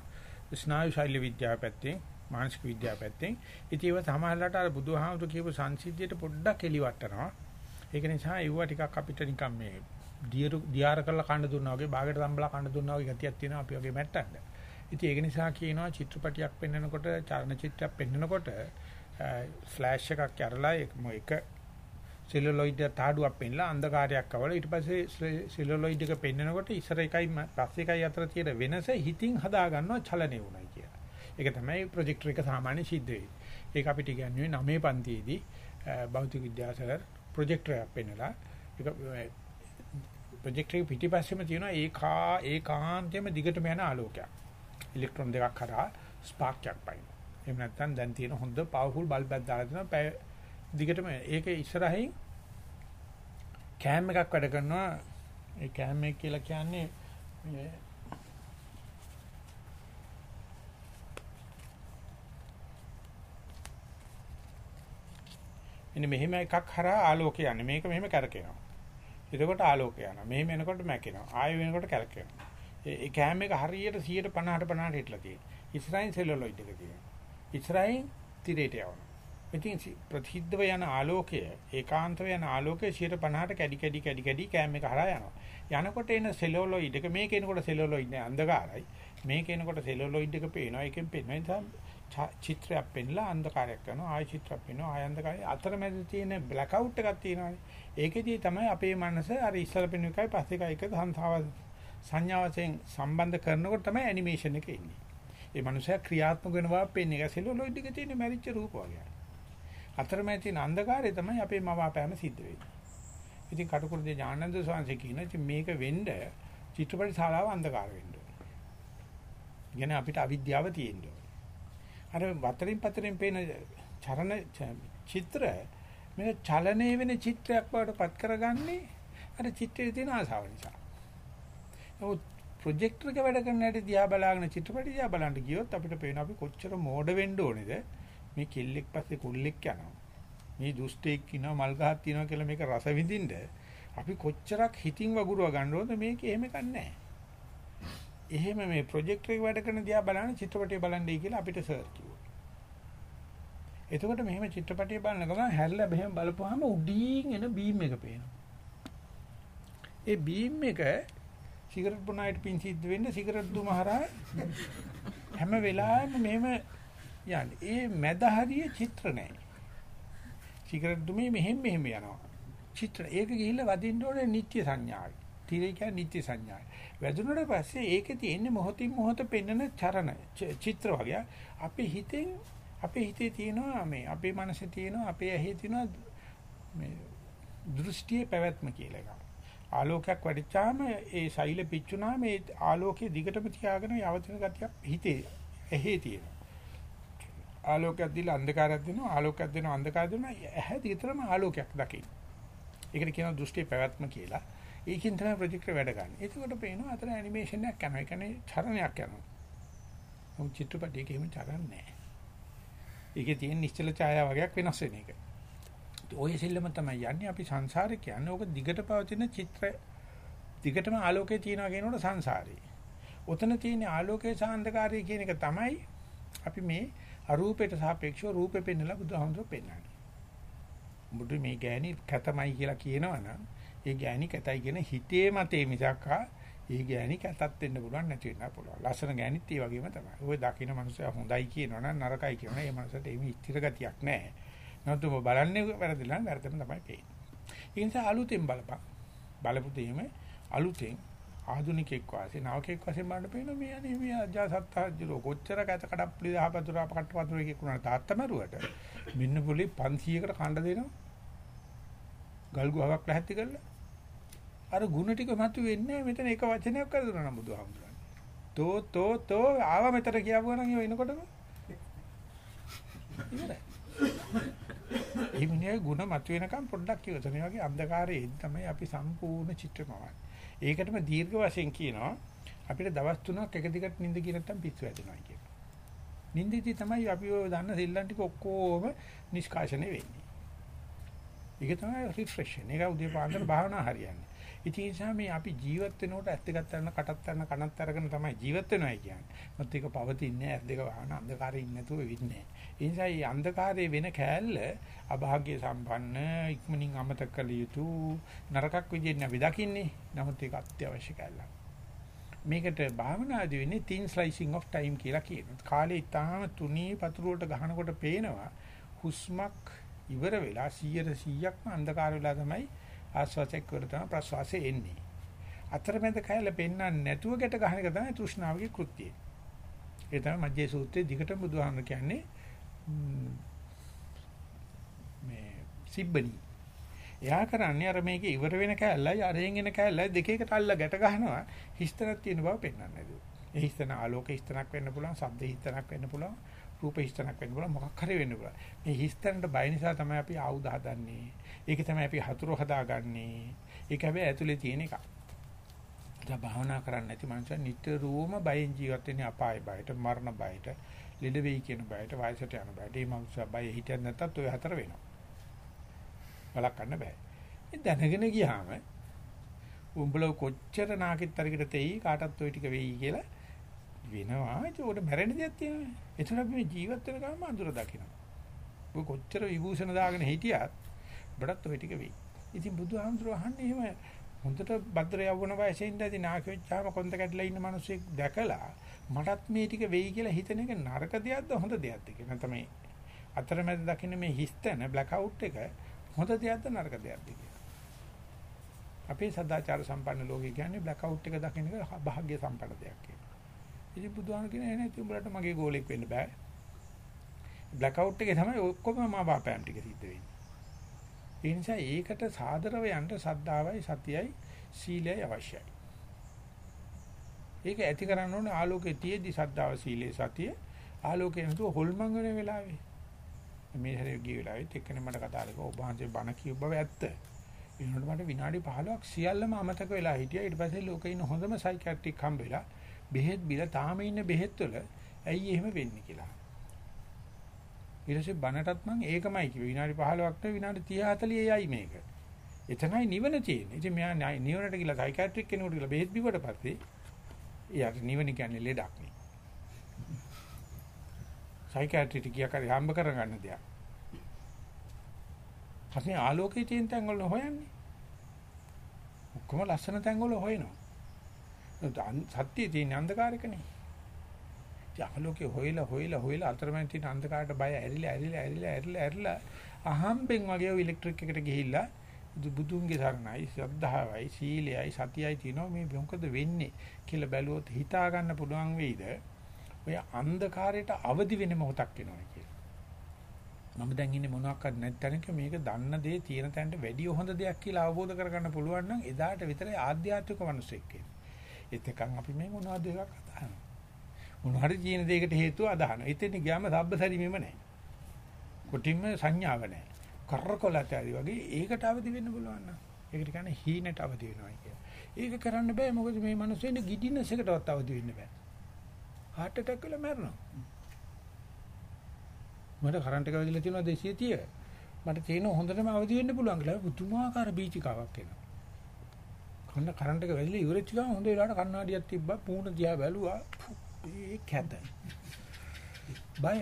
ස්නායු ශෛල්‍ය විද්‍යාව පැත්තෙන් මානසික විද්‍යාව පැත්තෙන්. ඉතින් ඒව සමහරලාට අර බුදුහාමුදුරු කියපු සංසිද්ධියට පොඩ්ඩක් එලිවට්ටනවා ඒක නිසා ඒව ටිකක් අපිට නිකන් මේ දියරු දියාර කරලා කන්න දුන්නා වගේ බාගට සම්බලා කන්න දුන්නා වගේ ගතියක් තියෙනවා අපි වගේ මැට්ටන්න. ඉතින් ඒක නිසා කියනවා චිත්‍රපටියක් පෙන්වනකොට චලන චිත්‍රයක් පෙන්වනකොට ෆ්ලෑෂ් එකක් කරලා එක සෙලුලොයිඩ් තාඩුවක් පෙන්ලා අන්ධකාරයක් අවල ඊට පස්සේ සෙලුලොයිඩ් එක පෙන්වනකොට ඉස්සර එකයි පස්සේ එකයි අතර තියෙන වෙනස හිතින් හදා ගන්නවා චලනය උනායි කියලා. ඒක තමයි ප්‍රොජෙක්ටර් එක සාමාන්‍ය සිද්ධ වෙන්නේ. ඒක අපිට කියන්නේ 9 පන්තියේදී භෞතික විද්‍යාසල ප්‍රොජෙක්ටර් එකක් පෙන්නලා ඒක ප්‍රොජෙක්ටර් එක පිටිපස්සෙම තියෙනවා ඒකා ඒකාන්තයෙන්ම දිගටම යන ආලෝකයක්. ඉලෙක්ට්‍රෝන දෙකක් කරා ස්පාර්ක් එකක් පයින්. එහෙම නැත්නම් දැන් තියෙන හොඳ පවර්ෆුල් බල්බ් එකක් දාලා දෙනවා පැය දිගටම ඒක ඉස්සරහින් කෑම් එකක් වැඩ කරනවා. ඒ කෑම් එක කියලා කියන්නේ මේ මෙන්න මෙහෙම එකක් හරහා ආලෝකය යන්නේ. මේක මෙහෙම කරකිනවා. එතකොට ආලෝකය යනවා. මෙහෙම එනකොට මැකෙනවා. ආයෙ වෙනකොට කැලකෙනවා. ඒ කෑම එක හරියට 150ට 50ට හිටලා තියෙනවා. ඉස්රායිල් සෙලුලොයිඩ් එක තියෙනවා. ඉස්රායිල් තිරේට යවනවා. ඉතින් ප්‍රතිහිද්දව යන ආලෝකය ඒකාන්තව යන ආලෝකය 150ට කැඩි කැඩි කැඩි කැඩි කෑම එක හරහා යනවා. යනකොට එන සෙලුලොයිඩ් එක මේක එනකොට සෙලුලොයිඩ් නෑ අන්ධකාරයි. මේක එනකොට සෙලුලොයිඩ් එක පේනවා. ඒකෙන් පේනවා. නිසා චිත්‍රයක් පෙන්නලා අන්ධකාරයක් කරනවා. ආය චිත්‍රයක් පෙන්වනවා. ආය අන්ධකාරය අතරමැද තියෙන බ්ලැක් අවුට් එකක් තියෙනවානේ. ඒකෙදී තමයි අපේ මනස අර ඉස්සර පෙන්වන එකයි පස්සේ එකයි එක සංසාව සංඥා වශයෙන් සම්බන්ධ කරනකොට තමයි ඇනිමේෂන් එක එන්නේ. ඒ මනුස්සයා ක්‍රියාත්මක වෙනවා පෙන්නේ. ඒක සෙලුලොයිඩ් එකේ තියෙන මැරිච්ච රූප වගේ. අතරමැද තියෙන අන්ධකාරය තමයි අපේ මවාපෑම සිද්ධ වෙන්නේ. ඉතින් කටුකුරුදී ඥානන්ද ස්වාමීන් කියන ඉතින් මේක වෙන්න චිත්‍රපට ශාලාව අන්ධකාර වෙන්න ඕනේ. ඉගෙන අපිට අවිද්‍යාව තියෙන්න ඕනේ. අර වතරින් පතරින් පේන චරණ චිත්‍ර මේක චලනයේ වෙන චිත්‍රයක් බවට පත් කරගන්නේ අර චිත්‍රයේ තියෙන ආසාව නිසා. නමුත් ප්‍රොජෙක්ටර් එක වැඩ කරන හැටි දිහා බලාගෙන චිත්‍රපටි දිහා බලන්න ගියොත් අපිට පේන අපි කොච්චර මෝඩ වෙන්න ඕනේද මේ කෙල්ලෙක් පස්සේ කුල්ලෙක් යනවා. මේ දුෂ්ටෙක් ඉනවා මල් ගහක් තියනවා කියලා මේක රස විඳින්න අපි කොච්චරක් හිතින් වගුරුව ගන්න ඕනද මේක එහෙම කන්නේ එහෙම මේ ප්‍රොජෙක්ටර් එක වැඩ කරන දිහා බලන චිත්‍රපටිය බලන්නයි කියලා අපිට සර් කිව්වා. එතකොට මෙහෙම චිත්‍රපටිය බලන ගමන් හැරිලා මෙහෙම බලපුවාම උඩින් එන බීම් එක පේනවා. ඒ බීම් එක සිගරට් බොන අයට පින් සිද්ධ වෙන්න සිගරට් දුම හරහා හැම වෙලාවෙම මෙහෙම යන්නේ. ඒ මැද හරිය චිත්‍ර නැහැ. සිගරට් දුමේ මෙහෙම මෙහෙම යනවා. චිත්‍ර ඒක ගිහිල්ලා වදින්න ඕනේ නිත්‍ය සංඥාවයි. තිරේ කියන්නේ නිත්‍ය සංඥාවයි. වැදුනට පස්සේ ඒකේ තියෙන්නේ මොහොතින් මොහොත පෙන්වන චරණ චිත්‍ර වගේ. අපේ හිතෙන් අපේ හිතේ තියෙනවා මේ අපේ මනසේ තියෙනවා අපේ ඇහි තියෙනවා මේ දෘෂ්ටියේ පැවැත්ම කියලා එකක්. ආලෝකයක් වැඩිචාම ඒ සෛල පිච්චුනාම ඒ ආලෝකයේ දිගටම තියාගෙන යවතින ගතියක් හිතේ ඇහි තියෙනවා. ආලෝකයක් දීලා අන්ධකාරයක් දෙනවා ආලෝකයක් දෙනවා අන්ධකාරයක් දෙනවා ඇහැ දිගටම ආලෝකයක් දකින්න. ඒකට කියනවා දෘෂ්ටි පැවැත්ම කියලා. ඒකෙන් තමයි ප්‍රොජෙක්ටර් වැඩ ගන්න. එතකොට පේනවා අතර ඇනිමේෂන් එකක් යනවා. ඒ කියන්නේ චරණයක් යනවා. මොකද චිත්‍රපටයක එහෙම චරණ නැහැ. ඒකේ තියෙන නිශ්චල ඡායාව වගේක් වෙනස් වෙන එක. ඔය සිල්ලම තමයි යන්නේ අපි සංසාරේ කියන්නේ. ඕක දිගට පවතින චිත්‍ර දිගටම ආලෝකයේ තියනවා කියනකොට සංසාරේ. ඔතන තියෙන ආලෝකයේ සාන්දකාරය කියන එක තමයි අපි මේ අරූපයට සාපේක්ෂව රූපෙ පෙන්නලා බුදුහාමුදුරුවෝ පෙන්නන්නේ. මුදු මේ ගෑණි කැතමයි කියලා කියනවනම් ඒ ගෑණි කැතයි කියන හිතේ මතේ මිසක් ඒ ගෑණි කැතත් වෙන්න පුළුවන් නැති වෙන්න පුළුවන්. ලස්සන ගෑණිත් ඒ වගේම තමයි. ඔය දකින්න මනුස්සයා හොඳයි කියනවනම් නරකයි කියනවා. ඒ මනුස්සට එimhe ස්ථිර ගතියක් නැහැ. නැත්නම් ඔබ බලන්නේ වැරදිලා වැරදෙම තමයි පේන්නේ. ඒ නිසා අලුතෙන් බලපන්. බලපු දෙයම අලුතෙන් ආධුනිකෙක් වාසේ නවකෙක් වශයෙන් බලන්න පේන මේ අනේ මේ අජාසත්තාජ්ජලෝ කොච්චර කැත කඩප්පුලි දහපතුර අපකට වතුර එකේ කුණා තාත්තමරුවට මෙන්න පුලි 500කට කණ්ඩ දෙනවා ගල් ගුහාවක් ලැහැත්ති කරලා අර ಗುಣ ටික මතු වෙන්නේ මෙතන එක වචනයක් කර දුන්නා නම් බුදුහාමුදුරනේ තෝ තෝ තෝ ආව මෙතන කියවුවා නම් ඒ එනකොටම ඉවරයි ඒ මිනිහේ ಗುಣ මතු වෙනකම් පොඩ්ඩක් කිව්වතනේ වගේ අන්ධකාරයේ තමයි අපි සම්පූර්ණ චිත්‍රමවන්නේ ඒකටම දීර්ඝ වශයෙන් කියනවා අපිට දවස් තුනක් එක දිගට නිින්ද ගිය නැත්තම් පිස්සු වැදෙනවා කියනවා. නිින්දෙදි තමයි අපි ඔය දන්න සෙල්ලම් ටික ඔක්කොම නිෂ්කාශනය වෙන්නේ. ඒක තමයි රිෆ්‍රෙෂන්. ඒක උදේ පාන්දර භාවනා හරියන්නේ. ඉතින් ඒ නිසා මේ අපි ජීවත් වෙනකොට ඇස් දෙකක් තරන කටක් තරන කනක් තරගෙන තමයි ජීවත් වෙනවයි කියන්නේ. මොකද ඒක පවතින්නේ ඇස් දෙක වහන අන්ධකාරයේ ඉන්නේ නැතුව වෙන්නේ. ඒ නිසා මේ අන්ධකාරයේ වෙන කෑල්ල අභාග්‍ය සම්පන්න ඉක්මනින් අමතක කළ යුතු නරකක් විදිහට අපි දකින්නේ. නමුත් ඒක අත්‍යවශ්‍ය කෑල්ලක්. මේකට භාවනාදී වෙන්නේ thin slicing of time කියලා කියනවා. කාලේ ඉතාම තුනී පතුරු වලට ගහනකොට පේනවා හුස්මක් ඉවර වෙලා 100 100ක්ම අන්ධකාර වෙලා තමයි ආස්වාසයක් කර තමයි ප්‍රසවාසය එන්නේ. අතරමැද කයල පෙන්වන්නේ නැතුව ගැට ගන්න එක තමයි තෘෂ්ණාවගේ කෘත්‍යය. ඒ තමයි මජ්ජේ සූත්‍රයේ දිගටම බුදුහාමර කියන්නේ මේ සිබ්බනි. එයා කරන්නේ අර මේකේ ඉවර වෙන කැලලයි අරෙන් එන කැලලයි දෙකේකට අල්ල ගැට ගන්නවා හිස්තනක් තියෙන බව පෙන්වන්නේ නේද? ඒ හිස්තන ආලෝක හිස්තනක් වෙන්න පුළුවන්, ශබ්ද හිස්තනක් වෙන්න පුළුවන්, රූප හිස්තනක් වෙන්න පුළුවන්, මොකක් හරි වෙන්න පුළුවන්. මේ හිස්තනට බය නිසා තමයි අපි ආයුධ හදන්නේ. ඒක තමයි අපි හතුරු හදාගන්නේ. ඒක හැබැයි ඇතුලේ තියෙන එකක්. දැන් භාවනා කරන්නේ නැති මනුස්සය නිතරම බයෙන් ජීවත් වෙන්නේ අපාය බයට, මරණ බයට, ලෙඩ වෙයි කියන බයට, වයසට යන බයට. මේ මනුස්සය බය හිටියත් නැත්තත් ඔය හතර වෙනවා. බලකන්න බෑ. මේ දැනගෙන ගියාම උඹල කොච්චර නාකිටතරකට තෙයි කාටත් ඔය ටික වෙයි කියලා වෙනවා. ඒක උඩ මැරෙන්න දෙයක් තියෙනවා. එතන අපි ජීවත් වෙන ගමන් අඳුර දකිනවා. ඔය කොච්චර විභූෂණ දාගෙන හිටියත් බඩත් ඔය ටික වෙයි. ඉතින් බුදුහාමුදුරුවෝ අහන්නේ එහෙම හොඳට භද්‍ර යවුණ වයසේ ඉඳදී නාකි වෙච්චාම කොන්ද කැඩලා ඉන්න මිනිස්සෙක් දැකලා මටත් මේ ටික වෙයි කියලා හිතන එක නරක දෙයක්ද හොඳ දෙයක්ද කියලා තමයි අතරමැද දකින්න මේ හිස්තන බ්ලැක් අවුට් එක හොඳ දෙයක්ද නරක දෙයක්ද කියලා. අපේ සදාචාර සම්පන්න ලෝකේ කියන්නේ බ්ලැක් අවුට් එක දකින්න එක භාග්‍ය සම්පන්න දෙයක් කියලා. ඉතින් බුදුහාම කියන එනේ ඉතින් උඹලට මගේ ගෝලෙක් වෙන්න බෑ. බ්ලැක් අවුට් එකේ තමයි ඔක්කොම මා බාපෑම් ටික සිද්ධ වෙන්නේ. ඒ නිසා ඒකට සාදරව යන්න සද්ධාවයි සතියයි සීලයයි අවශ්‍යයි. ඒක ඇති කරන්න ඕනේ ආලෝකයේ තියෙද්දි සද්ධාව සීලේ සතිය ආලෝකේ නතුව හොල්මන් වෙන වෙලාවේ. මේ හැරේ ගිය වෙලාවෙත් එක්කෙනෙක් මට කතා කරලා ඔබ වහන්සේ බණ කියව බව ඇත්ත. ඊනොට මට විනාඩි 15ක් සියල්ලම අමතක වෙලා හිටියා. ඊට පස්සේ ලෝකේ ඉන්න හොඳම සයිකියාට්‍රික් හම්බෙලා බෙහෙත් බිල තාම ඉන්න බෙහෙත් වල ඇයි එහෙම වෙන්නේ කියලා. ඊට පස්සේ බනටත් මම ඒකමයි කිව්වේ විනාඩි 15ක් නෙවෙයි විනාඩි 30 40 යයි මේක. එතනයි නිවන තියෙන්නේ. ඉතින් මෙයා නිවනට ගිහලා සයිකියාට්‍රික් කෙනෙකුට ගිහලා බෙහෙත් බිව්වට පස්සේ එයාට නිවන කියන්නේ ලෙඩක් නේ. සයිකියාට්‍රිට ගියා කරේ හම්බ කරගන්න දෙයක්. පස්සේ ආලෝකයේ තියෙන තැන් වල හොයන්නේ. ඔක්කොම ලස්සන තැන් වල හොයනවා. සත්‍යයේ තියෙන අන්ධකාරකනේ. ආලෝකේ හොයලා හොයලා හොයලා අතරමැද තියෙන අන්ධකාරයට බය ඇරිලා ඇරිලා ඇරිලා ඇරිලා ඇරිලා අහම්බෙන් වගේ ඔය ඉලෙක්ට්‍රික් එකට ගිහිල්ලා බුදුන්ගේ සරණයි ශ්‍රද්ධාවයි සීලයයි සතියයි තියෙනවා මේ මොකද වෙන්නේ කියලා බැලුවොත් හිතා ගන්න පුළුවන් වෙයිද ඔය අන්ධකාරයට අවදි වෙන මොහොතක් වෙනවා කියලා. මම දැන් ඉන්නේ මොනවාක්වත් නැත්නම් මේක දන්න දේ තියෙන තැනට වැඩිය හොඳ දෙයක් කියලා අවබෝධ කරගන්න පුළුවන් නම් එදාට විතරයි ආධ්‍යාත්මික මිනිසෙක් කියන්නේ. එතකන් අපි මේ මොනවද එකක් අදහනවා. මොනවාරි කියන දෙයකට හේතුව අදහනවා. එතෙන් ගියාම සබ්බසරිමෙම නැහැ. කොටින්ම සංඥාව නැහැ. කරකොලතරි වගේ ඒකට අවදි වෙන්න පුළුවන් නම්. ඒකට කියන්නේ හීනට අවදි වෙනවා කියලා. ඒක කරන්න බෑ මොකද මේ මිනිස්සුන්ට ගිඩිනස් එකටවත් අවදි වෙන්න බෑ. heart attack වෙලා මැරෙනවා. මට කරන්ට් එක වැදිලා තියෙනවා 230. මට තියෙන හොඳටම අවදි වෙන්න පුළුවන් කියලා පුදුමාකාර බීචිකාවක් එනවා. කන්න කරන්ට් එක වැදිලා ඉවරෙච්ච ගමන් හොඳ වෙලාවට කණ්ණාඩියක් තිබ්බා පූණ දිහා බැලුවා. ඒ කැත. බය.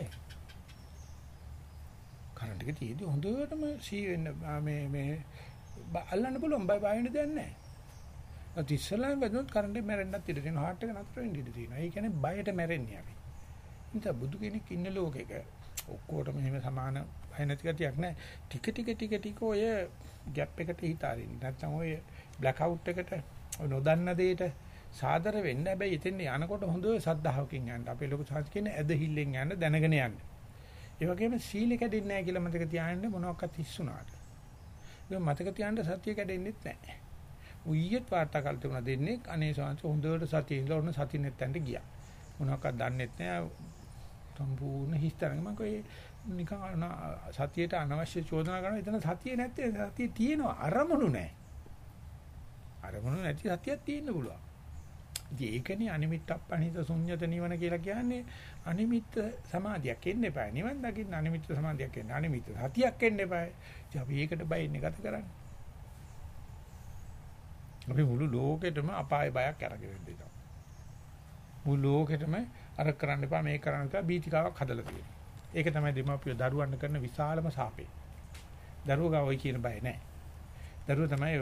කරන්ට් එක තියෙදි හොඳටම සී වෙන්න මේ මේ අල්ලන්න පුළුවන් බය බය වෙන්න දෙයක් නැහැ. අත ඉස්සලා වැදුනොත් කරන්ට් එක මැරෙන්නත් ඉඩ තියෙනවා. හાર્ට් එක නතර වෙන්න ඉඩ තියෙනවා. ඒ කියන්නේ බයට මැරෙන්නේ අපි. ඉතින් බුදු කෙනෙක් ඉන්න ලෝකෙක ඔක්කොටම එහෙම සමාන බය නැති ගතියක් නැහැ. ටික ටික ටික ටික ඔය ગેප් එකට හිත අරින්න. නැත්නම් ඔය බ්ලැක් අවුට් එකට නොදන්න දෙයට සාදර වෙන්න හැබැයි එතෙන් යනකොට හොඳ සද්ධාහකින් යන්න. අපි ලොකු සංස් කියන ඇදහිල්ලෙන් යන්න දැනගෙන යන්න. ඒ වගේම සීල කැඩෙන්නේ නැහැ කියලා මතක තියාගන්න මොනවාක්වත් හිස්සුනාට. ඒක මතක තියාගන්න සතිය කැඩෙන්නේත් නැහැ. ඌයේත් වාර්තා කළ තුන දෙන්නේ අනේ සංස් හොඳට සතිය ඉඳලා ඔන්න සතිය නැත්තන්ට ගියා. මොනවාක්වත් දන්නෙත් නැහැ. සම්පූර්ණ හිස්තරංග මම කෝ නිකන් සතියට අනවශ්‍ය චෝදනා කරනවා එතන සතිය නැත්තේ සතිය තියෙනවා අරමුණු නැහැ. අරමුණු නැති සතියක් තියෙන්න පුළුවන්. ඉතින් ඒකනේ අනිමිත්තප්පණිත ශුන්්‍යත නිවන කියලා කියන්නේ අනිමිත්ත සමාධියක් එන්න එපා. නිවන් දකින්න අනිමිත්ත සමාධියක් එන්න. අනිමිත්ත සතියක් එන්න එපා. ඉතින් අපි ඒකට බයින්නේ ගත කරන්නේ. අපි මුළු ලෝකෙටම අපාය බයක් අරගෙන ඉන්නවා. මුළු ලෝකෙටම අර කරන්න එපා මේක කරන්න එපා බීතිකාවක් හදලා තියෙනවා. ඒක තමයි දෙමාපියෝ දරුවන්ට කරන විශාලම සාපේ. දරුවෝ ගාව ඔය කියන බය නැහැ. දරුවෝ තමයි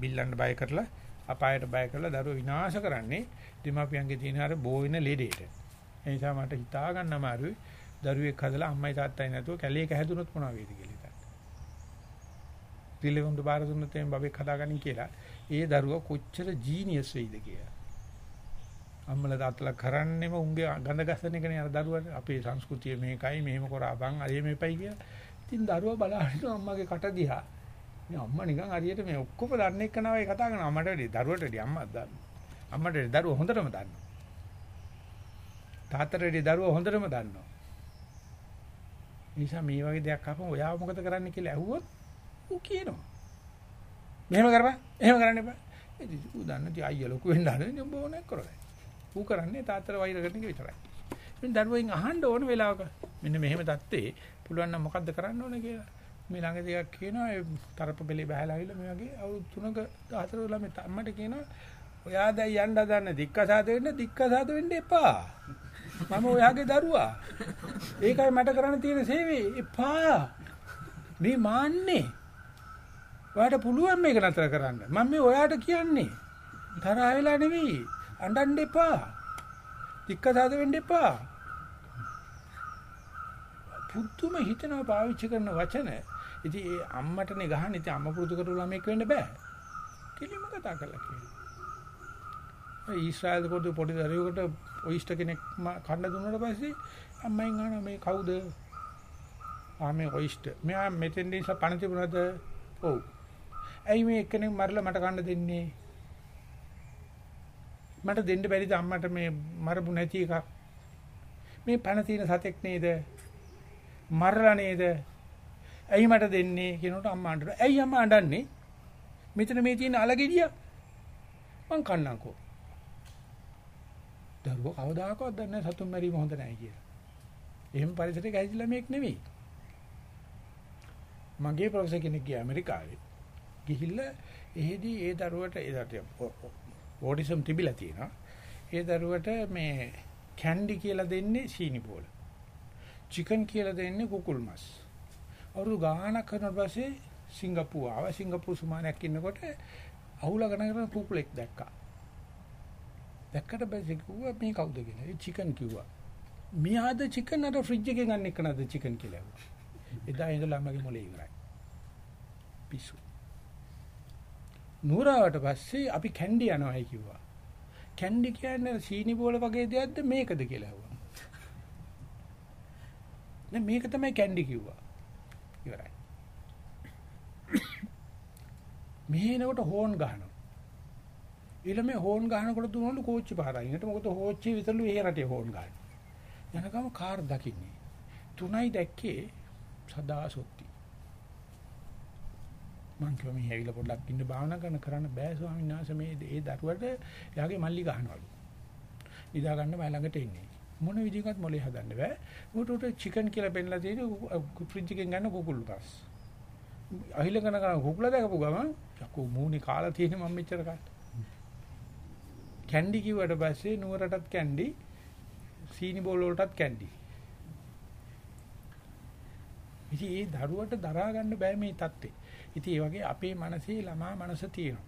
බිල්ලන්න බය කරලා අපායට බය කරලා දරුවෝ විනාශ කරන්නේ දෙමාපියන්ගේ තියෙන අර බෝ වෙන ලෙඩේට. ඒ නිසා මට හිතා ගන්න අමාරුයි දරුවෙක් හදලා අම්මයි තාත්තයි නැතුව කැලේක හැදුනොත් මොනවා වේද කියලා හිතන්න. ත්‍රිලෙවුන්ට බාර දුන්නොත් එම් බබෙක් හදාගනින් කියලා. ඒ දරුවා කොච්චර ජීනියස් වෙයිද කියලා. අම්මලා තාත්තලා කරන්නේම උන්ගේ ගඳ ගසන එකනේ අර දරුවාට අපේ සංස්කෘතිය මේකයි මෙහෙම කරාපන් අය මේපයි කියලා. ඉතින් දරුවා බලහින්න අම්මගේ කට දිහා. මේ අම්මා නිකන් හරියට මේ ඔක්කොම දන්න එක නවයි කතා කරන අම්මට වැඩි දරුවට වැඩි අම්මා දන්න. අම්මට වැඩි දරුවා හොඳටම දන්නවා. තාත්තට වැඩි දරුවා හොඳටම දන්නවා. නිසා මේ වගේ දෙයක් අපම ඔයා මොකද කරන්න කියලා ඇහුවොත් ඌ කියනවා. මෙහෙම කරපන්. එහෙම කරන්න එපා. ඉතින් ඌ දන්න ති අයියා ලොකු වෙන්න හදන්නේ උඹ ඕනේ කරලා. ඌ කරන්නේ තාත්තට වෛර කරන එක විතරයි. ඉතින් දරුවෙන් අහන්න ඕන වෙලාවක මෙන්න මෙහෙම தත්තේ පුළුවන් නම් මොකද්ද කරන්න ඕනේ කියලා. මේ ළඟදී එකක් කියනවා ඒ තරප බෙලේ බහලා ආවිල්ලා මේ වගේ අවුරුදු 3ක 14 ළමයි අම්මට කියනවා ඔයා දැන් යන්න හදන්න දික්කසාද වෙන්න දික්කසාද වෙන්න එපා. මම ඔයාගේ දරුවා. ඒකයි මට කරන්න තියෙන සේවය. එපා. මේ මාන්නේ. ඔයාට පුළුවන් මේක නතර කරන්න. මම මේ ඔයාට කියන්නේ. තරහ වෙලා නෙවෙයි. අඬන්න එපා. දික්කසාද වෙන්න එපා. පුදුම හිතනවා පාවිච්චි කරන වචන. ඉතින් ඒ අම්මටනේ ගහන්නේ. ඉතින් අම්ම පුරුදු කරපු ළමෙක් වෙන්න බෑ. කෙලිම කතා කරලා කියනවා. ඊශ්‍රායල් පොඩි පොඩි දරුවෙකුට ඔයිස්ටර් කෙනෙක් කන්න දුන්නාට පස්සේ අම්මෙන් අහනවා මේ කවුද? ආ මේ ඔයිස්ටර්. මෙයා මෙතෙන් ඉස්ස පණ තිබුණාද? ඔව්. ඇයි මේ එක්කෙනෙක් මරලා මට කන්න දෙන්නේ? මට දෙන්න බැරිද අම්මට මේ මරපු නැති එකක්? මේ පණ තියෙන සතෙක් නේද? මරලා නේද? ඇයි මට දෙන්නේ කියනකොට අම්මා අඬනවා. ඇයි අම්මා අඬන්නේ? මෙතන මේ තියෙන අලගෙඩිය මං කන්නම්කෝ. දරුවෝ කවදාකවත් දන්නේ නැහැ සතුන් මැරීම හොඳ නැහැ කියලා. එහෙම පරිසරයක ඇවිල්ලා මේක නෙවෙයි. මගේ ප්‍රොෆෙසර් කෙනෙක් ගියා ඇමරිකාවේ. ගිහිල්ලා එහෙදී ඒ දරුවට ඒ දරුවට ඕටිසම් තිබිලා තියෙනවා. ඒ දරුවට මේ කැන්ඩි කියලා දෙන්නේ සීනි බෝල. චිකන් කියලා දෙන්නේ කුකුල් මස්. අවුරුදු ගාණක් කරන පස්සේ සිංගප්පූව ආවා. සිංගප්පූ සුමානයක් ඉන්නකොට අහුලගෙන කරන කුකුලෙක් දැක්කා. දැක්කට පස්සේ කිව්වා මේ කවුද කියලා. ඒ චිකන් කිව්වා. මියාද චිකන් අර ෆ්‍රිජ් එකේ ගන්න එක නේද චිකන් කියලා. එදා ඉඳලා මගේ මොලේ ඉවරයි. පිස්සු. නూరుවට පස්සේ අපි කැන්ඩි යනවායි කිව්වා. කැන්ඩි කියන්නේ සීනි බෝල වගේ දෙයක්ද මේකද කියලා ඇහුවා. නෑ මේක තමයි කැන්ඩි කිව්වා. ඉවරයි. මෙහෙනකොට හෝන් ගහනවා. ඊළමේ හෝන් ගහනකොට දුන්නලු කෝච්චි පාරයි. ඊට මොකද කෝච්චි විතරලු ඒ රටේ හෝන් ගහන්නේ. යනකම කාර් දකින්නේ. තුනයි දැක්කේ සදා සොත්ති. මං කිව්වා මේ ඇවිල්ලා පොඩ්ඩක් ඉන්න භාවනා කරන කරන්න බෑ ස්වාමීන් වහන්සේ මේ ඒ දරුවට එයාගේ මල්ලි ගහනවලු. නිදා ගන්න මම ළඟට ඉන්නේ. මොන විදිහකට මොලේ හදන්න බෑ. උට උට චිකන් කියලා පෙන්නලා තියෙන ෆ්‍රිජ් එකෙන් ගන්න කුකුළු රස්. අහිලකන කරන කුකුලා දැකපු ගමන් යකෝ මූණේ කාලා තියෙන මම මෙච්චර කාට. කැන්ඩි කිව්වට පස්සේ නුවරටත් කැන්ඩි සීනි බෝල් වලටත් කැන්ඩි. ඉතින් ඒ දරුවට දරා ගන්න බෑ මේ தත්ත්වේ. ඉතින් ඒ වගේ අපේ මනසේ ළමා මනස තියෙනවා.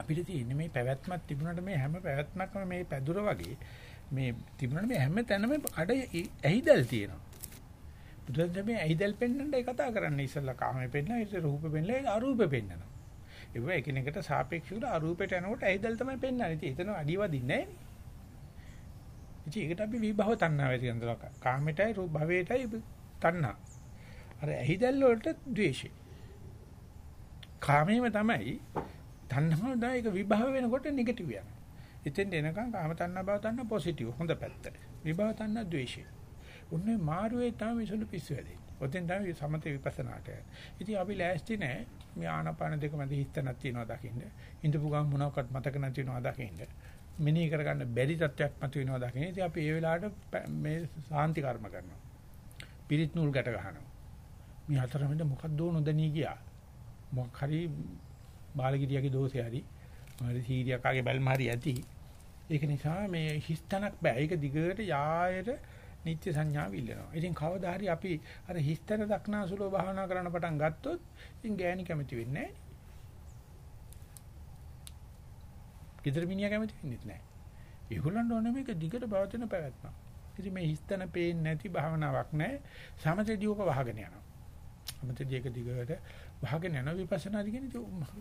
අපිට තියෙන්නේ මේ පැවැත්මක් තිබුණාට මේ හැම පැවැත්මක්ම මේ පැදුර වගේ මේ තිබුණාට මේ හැම තැනම අඩ ඇහිදල් තියෙනවා. බුදුන් මේ ඇහිදල් පෙන්වන්නයි කතා කරන්නේ ඉස්සල්ලා කාමේ පෙන්වලා ඊට රූපෙ පෙන්වලා අරූපෙ පෙන්වනවා. ඒක එකිනෙකට සාපේක්ෂව අරූපෙට යනකොට ඇහිදල් තමයි පෙන්වන්නේ. ඉතින් එතන අඩියවදින්නේ නැහැ නේ. ඉතින් ඒකට අපි විභව තණ්හාව ඇති කරනවා. කාමෙටයි රූප භවයටයි තණ්හා. අර ඇහිදල් වලට ද්වේෂය. කාමයේම තමයි තණ්හාව දායක විභව වෙනකොට නෙගටිව් යනවා. එතෙන් එනකන් කාම තණ්හා භව තණ්හා පොසිටිව් හොඳ පැත්ත. විභව තණ්හා ද්වේෂය. උන්නේ මාරුවේ තමයි මිසුළු පිස්සු වැඩේ. ඔතෙන් තමයි සමත විපස්සනාට. ඉතින් අපි ලෑස්ති නැහැ මේ ආනාපාන දෙක මැද හිතනක් තියනවා දකින්න. ඉඳපු ගමන් මොනවාක්වත් මතක නැති වෙනවා දකින්න. මිනී කරගන්න බැරි තත්ත්වයක් මත වෙනවා දකින්න. ඉතින් අපි ඒ වෙලාවට මේ සාන්ති කර්ම කරනවා. පිරිත් නූල් ගැට ගන්නවා. මේ අතරමැද මොකක්ද නොදැනී ගියා. මොකක් හරි බාලගිරියගේ දෝෂය හරි හරි සීරියකාගේ බැල්ම හරි ඇති. ඒක නිසා මේ හිස්තනක් බෑ. ඒක දිගට යායට නිත්‍ය සංඥාව ඉල්ලනවා. ඉතින් කවදා හරි අපි අර හිස්තන දක්නාසුලෝ භාවනා කරන්න පටන් ගත්තොත් ඉතින් ගෑණි කැමති වෙන්නේ නැහැ. ගෙදර මිනිහා කැමති වෙන්නේ නැහැ. ඒගොල්ලන්ට ඕනේ මේක දිගට පවතින පැවැත්ම. ඉතින් මේ හිස්තන පේන්නේ නැති භාවනාවක් නැහැ. සමතේදී ඕක වහගෙන යනවා. සමතේදී එක දිගට වහගෙන යන විපස්සනා දිගෙන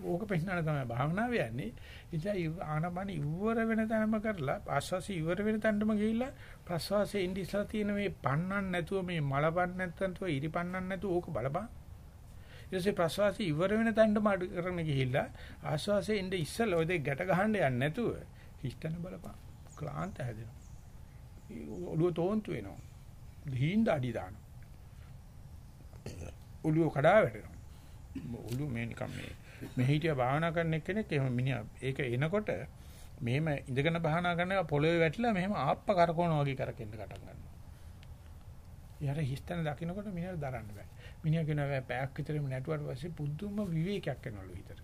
ඕක පෙන්නන තමයි භාවනාව යන්නේ. ඉතින් ආනපන ඉවර වෙන තැනම කරලා ආස්වාසි ඉවර වෙන තැනටම ගිහිල්ලා ප්‍රස්වාසයේ ඉඳි ඉස්සලා තියෙන මේ පන්නන්න නැතුව මේ මල පන්න නැතුව ඉරි පන්නන්න නැතුව ඕක බලපන්. ඊට පස්සේ ප්‍රස්වාසي ඉවර වෙන තැනටම අඩු කරන ගිහිල්ලා ආස්වාසයේ ඉඳ ඉස්සලා ඔය දෙක ගැට ගහන්න යන්නේ නැතුව හිස්තන බලපන්. ක්ලාන්ත හැදෙනවා. ඔළුව තෝන්තු වෙනවා. දීන් දාඩි දානවා. ඔළුව කඩා වැටෙනවා. ඔලු මේ නිකන් මේ මේ හිටිය භාවනා කරන එක්කෙනෙක් එහෙම මිනිහා ඒක එනකොට මෙහෙම ඉඳගෙන භාවනා කරනවා පොළවේ වැටිලා මෙහෙම ආප්ප කරකවන වගේ කරකෙන්න පටන් ගන්නවා. යාර හිස්තන දකින්නකොට මිනිහට දරන්න බෑ. මිනිහා කියනවා පැයක් විතරම නැටුවට පස්සේ පුදුම විවේකයක් එනවලු හිතට.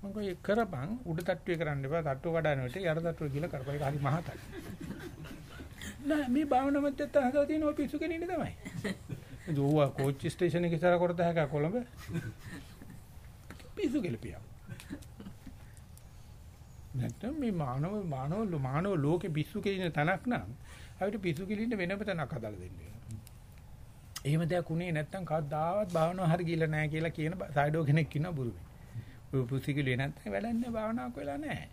මම කොයි කරපන් උඩ තට්ටුවේ කරන්න එපා තට්ටුව කඩන විට යට තට්ටුව කියලා කරපයි ඒක හරි මහතයි. නෑ මේ භාවනා මැදත් හදලා තියෙන ඔය පිස්සු කෙනින්නේ තමයි. දුවා කෝච්චි ස්ටේෂන් එකේ ඉස්සර කරත හැක කොළඹ පිසු කෙලපියා නැත්නම් මේ මානව මානව මානව ලෝකේ පිස්සු කෙලින තැනක් නම් අපිට පිස්සු කෙලින්න වෙනම තැනක් හදලා දෙන්න වෙනවා. එහෙම දෙයක් උනේ නැත්නම් කවදාවත් භාවනාව හරි ගිහලා නැහැ කියලා කියන සයිඩෝ කෙනෙක් ඉන්නවා බුරුමේ. ඔය පුසි කෙලිය නැත්නම් වැඩක් නැහැ භාවනාවක් වෙලා නැහැ.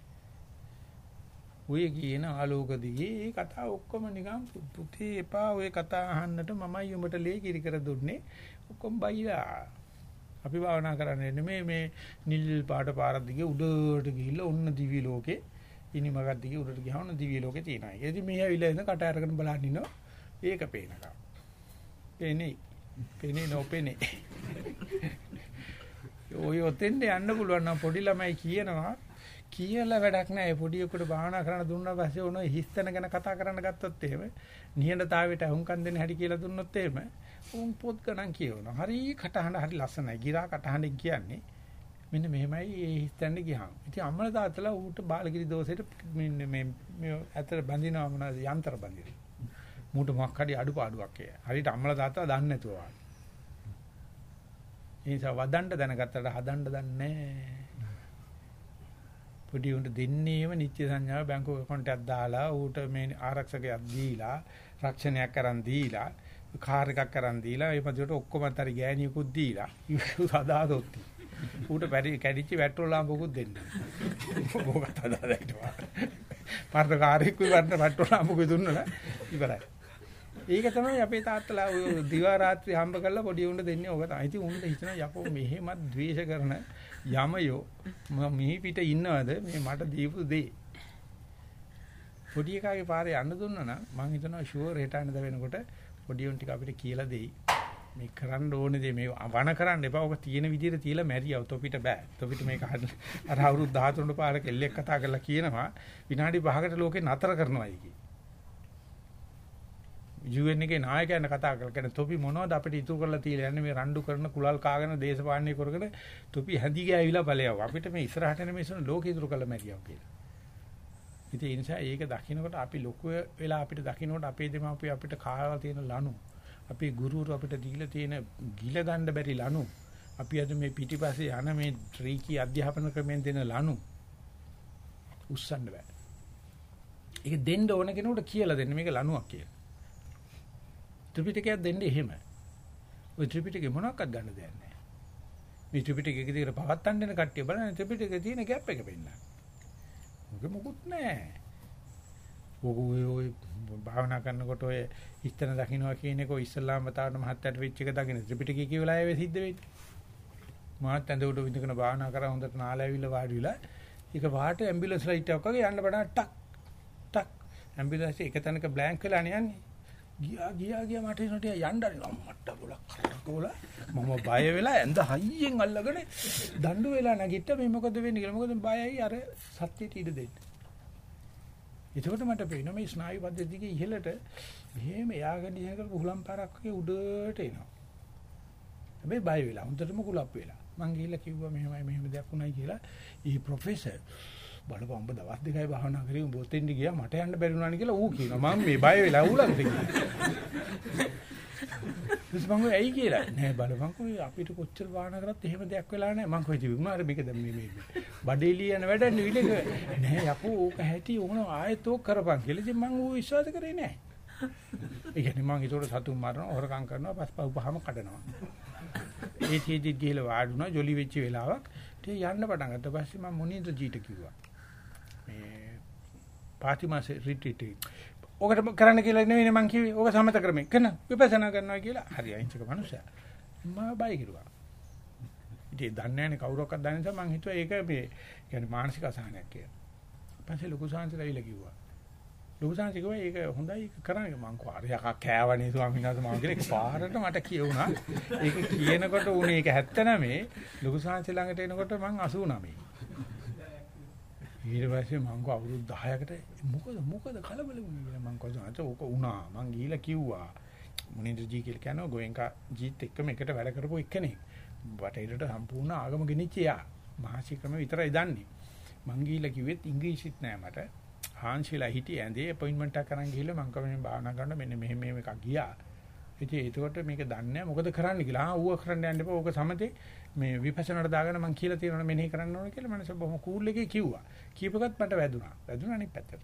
ඔය කියන ආලෝක දිගේ ඒ කතා ඔක්කොම නිකන් පුතේ එපා ඔය කතා අහන්නට මමයි උඹට ලේ කිරි කර දුන්නේ ඔක්කොම බයිලා අපි භාවනා කරන්නේ නෙමෙයි මේ නිල් පාට පාරක් දිගේ උඩට ගිහිල්ලා ඔන්න දිවි ලෝකේ ඉනිමගක් දිගේ උඩට ගියාම දිවි ලෝකේ තියෙනවා. ඒකදී මේ ඇවිල්ලා ඉඳ කට අරගෙන බලන් ඉන්නවා. ඒක පේනකම්. පේන්නේ. පේන්නේ නොපේන්නේ. ඔය ඔතෙන්ද යන්න පුළුවන් නම් පොඩි ළමයි කියනවා කියලා වැඩක් නැහැ. පොඩි උකට භාවනා කරන්න දුන්නා පස්සේ ඕන හිස්තන ගැන කතා කරන්න ගත්තොත් එහෙම නිහඬතාවයට අහුම්කම් දෙන්න හැටි කියලා දුන්නොත් එහෙම උන් පොත් ගණන් කියවනවා. හරි කටහඬ හරි ලස්සනයි. ගිරා කටහඬ කියන්නේ මෙන්න මෙහෙමයි ඒ හිස්තැන්න ගියාම. ඉතින් අම්මලා තාත්තලා ඌට බාලගිරි දෝෂයට මෙන්න මේ මේ ඇතර බඳිනවා මොනවද යන්ත්‍ර බඳිනවා. මූට මොකක් හරි අඩුපාඩුවක් එය. හරියට අම්මලා තාත්තලා දන්නේ නැතුව. ඒ නිසා වදන්න දැනගත්තට හදන්න දන්නේ නැහැ. පොඩි උන්ට දෙන්නේම නිත්‍ය සංඥාව බැංකු account එකක් දාලා ඌට මේ ආරක්ෂකයක් දීලා රක්ෂණයක් කරන් දීලා කාර් එකක් කරන් දීලා ඒ පදිවට ඔක්කොම අතර ගෑණියකුත් දීලා. සදාදොත්ති ඌට පැරි කැඩිච්ච පෙට්‍රෝල් ලාම්පුවකුත් දෙන්න. මොකක්ද හදාදයිටවා පාර්ත කාර් එකක් විවරන පෙට්‍රෝල් ලාම්පුවකුත් දුන්නා ඉවරයි. ඒක තමයි අපේ තාත්තලා ඔය දිවා රාත්‍රී හම්බ කරලා පොඩි උණ්ඩ දෙන්නේ. ඕක තමයි. ඉතින් උණ්ඩ හිතන යකෝ මෙහෙමත් ද්වේෂ කරන යමයෝ මම මිහි පිට ඉන්නවද මේ මට දීපු දේ. පොඩි එකාගේ පාරේ යන්න දුන්නා නම් මම හිතනවා ෂුවර් හෙට අනද වෙනකොට පොඩි උන් ටික අපිට කියලා දෙයි. මේ කරන්න ඕනේ දේ මේ වණ කරන්න එපා. ඔක තියෙන විදිහට තියලා මැරියව. තොපිට බෑ. තොපිට මේක අර අවුරුදු 13 පාරක එල්ලෙක් කතා කරලා කියනවා විනාඩි 5කට ලෝකේ නතර කරනවායි කිය. UN එකේ නායකයන් කතා කරලා කියන තොපි මොනවද අපිට ඉතුරු කරලා තියලා යන්නේ මේ රණ්ඩු කරන කුලල් කාගෙන දේශපාලනය කරගෙන තොපි හැඳි ගෑවිලා ඵලයව. අපිට මේ ඉස්සරහට එන මිනිස්සුන් ලෝකෙ ඉතුරු කරලා මැරියව කියලා. ඉතින් ඒ නිසා ඒක දකින්නකොට අපි ලොකු වෙලා අපිට දකින්නකොට අපේ දෙමාපිය අපිට කාලා තියෙන ලනු අපේ ගුරුවරු අපිට දීලා තියෙන ගිල ගන්න බැරි ලනු අපි අද මේ පිටිපස්සේ යන මේ ත්‍රිකී අධ්‍යාපන ක්‍රමෙන් දෙන ලනු උස්සන්න බෑ. ඒක දෙන්න ඕන කෙනෙකුට කියලා දෙන්න මේක ලනුවක් කියලා. ත්‍රිපිටකයක් දෙන්න එහෙම. ওই ත්‍රිපිටකේ මොනවක්වත් ගන්න දෙයක් නැහැ. මේ ත්‍රිපිටකයේ දිගට පවත්තන්න යන කට්ටිය බලන ත්‍රිපිටකයේ තියෙන ગેප් එක පෙන්නන. මොකෙ මොකුත් නැහැ. ඔය ඔය භාවනා කරනකොට ඔය ඉස්තන දකින්නවා කියන එක ඉස්ලාම් වතාවට මහත්තයට වෙච්ච එක දකින්න ත්‍රිපිටකයේ කියලා ඒ සිද්ධ වෙන්නේ. මාත් ඇඳ උඩ විඳගෙන භාවනා කරා හොඳට නාලාවිල වාඩි වෙලා ඒක වාට ඇම්බියුලන්ස් ලයිට් එකක් වගේ යන්න බඩ ටක් ටක් ඇම්බියුලන්ස් එක තැනක බ්ලැන්ක් වෙලා යන්නේ. ගියා ගියා ගියා මට එනට යන්න මට ගොලක් කරකෝලා මම බය වෙලා ඇඳ හයියෙන් අල්ලගෙන දඬු වෙලා නැගිට්ට මේ මොකද වෙන්නේ කියලා මොකද බයයි අර සත්‍යයට ඉඩ දෙන්න. එතකොට මට පේනවා මේ ස්නායු පද්ධතියේ ඉහළට එහෙම එයාගෙන ඉහළ කරපු හුලම් පාරක් වගේ උඩට එනවා. හැබැයි බය වෙලා හොඳටම කුලප් වෙලා. මං ගිහිල්ලා කිව්වා මෙහෙමයි මෙහෙම දෙයක් උනායි කියලා. ඊ ප්‍රොෆෙසර් බලපන් උඹ දවස් දෙකයි භාවනා කරේ උඹ ඔතෙන්ට ගියා මට යන්න බැරි වුණානේ කියලා ඌ කියනවා. මම මේ බය වෙලා ඌලඟට ගියා. ඉස්මංගෝ ඇයි කියලා? නෑ බලපන්කෝ අපිට කොච්චර වාහන කරත් එහෙම දෙයක් වෙලා නෑ. මං කොහෙද වුණා අර මේක දැන් මේ මේ බඩේලිය යන වැඩන්නේ විලක නෑ යකෝ ඕක හැටි ඕන ආයෙත් ඕක කරපන් කියලා. ඉතින් මං ඌ විශ්වාස කරේ නෑ. ඒ කියන්නේ මං ඒකට සතුන් මරනවා හොරකම් කරනවා පස්පව් පහම කඩනවා. ඒ චීජි ගිහලා වාඩුණා ජොලි වෙච්ච වෙලාවක්. ටික යන්න පටන් ගත්තා. පස්සේ මම මොනින්ද ජීට කිව්වා. මේ පාතිමාස රිට්‍රීට් ඕකට කරන්න කියලා නෙවෙයි මං කිව්වේ. ඕක සමත ක්‍රමේ. කරන විපස්සනා කරනවා කියලා. හරි අහිංසක මනුස්සයා. මම බය කිරුවා. ඉතින් දන්නේ නැහැ කවුරක්වත් දන්නේ නැහැ මං හිතුවා ඒක මේ කියන්නේ මානසික අසහනයක් කියලා. පස්සේ ලොකු සාංශලා ඇවිල්ලා කිව්වා. ලොකු සාංශ කිව්වා ඒක හොඳයි කරන්නේ මං කෝ අර යකා කෑවනේ ස්වාමීන් වහන්සේ මම කියලා ඒක පාරට මට කියුණා. ඒක කියනකොට උනේ ඒක 79 ලොකු සාංශ ළඟට එනකොට මං 89. ඊට පස්සේ මං කව අවුරුදු 10කට මොකද මොකද කලබල වුනේ මං කවදාද ඕක වුණා. මං ගිහිලා කිව්වා. මුනින්ද්‍ර ජී කියලා කියනවා. ගෝයන්කා ජීත් එක්කම එකට වැඩ කරපු එක්කනේ බටහිරට සම්පූර්ණ ආගම ගෙනිච්ච යා මහසිකම විතරයි දන්නේ. මං ගිහිලා කිව්වෙත් ඉංග්‍රීසිත් නෑ මට. හාන්සිලා හිටියේ ඇඳේ අපොයින්ට්මන්ට් එකක් කරන් ගිහිල්ලා මං කවෙන් භාවනා කරන්න මෙන්න මෙහෙම මෙහෙම එකක් ගියා. ඉතින් ඒකකොට මේක දන්නේ මොකද කරන්න? කියලා. ආ ඌව කරන්න යන්න එපා. ඕක සමතේ. මේ විපස්සනාට දාගෙන මම කියලා තියෙනවා මෙනෙහි කරන්න ඕන කියලා මනස බොහොම කූල් එකේ කිව්වා. කියපකත් මට වැදුනා. වැදුනා අනිත් පැත්තට.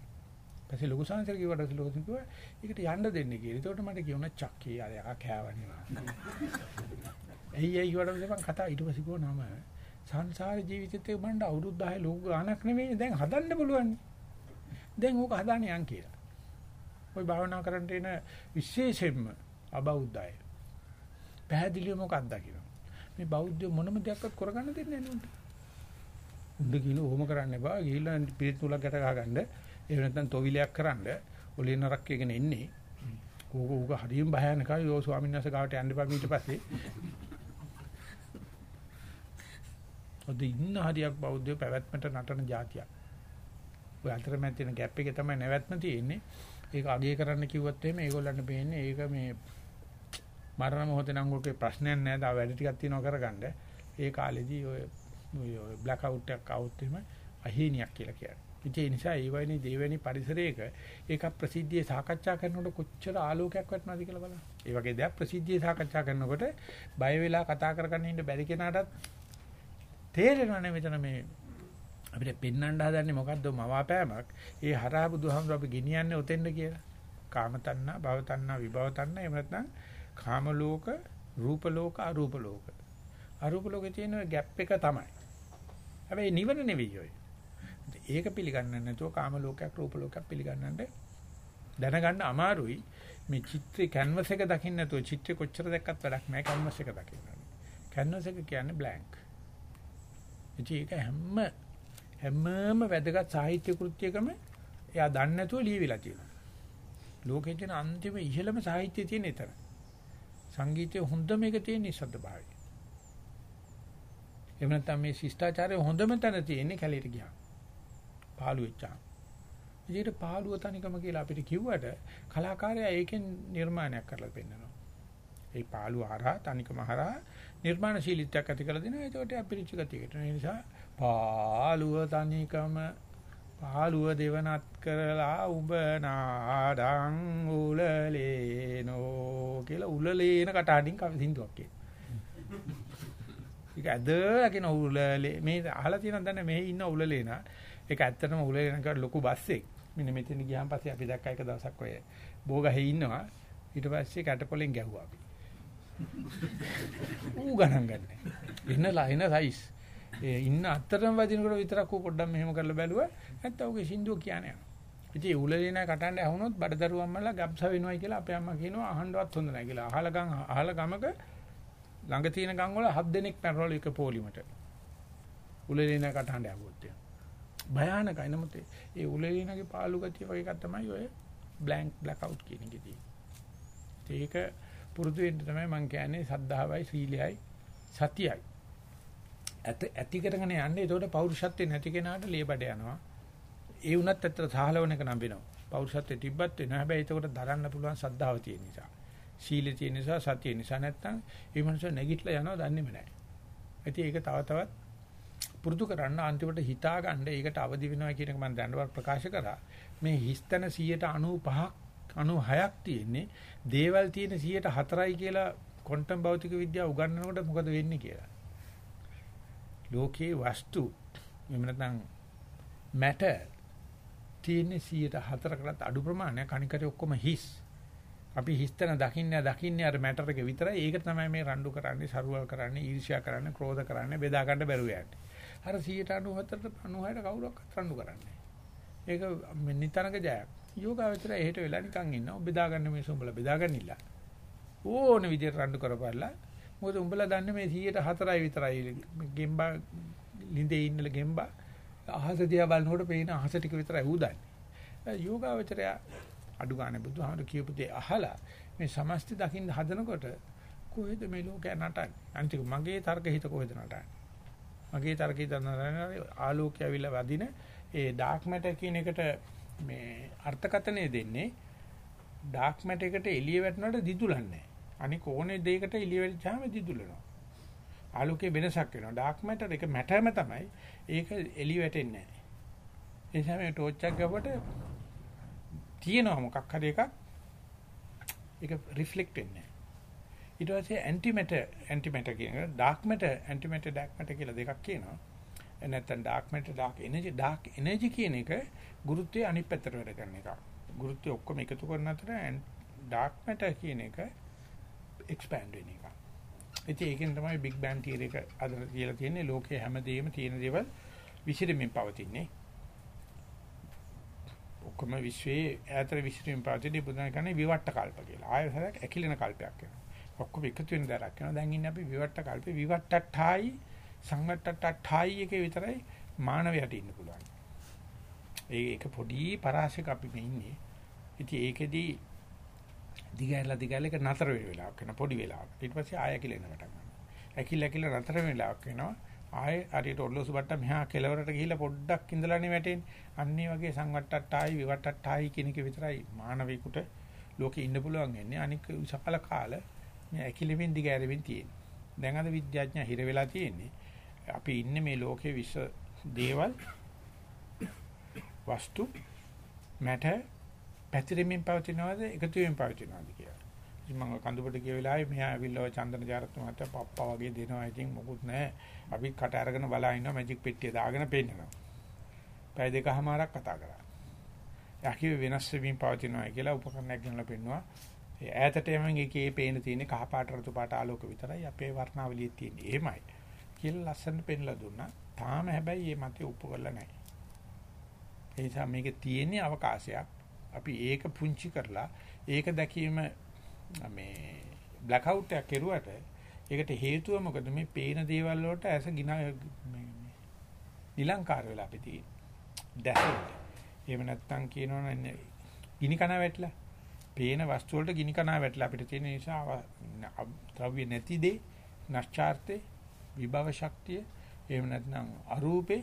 පස්සේ ලොකු සංසාර කිව්වට ලොකු කිව්වා ඒකට යන්න දෙන්න කියලා. ඒකට මට කියුණා චක්කී අර යකා කෑවනේ. එයි එයි වඩ මම කතා ඊට පස්සේ කිව්වා නම සංසාර ජීවිතෙත් එක මණ්ඩ අවුරුදු 10 ලෝක ගානක් නෙමෙයි දැන් හදන්න පුළුවන්. දැන් ඕක හදාන්න යන් කියලා. ওই භාවනා කරන්න එන විශේෂයෙන්ම අබෞද්ධය. පැහැදිලිව මොකක්ද දකින්න. මේ බෞද්ධ මොනම දෙයක්වත් කරගන්න දෙන්නේ නැහැ නේද? උඩ කියලා ඕම කරන්න එපා. ගිහිල්ලා පිළිත් තුලක් ගැට ගහගන්න. එහෙම නැත්නම් තොවිලයක් කරන්න. ඔලේ නරක් එකගෙන එන්නේ. ඕක ඕක හරියම භයානකයි. යෝ ස්වාමීන් වහන්සේ ගාවට යන්න එපා ඊට පස්සේ. ඔද ඉන්න හරියක් බෞද්ධ පැවැත්මට නටන જાතියක්. ඔය අතරමැද තියෙන ગેප් එකේ තමයි නැවැත්ම තියෙන්නේ. ඒක අගය කරන්න කිව්වොත් එහෙම ඒගොල්ලන්ට පේන්නේ ඒක මේ මරණ මොහොතේ නම් ඔකේ ප්‍රශ්නයක් නැහැ. තා වැඩ ටිකක් තියෙනවා කරගන්න. ඒ කාලෙදී ඔය ඔය බ්ලැක් අවුට් එකක් આવුත් එහෙම අහේනියක් කියලා කියන්නේ. ඒ නිසා ඒ වයිනේ දෙවැනි පරිසරයක ඒක ප්‍රසිද්ධියේ සාකච්ඡා කරනකොට කොච්චර ආලෝකයක් වටනවද කියලා බලන්න. ඒ වගේ දෙයක් ප්‍රසිද්ධියේ සාකච්ඡා කරනකොට බය වෙලා කතා කරගන්න ඉන්න බැරි කෙනාටත් තේරෙනවනේ මෙතන මේ අපිට පෙන්වන්න හදන්නේ මොකද්ද මවාපෑමක්. ඒ හරහා බුදුහාමුදුර අපි ගෙනියන්නේ ඔතෙන්ද කියලා. කාම තණ්හා, භව තණ්හා, විභව තණ්හා එහෙම නැත්නම් කාම ලෝක, රූප ලෝක, අරූප ලෝක. අරූප ලෝකේ තියෙන ગેප් එක තමයි. හැබැයි නිවන නෙවෙයි ඔය. ඒක පිළිගන්න නැතුව කාම ලෝකයක්, රූප ලෝකයක් පිළිගන්නන්න දැනගන්න අමාරුයි. මේ චිත්‍රේ කැන්වස් එක දකින්න නැතුව චිත්‍රේ කොච්චර දැක්කත් වැඩක් නැහැ කැන්වස් එක දකින්න. කැන්වස් එක කියන්නේ බ්ලැන්ක්. ඒක හැම හැමම වැදගත් සාහිත්‍ය කෘත්‍යයකම එයා දන්නේ නැතුව ලියවිලා තියෙනවා. ලෝකේ තියෙන අන්තිම ඉහළම සාහිත්‍යය තියෙන එතන. සංගීතයේ හොඳම එක තියෙන නිසද්ද භාවය. එහෙම නැත්නම් මේ ශිෂ්ටාචාරයේ හොඳම තැන තියෙන්නේ කැලේට ගියා. පාළු වෙච්චා. විදිහට පාළුව තනිකම කියලා අපිට කිව්වට කලාකාරයා ඒකෙන් නිර්මාණයක් කරලා පෙන්නනවා. ඒ පාළුව හරහා තනිකම හරහා නිර්මාණශීලීත්වයක් ඇති කරලා දෙනවා. ඒකට අපිරිච්ච ගතියකට. ඒ නිසා පාළුව තනිකම පාළුව දෙවනත් කරලා උඹ නාඩං උලලේනෝ කියලා උලලේන කටහඬින් කවි සින්දුවක් කියනවා. ඒක ඇදගෙන උලලේ මේ අහලා තියෙනවද නැත්නම් මෙහි ඉන්න උලලේන. ඒක ඇත්තටම උලලේන කට ලොකු බස් එකක්. මෙන්න මෙතන ගියාන් පස්සේ අපි දැක්ක එක දවසක් ඔය බෝගහේ ඉන්නවා. ඊට පස්සේ කැටපොලෙන් ගැහුවා අපි. ඌ ගණන් ගන්නෑ. එන්න ලයින සයිස්. ඒ ඉන්න අතරම වදිනකොට විතරක් ඌ පොඩ්ඩක් මෙහෙම කරලා බැලුවා. නැත්නම් ඌගේ සින්දුව කියන්නේ යනවා. ඉතින් උලේන කටහඬ ඇහුනොත් බඩදරුව අම්මලා ගබ්ස වෙනවයි කියලා අපේ අම්මා කියනවා අහන්නවත් හොඳ නැහැ කියලා. අහල ගම් අහල ගමක ළඟ තියෙන ගම් වල හත් දෙනෙක් පැනරවල එක පොලිමට. උලේන කටහඬ ඇහුවොත්. භයානකයි නමුත් ඒ උලේනගේ පාළු ගතිය වගේ එකක් තමයි ඔය බ්ලැන්ක් බ්ලැක් අවුට් කියන එකදී. ඒක පුරුදු වෙන්න තමයි මම කියන්නේ සද්ධාවයි සීලයයි සතියයි. ඇත ඇති කරගෙන යන්නේ ඒතකොට පෞරුෂත්වේ නැති කෙනාට ලේබඩ යනවා. ඒ වුණත් ඇත්තට සහලවන එක නම් වෙනවා. පෞරුෂත්වේ තිබ්බත් වෙනවා. හැබැයි ඒතකොට දරන්න පුළුවන් සද්ධාව තියෙන නිසා. සීලය තියෙන නිසා සතිය නිසා නැත්තම් ඒ මනුස්සය නැගිටලා යනවා දන්නේම නැහැ. ඉතින් ඒක තව තවත් පුරුදු කරන්න අන්තිමට හිතා ගන්න ඒකට අවදි වෙනවා කියන එක මම දැනවත් ප්‍රකාශ කරා. මේ හිස්තන 95ක් 96ක් තියෙන්නේ දේවල් තියෙන 104යි කියලා ක්වොන්ටම් භෞතික විද්‍යාව උගන්වනකොට මොකද වෙන්නේ කියලා. ලෝකේ වස්තු එහෙම නැත්නම් මැටර් තියෙන 104කටත් අඩු ප්‍රමාණයක් අනිකට ඔක්කොම හිස්. අපි හිස්තන දකින්නේ දකින්නේ අර මැටර් එක විතරයි. ඒක තමයි මේ රණ්ඩු කරන්නේ, සරුවල් කරන්නේ, ඊර්ෂ්‍යා කරන්නේ, ක්‍රෝධ කරන්නේ, බෙදා ගන්න බැරුව යන්නේ. අර 194ට 96ට කවුරක්වත් රණ්ඩු කරන්නේ ඒක නිතරක ජයක්. යෝගාවචරය එහෙට වෙලා නිකන් ඉන්නවා. බෙදා ගන්න මේ උඹලා බෙදා ගන්නිല്ല. ඕන විදිහට රණ්ඩු කරපල්ලා. මොකද උඹලා දන්නේ මේ 104යි විතරයි. ගෙම්බා ලිඳේ ඉන්න ගෙම්බා අහස දිහා බලනකොට පේන අහස ටික විතරයි ඌදන්නේ. යෝගාවචරය අඩු ගන්න බුදුහාමුදුරු කියපු දේ අහලා මේ සමස්ත දකින්න හදනකොට කොහෙද මේ ලෝකය නටන්නේ? අන්තික මගේ තර්ක හිත කොහෙද නටන්නේ? මගේ තර්කී දන්නරන ආලෝකය ඇවිල්ලා වදින ඒ ඩාර්ක් මැටර් කියන එකට මේ අර්ථකථනය දෙන්නේ ඩාර්ක් මැටර් එකට එළිය වැටෙනකොට දිදුලන්නේ අනික ඕනේ දෙයකට එළිය වැටිච්චාම දිදුලනවා ආලෝකයේ වෙනසක් වෙනවා ඩාර්ක් මැටර් එක මැටර්ම තමයි ඒක එළිය වැටෙන්නේ නැහැ ඒ නිසා මේ ටෝච් එකක් ගවට තියෙනවා මොකක් හරි එකක් ඒක රිෆ්ලෙක්ට් වෙන්නේ ඊට පස්සේ ඇන්ටි මැටර් ඇන්ටි මැටර් කියන එක dark matter anti matter dark matter කියලා දෙකක් කියනවා. නැත්නම් dark matter dark energy dark energy කියන එක ගුරුත්වයේ අනිත් පැත්තට වැඩ කරන එක. ගුරුත්වය ඔක්කොම එකතු කරන අතර ඩාර්ක් මැටර් කියන එක එක්ස්පෑන්ඩ් වෙන එක. ඉතින් ඒකෙන් තමයි බිග් බෑන් තියරි එක අද කියලා තියෙන්නේ ලෝකයේ හැමදේම තියෙන දේවල් විසිරෙමින් පවතින්නේ. ඔක්කොම විශ්වයේ ඈතර විසිරෙමින් පවතින බුදුන් කියන්නේ විවට්ට කල්ප කියලා. ආයතනයක් ඇකිලෙන කල්පයක් වෙනවා. ඔක්කොම එකතු වෙන දරක් කරනවා. දැන් ඉන්නේ අපි විවට්ට කල්පේ විවට්ටට්ඨායි සංවට්ටට්ඨායි එකේ විතරයි මානවයට ඉන්න පුළුවන්. ඒක පොඩි පරාසයක අපි මේ ඉන්නේ. ඉතින් ඒකෙදි දිගහැරලා දිගහැරලා එක නතර වෙන වෙලාවක් වෙන පොඩි වෙලාවක්. ඊට පස්සේ ආය කිලෙන පටන් ගන්නවා. ඇකිල ඇකිල නතර වෙන වෙලාවක් වෙනවා. ආය හරියට ඔල්ලෝසු බට්ට මෙහා කෙලවරට ගිහිල්ලා පොඩ්ඩක් ඉඳලානේ වැටෙන්නේ. අන්නේ වගේ සංවට්ටට්ඨායි විවට්ටට්ඨායි කියන එක විතරයි මානවිකුට ලෝකේ ඉන්න පුළුවන් වෙන්නේ. අනික විශාල කාල මේ ඇකිලිමින් දිගෑරෙමින් තියෙන්නේ. දැන් අද විද්‍යාඥයා හිර වෙලා තියෙන්නේ. අපි ඉන්නේ මේ ලෝකේ විශ්ව දේවල් වස්තු මැටර් පැතිරෙමින් පවතිනවද එකතු වෙමින් පවතිනවද කියලා. ඉතින් මම කඳුබට ගිය වෙලාවේ මෙහා ඇවිල්ලා චන්දන ජාරත් මහත්තයා පප්පා වගේ දෙනවා. ඉතින් මොකුත් නැහැ. අපි කට අරගෙන බලා ඉන්නවා මැජික් පෙට්ටිය දාගෙන පෙන්නනවා. පැය දෙකමාරක් කතා කරා. යකි වෙනස් වෙමින් පවතිනවා කියලා උපකරණයක් ගෙනලා පෙන්නවා. ඈතට යමින් එකේ පේන තියෙන කහ පාට රතු පාට ආලෝක විතරයි අපේ වර්ණාවලියේ තියෙන්නේ. එහෙමයි. කියලා ලස්සනට පෙන්ලා දුන්නා. තාම හැබැයි මේ මතේ උපු කරලා නැහැ. ඒ නිසා මේකේ තියෙන්නේ අවකාශයක්. අපි ඒක පුංචි කරලා ඒක දැකීම මේ බ්ලැක් අවුට් එකක් කෙරුවට ඒකට හේතුව මොකද මේ පේන දේවල් වලට ඇස ගින මේ නිලංකාර වෙලා අපි තියෙන්නේ. දැසෙන්න. එහෙම නැත්නම් කියනවනේ ගිනි කන වැටලා. පේන වස්තු වලට ගිනි කන වැටලා අපිට තියෙන නිසා ද්‍රව්‍ය නැති දේ, නැස්චාර්තේ, විභව ශක්තිය, එහෙම නැත්නම් අරූපේ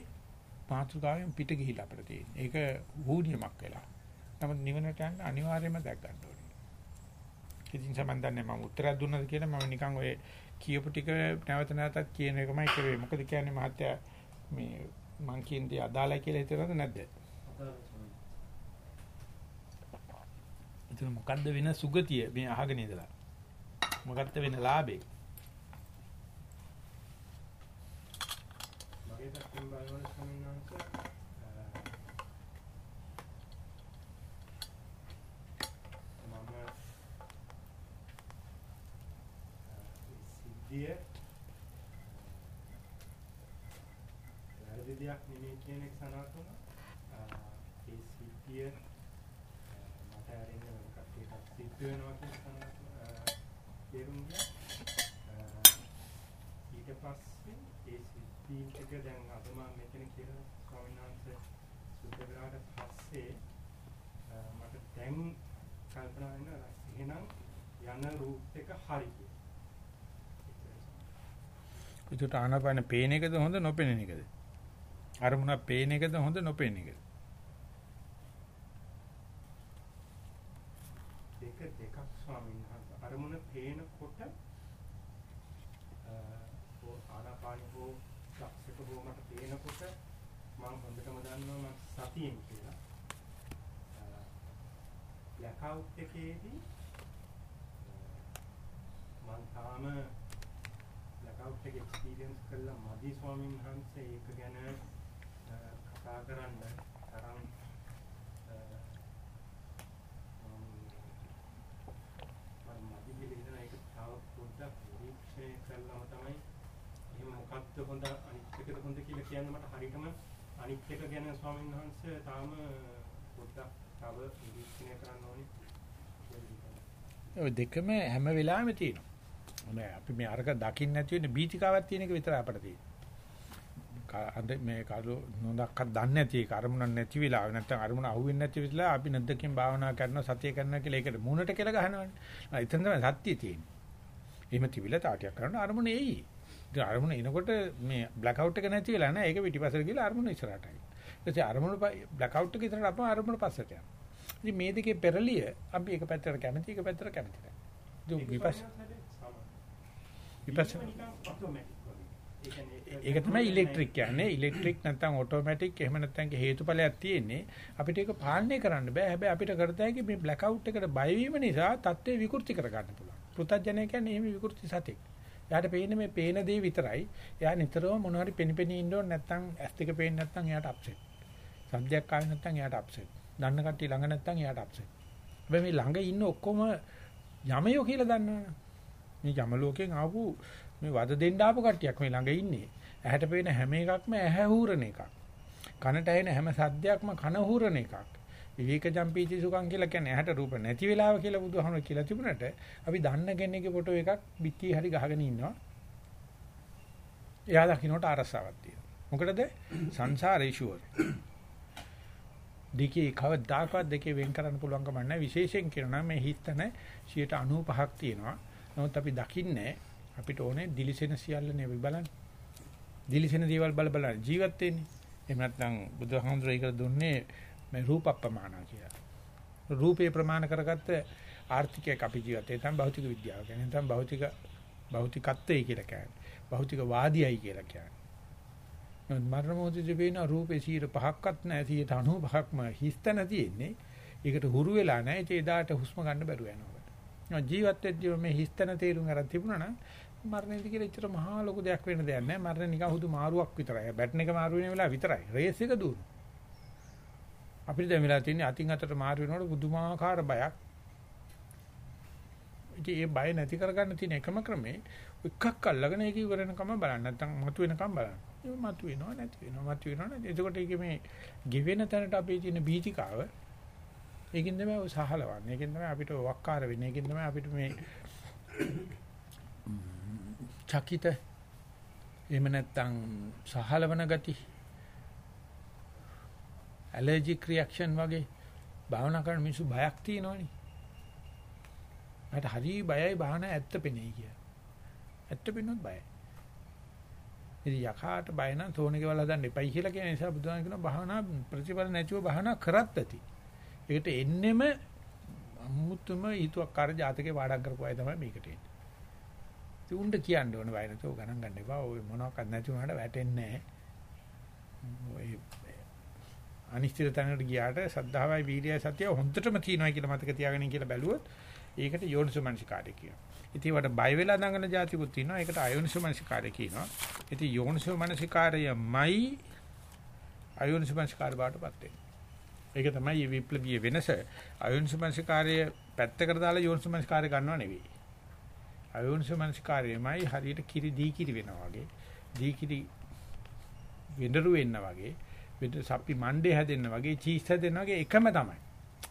මාතෘකාවෙන් පිට ගිහිලා අපිට තියෙන්නේ. ඒක වූණියමක් වෙලා. නමුත් නිවනට යන්න අනිවාර්යයෙන්ම දැක් ගන්න ඕනේ. ඉතින් සමන්දන්නේ මම උත්තරයක් දුන්නද කියලා මම නිකන් ඔය කියපු ටික නැවත නැවතත් කියන එකමයි කරේ. මොකද කියන්නේ මහත්තයා මේ මං කියන දේ අදාළයි කියලා හිතනවද නැද්ද? එතන මොකද්ද වෙන සුගතිය මේ අහගෙන ඉඳලා? මොකද්ද වෙන ලාභේ? මගේ පැත්තෙන් බලනකොට ස්වාමීන් වහන්සේ මම සිද්ධිය වැරදි දෙයක් නෙමෙයි කියන එක සනාථ වුණා. ඒ සිද්ධිය මට ඇරෙන්න වෙන කට්ටියට සිද්ධ වෙනවා කියන සනාථ තේරුම් ගියා. ඊට පස්සේ ඒ සිද්ධීන් ටික දැන් අද මම මෙතන කියලා ස්වාමීන් වහන්සේ සුද්ධ කරාට පස්සේ මට දැන් කල්පනා වෙනවා එහෙනම් යන රූට් එක හරි කියලා. ඒකට ආනපන පේන එකද හොඳ නොපෙනෙන එකද? අරමුණ පේන එකද හොඳ නොපෙනෙන එකද? දෙක දෙකක් ස්වාමීන් වහන්සේ අරමුණ පේනකොට ඕ ආනාපානි හෝ ලක්ෂක හෝ මට පේනකොට මම හොඳටම දන්නවා මම සතියෙන් කියලා. බ්ලැක් අවුට් එකේදී මම තාම බ්ලැක් අවුට් එක එක්ස්පීරියන්ස් කළා මදි ස්වාමීන් වහන්සේ ඒක ගැන කතා කරන්න තරම් මම මදි කියලා හිතන එක තව පොඩ්ඩක් නිරීක්ෂණය කළාම තමයි එහෙම මොකක්ද හොඳ අනිත් එකද හොඳ කියලා කියන්න මට හරියටම අනිත් එක ගැන ස්වාමීන් වහන්සේ තාම පොඩ්ඩක් තව නිරීක්ෂණය කරන්න ඕනේ ඔය දෙකම හැම වෙලාවෙම තියෙනවා. හොඳයි අපි මේ අරක දකින්න නැති වෙන්නේ බීතිකාවක් තියෙන එක විතරයි අපිට තියෙන්නේ. අද මේ කරු නොදක්ක දන්නේ නැති එක අරමුණක් නැති වෙලාව නැත්නම් අරමුණ අහුවෙන්නේ නැති වෙලාව අපි නැද්දකින් භාවනා කරනවා සතිය කරනවා කියලා ඒකට මූණට කියලා ගහනවනේ. එතන තමයි සත්‍යය තියෙන්නේ. එහෙම තිබිලා තාටියක් කරන අරමුණ එයි. ඉතින් අරමුණ එනකොට මේ බ්ලැක් අවුට් එක නැති වෙලා නෑ. ඒක පිටිපස්සට ගිහලා අරමුණ ඉස්සරහට ආයි. ඊට අරමුණ බ්ලැක් අවුට් එක ඉතරට අපම අරමුණ පස්සට යනවා. ඉතින් මේ දෙකේ පෙරලිය අපි එක පැත්තකට කැමති එක පැත්තකට කැමති නැහැ. ඉතින් විපස්ස විපස්ස ඒක තමයි ඉලෙක්ට්‍රික් කියන්නේ. ඉලෙක්ට්‍රික් නැත්නම් ඔටෝමැටික් එහෙම නැත්නම් හේතුඵලයක් තියෙන්නේ. අපිට ඒක පාලනය කරන්න බෑ. හැබැයි අපිට කරත හැකි මේ බ්ලැක් අවුට් එකට බය වීම නිසා தත්ත්වය විකෘති කර ගන්න පුළුවන්. පෘථජ්ජනය කියන්නේ එහෙම විකෘති සතෙක්. එයාට පේන්නේ මේ පේන දේ විතරයි. එයා නිතරම මොනවා හරි පෙනිපෙනී ඉන්න ඕනේ නැත්නම් ඇස් දෙක පේන්නේ නැත්නම් එයාට අප්සෙට්. සද්දයක් ආවේ නැත්නම් එයාට අප්සෙට්. දන්න කට්ටිය ළඟ නැත්නම් එයාට අප්සෙට්. හැබැයි මේ ළඟ ඉන්න ඔක්කොම යමයෝ කියලා දන්නවනේ. මේ යම ලෝකෙන් ආපු මේ වද දෙන්න ආපු කට්ටියක් මේ ළඟ ඉන්නේ. ඇහැට පේන හැම එකක්ම ඇහැ හූරන එකක්. කනට ඇහෙන හැම සද්දයක්ම කන හූරන එකක්. විවේක ජම්පීති සුඛං කියලා කියන්නේ ඇහැට රූප නැති වෙලාව කියලා බුදුහාමුදුරුවෝ කියලා තිබුණට අපි දන්න කෙනෙක්ගේ ෆොටෝ එකක් පිටි හරි ගහගෙන ඉන්නවා. එයා දකින්නට අරසාවක් තියෙනවා. මොකටද? සංසාරේ ෂුවර්. දෙකේ කවදාකවත් දෙකේ වෙන් කරන්න පුළුවන් කම නැහැ. විශේෂයෙන් කියනවා මේ හිතන 95ක් තියෙනවා. නමුත් අපි දකින්නේ අපිට ඕනේ දිලිසෙන සියල්ලනේ අපි බලන්නේ. දිලිසෙන දේවල් බල බල ජීවත් වෙන්නේ. එහෙම නැත්නම් බුදුහාමුදුරේ ඒක දුන්නේ මේ රූපප්‍රමාණ කියලා. රූපේ ප්‍රමාණ කරගත්ත ආර්ථිකයක් අපි ජීවත් වෙන තම භෞතික විද්‍යාව කියන්නේ. නැත්නම් භෞතික භෞතිකත්වයේ කියලා කියන්නේ. භෞතික වාදියයි කියලා කියන්නේ. මරණ මොහොතේ පේන රූපේ 5ක්වත් නැහැ 95ක්ම හිස්තන තියෙන්නේ. ඒකට හුරු වෙලා නැහැ. ඒ එදාට හුස්ම ගන්න බැරුව යනවා. ජීවත් වෙද්දී මේ හිස්තන තේරුම් අරන් තිබුණා නම් මරණයදී කියලා ඉතර මහා ලොකු දෙයක් වෙන්න දෙයක් නැහැ. මරණ නිකන් හුදු මාරුවක් විතරයි. බැටන් එක මාරු වෙන වෙලාව විතරයි. රේස් එක දුවන. අපිට දැන් වෙලා තියෙන්නේ අතින් අතට මාරු වෙනකොට බුදුමාකාර බයක්. ඉතින් ඒ බය නැති කරගන්න තියෙන එකම ක්‍රමේ එකක් අල්ලගෙන ඒක ඉවරනකම බලන්න. නැත්නම් මතු වෙනකම් බලන්න. ඒ මතු වෙනව නැති වෙනව මතු වෙනව නැති. එතකොට ඒක මේ ගෙවෙන තැනට අපේ තියෙන බීතිකාව ඒකින් තමයි ඔය සහලවන්නේ. ඒකින් තමයි අපිට වක්කාර වෙන්නේ. ඒකින් තමයි අපිට මේ චකිත එහෙම නැත්නම් සහලවන ගති ඇලර්ජික් රියැක්ෂන් වගේ භාවනා කරන මිනිස්සු බයක් තියෙනවනේ. මට හරි බයයි භාවනා ඇත්ත පෙනේ කිය. ඇත්ත පෙන්නොත් බයයි. ඉතින් යකාට බය නම් තෝණේ වල හදන්න එපයි කියලා කියන නිසා බුදුහාම කියනවා භාවනා ප්‍රතිඵල නැතිව භාවනා කරත් ඇති. ඒකට එන්නෙම අමුතුම ඊතුක්කාර ජාතකේ පාඩම් කරපු අය තමයි මේකට එන්නේ. ඉතින් උණ්ඩ කියන්න ඕන බය නැතුව ගණන් ගන්න එපා. ඔය මොනවාක්වත් නැති වුණාට වැටෙන්නේ නැහැ. ඔය අනිශ්චිත තැනකට ගියාට සද්ධාවයි වීර්යයි සතිය හොඳටම තියෙනවා කියලා මතක තියාගන්න කියලා බැලුවොත් ඒකට යෝනිසෝමනසිකාරය කියනවා. ඉතින් වට බය වෙලා දඟන જાතිකුත් තියෙනවා. ඒකට අයෝනිසෝමනසිකාරය කියනවා. ඉතින් යෝනිසෝමනසිකාරයමයි අයෝනිසෝමනසිකාර බාටපත් වෙන්නේ. ඒක තමයි මේ විප්ලවීය වෙනස. අයෝනිසෝමනසිකාරය පැත්තකට දාලා යෝනිසෝමනසිකාරය ගන්නව නෙවෙයි. අයෝනිසෝමනසිකාරයමයි හරියට කිරි දී කිරි වෙනවා වගේ. දී කිරි වෙඬරු වෙන්න වගේ. වෙඬ සප්පි මණ්ඩේ හැදෙන්න වගේ චීස් හැදෙන්න වගේ එකම තමයි.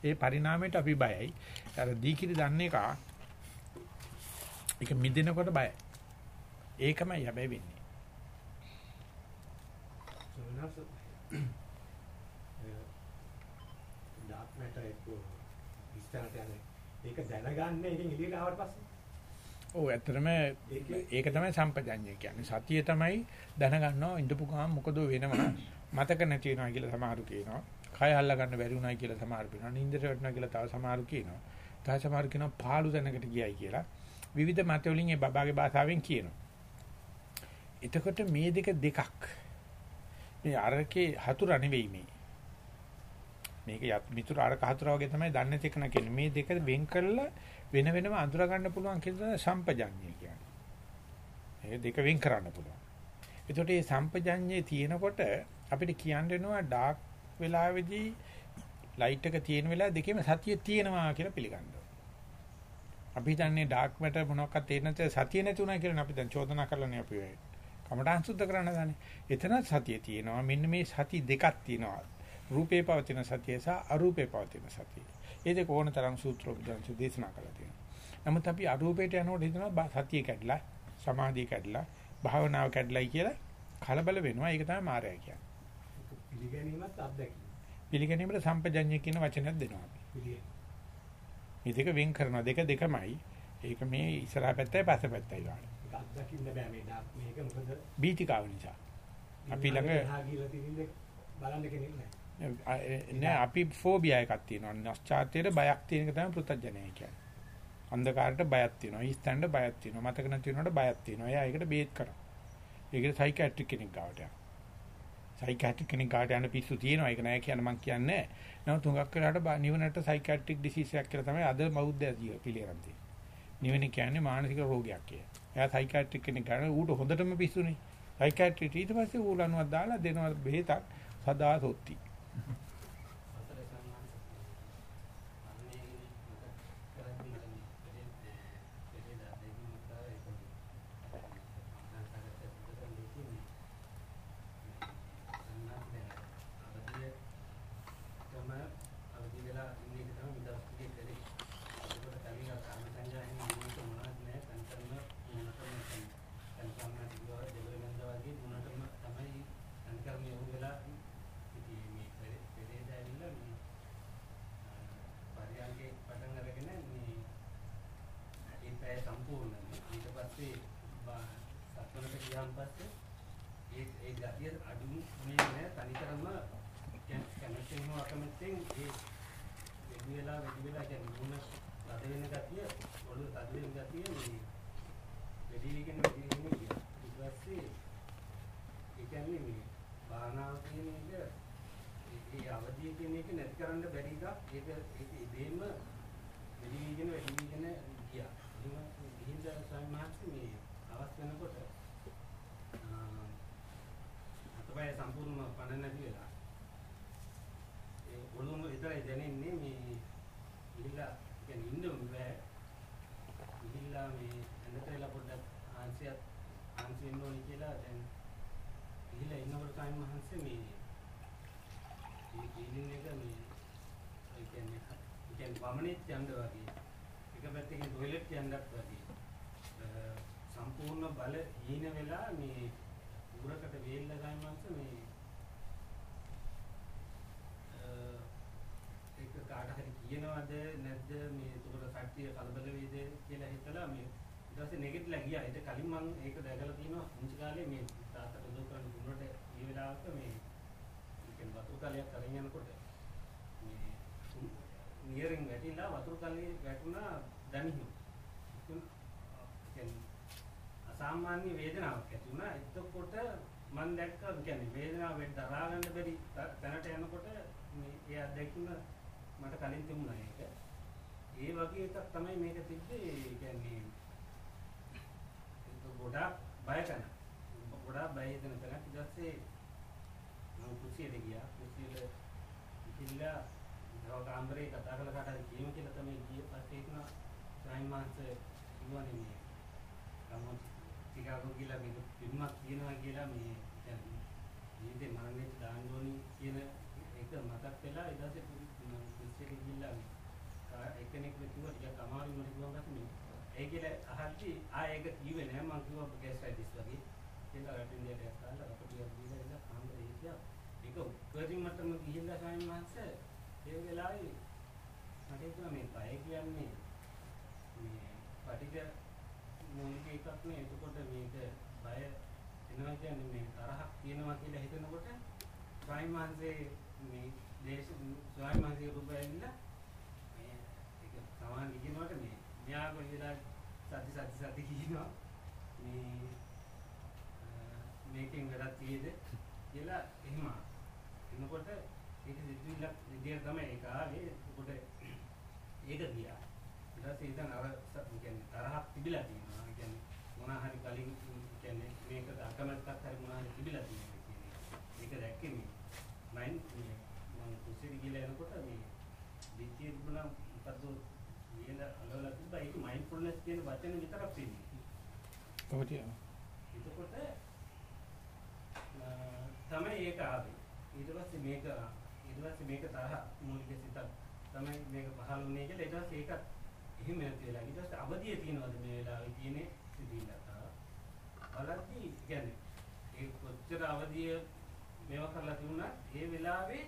ඒ පරිණාමයට අපි බයයි. අර දී කිරි දන්නේ එක ඒක මිදෙනකොට බයයි. ඒකමයි හැබැයි වෙන්නේ. ඩාර්ක් මැටර් එක විස්තරට යන්නේ. ඒක දැනගන්නේ ඉතින් එළියට ආවට පස්සේ. ඔව් ඇත්තටම ඒක තමයි සම්පජඤ්ඤය කියන්නේ. සතිය තමයි දැනගන්නවා ඉඳපු ගමන් මොකද වෙනවා මතක නැති වෙනවා කියලා සමහරු කියනවා. කය අල්ල ගන්න බැරි වුණායි කියලා සමහරු කියනවා. නින්දට වැටුණා කියලා තව සමහරු කියනවා. තව සමහරු කියනවා පාළු තැනකට ගියයි කියලා. විවිධ මත වලින් ඒ බබාගේ භාෂාවෙන් කියනවා. එතකොට මේ දෙක දෙකක්. මේ අරකේ හතුර නෙවෙයි මේ. මේක මිතුරු අරක හතුර වගේ තමයි දන්නේ තෙකන කියන්නේ. මේ දෙක වෙන් කරලා වෙන වෙනම අඳුර ගන්න පුළුවන් කියලා සම්පජඤ්ඤය කියන්නේ. මේ දෙක වෙන් කරන්න පුළුවන්. එතකොට මේ සම්පජඤ්ඤේ තියෙනකොට අපිට කියන්න වෙනවා ඩාර්ක් වෙලාවේදී ලයිට් එක තියෙන වෙලාව දෙකේම සතිය තියෙනවා කියලා පිළිගන්න අපි හිතන්නේ ඩාර්ක් මැටර් මොනවාක්වත් තේරෙන්නේ නැත්නම් සතිය නැති උනා කියලා අපි දැන් චෝදනා කරලානේ අපි වෙයි. කමඨාන් සුද්ධ කරන්න ගන්නේ. එතන සතිය තියෙනවා. මෙන්න මේ සති දෙකක් තියෙනවා. රූපේ පවතින සතිය සහ අරූපේ පවතින සතිය. ඒ දෙක ඕන තරම් සූත්‍ර උපදංශ දේශනා කළා තියෙනවා. නමුත් අපි අරූපේට යනකොට හිතනවා සතිය කැඩලා, සමාධිය කැඩලා, භාවනාව කැඩලයි කියලා කලබල වෙනවා. ඒක තමයි මායя කියන්නේ. පිළිගැනීමත් අත්දැකීම. පිළිගැනීමට සම්පජඤ්ඤය කියන වචනයක් දෙනවා අපි. මේ දෙක වෙන් කරනවා දෙක දෙකමයි. ඒක මේ ඉස්සරහා පැත්තයි පස්ස පැත්තයි ගන්න. ඒක අත්දකින්න බෑ මේ මේක මොකද බීතිකාව නිසා. අපි ළඟ බලන්න කෙනෙක් නැහැ. නෑ අපි ෆෝබියා එකක් තියෙනවා. නැස්චාත්‍යයට බයක් තියෙන එක තමයි පෘථජනය කියන්නේ. අන්ධකාරයට බයක් තියෙනවා. ඊස්තන්ට බයක් තියෙනවා. මතක නැති වෙනකොට බයක් තියෙනවා. එයා ඒකට බේත් කරනවා. ඒකට සයිකියාට්‍රික් කෙනෙක් ගාවට යනවා. සයිකියාට්‍රික් කෙනෙක් ගාවට යන පිස්සු තියෙනවා. ඒක නෑ කියන මං කියන්නේ නෑ. නමුත් තුඟක් වෙලාට නිවනට සයිකියාට්‍රික් ඩිසීස් එකක් කියලා තමයි අද බෞද්ධය පිළිගන්න තියෙන්නේ. නිවන කියන්නේ මානසික රෝගයක් කියලා. එයා සයිකියාට්‍රික් කෙනෙක් ගන්න ඌට හොඳටම පිස්සුනේ. සයිකියාට්‍රික් ඊට පස්සේ ඌලනුවක් දාලා දෙනවා බෙහෙතක් සදා සොත්ති. Mm-hmm. කරන්න බැරි එකක්. ඒක ඒක ඉබේම වැඩි වීගෙන වැඩි වීගෙන ගියා. එහෙම ගිහින් ස්වාමීන් වහන්සේ මේ අවස් වෙනකොට අතපය සම්පූර්ණයෙන්ම පණ නැති වෙලා ඒ ඔළුවම විතරයි දැනෙන්නේ මේ ගිහිලා කියන්නේ ඉන්න බෑ. ගිහිලා මේ ඇඳට වෙලා පොඩ්ඩක් ආන්සියත් ආන්සි වෙන්න ඕනි කියලා දැන් ගිහිලා ඉන්නකොට ස්වාමීන් වහන්සේ මේ මේ ක්ලීනින් එක මේ ඒ කියන්නේ කියන්නේ වමනෙත් යන්න වගේ එක පැත්තකින් ටොයිලට් යන්නත් වගේ. අ, සම්පූර්ණ බල හීන වෙලා මේ උරකට වේල්ල ගන්නවන්ස මේ අ, ඒක කාට හරි කියනවද නැද්ද? මේ ඒකට කට්ටිය කලබල වේද කියලා හිතලා මේ ඊට පස්සේ නෙගටිව්ලා ගියා. ඊට කලින් මම ඒක දැකලා තියෙනවා. පුංචි කාලේ මේ තාත්තට උදව් කරන්න දුන්නට ඒ වෙලාවක මේ කියන්නේ වතුර කලයක් අරන් යනකොට මේ නියරින් වැටිලා වතුර කලේ වැටුණා දණිහිම. ඉතින් කියන්නේ අසාමාන්‍ය වේදනාවක් ඇති වුණා. එතකොට මම දැක්කා කියන්නේ වේදනාව වෙන්න දරා ගන්න බැරි ත- තැනට යනකොට මේ ඒ අත්දැකීම මට කලින් තිබුණා ඒක. ඒ වගේ එකක් තමයි මේක තිබ්බේ කියන්නේ ඒක ගොඩාක් බය කරන. ගොඩාක් බය හිතෙන තැනක් ඊට පස්සේ මම කුසියට ගියා. කුසියට ගිහිල්ලා දව කාමරේ කතා කරලා කාට හරි කියමු කියලා තමයි ගියේ. පස්සේ ඉක්ම ස්වාමීන් වහන්සේ කිව්වනේ මේ ගමන් ටිකාගෝ කියලා මේක පින්මක් කියනවා කියලා මේ කියන්නේ ජීවිතේ මරණයට දාන්න ඕනි කියන එක මතක් වෙලා ඊට පස්සේ මම කුසියට ගිහිල්ලා කා- එක්කෙනෙක් කිව්වා ටිකක් අමාරුයි මට කිව්වා පස්සේ මේ ඒ කියලා අහද්දි ආ ඒක කිව්වේ නෑ මම කිව්වා ගෑස්ට්‍රයිටිස් වගේ කියලා රටින්දියට ඇස්තාලා අපිට දීලා ඉඳලා කාමරේ හිටියා ඒක උපරිම මට්ටම ගිහිල්ලා ස්වාමීන් වහන්සේ ඒ වෙලාවේ මට හිතුණා මේ බය කියන්නේ මේ පටික මූලික එකක් නේ. එතකොට මේක බය එනවා කියන්නේ මේ තරහක් තියෙනවා කියලා හිතනකොට ස්වාමීන් වහන්සේ මේ දේශ ස්වාමීන් වහන්සේ රූපයෙන්ලා මේ ඒක සමාන කියනකොට මේ මෙයා කොහෙලා සති සති සති කියනවා. මේ අ, මේකෙන් වැඩක් තියෙද කියලා එහෙම. එනකොට ඒක සිද්ධිල්ලක් විදියට තමයි ඒක ආවේ. එතකොට ඒක ගියා. ඊට පස්සේ ඉතින් අර ස- කියන්නේ තරහක් තිබිලා තියෙනවා. ඒ කියන්නේ මොනවා හරි කලින් කියන්නේ මේක අකමැත්තක් හරි මොනවා හරි තිබිලා තියෙනවා කියන්නේ ඒක දැක්කේ මේ මයින් මේ මම කුසිරි ගිහලා එනකොට මේ විත්‍ය තිබුණා මොකද්ද වියල අලවලා තිබ්බා. ඒක මයින්ඩ්ෆුල්නස් කියන වචන විතරක් තියෙන්නේ කොහොමද? එතකොට අ, තමයි ඒක ආවේ. ඊට පස්සේ මේක ඊට පස්සේ මේක තරහ මූලික සිතක් තමයි මේක පහළ වුණේ කියලා. ඊට පස්සේ ඒකත් එහෙම නැති වෙලා ඊට පස්සේ අවදිය තියනවාද මේ වෙලාවේ තියෙන්නේ සිතිවිල්ලක් බලද්දි කියන්නේ ඒ කොච්චර අවදිය මේවා කරලා තිබුණා ඒ වෙලාවේ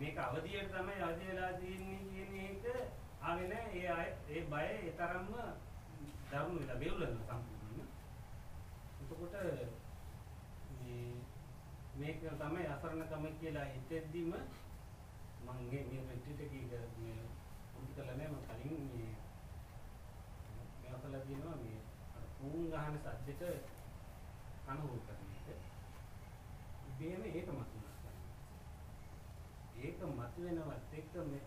මේක අවදියට තමයි අවදි වෙලා තියෙන්නේ කියන එක ආවේ නැහැ ඒ අය ඒ බය ඒ තරම්ම දරුණු වෙලා වේවුලන සම්පූර්ණ එතකොට මේ මේක තමයි අසරණකම කියලා හිතෙද්දිම මම මේ මේ රිට්‍රීට් එකේ මේ පුරුදු කළා නෑ මම කලින් මේ මේවා කළා දිනවා මේ අර පුන් ගහන සද්දෙට කනහුරු කරන එක. ඉබේම ඒක මතුවෙනවා. ඒක මතුවෙනවත් එක්ක මේ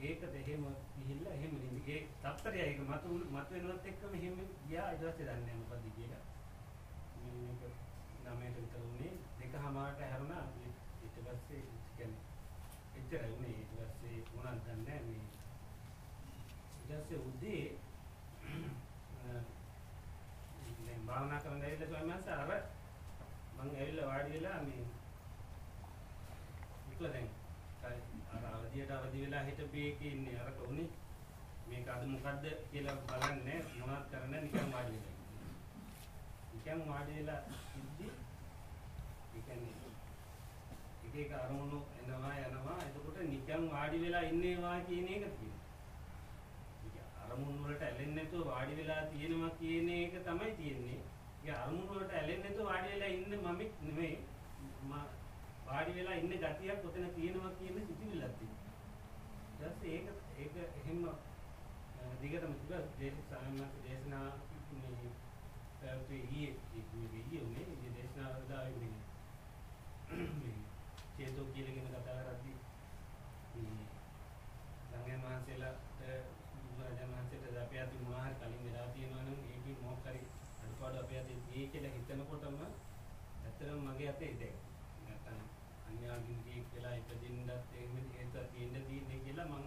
ඒකද එහෙම ගිහිල්ලා එහෙම නිදි ඒ තත්තරය ඒක මතු මතුවෙනවත් එක්කම එහෙම ගියා ඊට පස්සේ දන්නේ නැහැ මොකද කියලා. මේ මේක ළමයට විතර උනේ දෙකමාරට හැරුණා ඊට පස්සේ කියන්නේ එච්චරයි උනේ ඊට පස්සේ මොනවද දන්නේ මේ ඊට පස්සේ උදේ අ, දැන් භාවනා කරන්න ඇවිල්ලා ස්වාමීන් වහන්සේ අර මම ඇවිල්ලා වාඩි වෙලා මේ විකලා දැන් අර අවදියට අවදි වෙලා හිටපු එකේ ඉන්නේ අරක උනේ මේක අද මොකද්ද කියලා බලන්නේ මොනවද කරන්නේ නිකන් වාඩි වෙලා නිකන් වාඩි වෙලා ඉද්දි ඒ කියන්නේ එක එක අරමුණු එනවා යනවා එතකොට නිකන් වාඩි වෙලා ඉන්නේවා කියන එක තියෙනවා අරමුණු වලට ඇලෙන්නේ නැතුව වාඩි වෙලා තියෙනවා කියන එක තමයි තියෙන්නේ. ඒ අරමුණු වලට ඇලෙන්නේ නැතුව වාඩි වෙලා ඉන්න මමෙක් නෙමෙයි. මම වාඩි වෙලා ඉන්න ගතියක් ඔතන තියෙනවා කියන සිතිවිල්ලක් තියෙනවා. ඊට පස්සේ ඒක ඒක එහෙම අ, දිගටම තිබ්බා දේශ සාමයක් දේශනා මේ පැවතුනේ ඊයේ ඊයේ ඊයේ උනේ ඊයේ දේශනා වලදා මේ මේ චේතෝ කියලා කියන කතා කරද්දී මේ ළඟයන් වහන්සේලාට බුදුරජාණන් වහන්සේට අපේ අතින් මොනවා හරි කලින් වෙලා තියෙනවා නම් ඒකේ මොකක් හරි අඩුපාඩු අපේ අතේ තියෙයි කියලා හිතනකොටම ඇත්තටම මගේ අතේ දැක් නැත්තම් අන්‍යාගින් කීක් වෙලා ඉපදින්නත් එහෙම හේතුවක් තියෙන්න තියෙන්නේ කියලා මම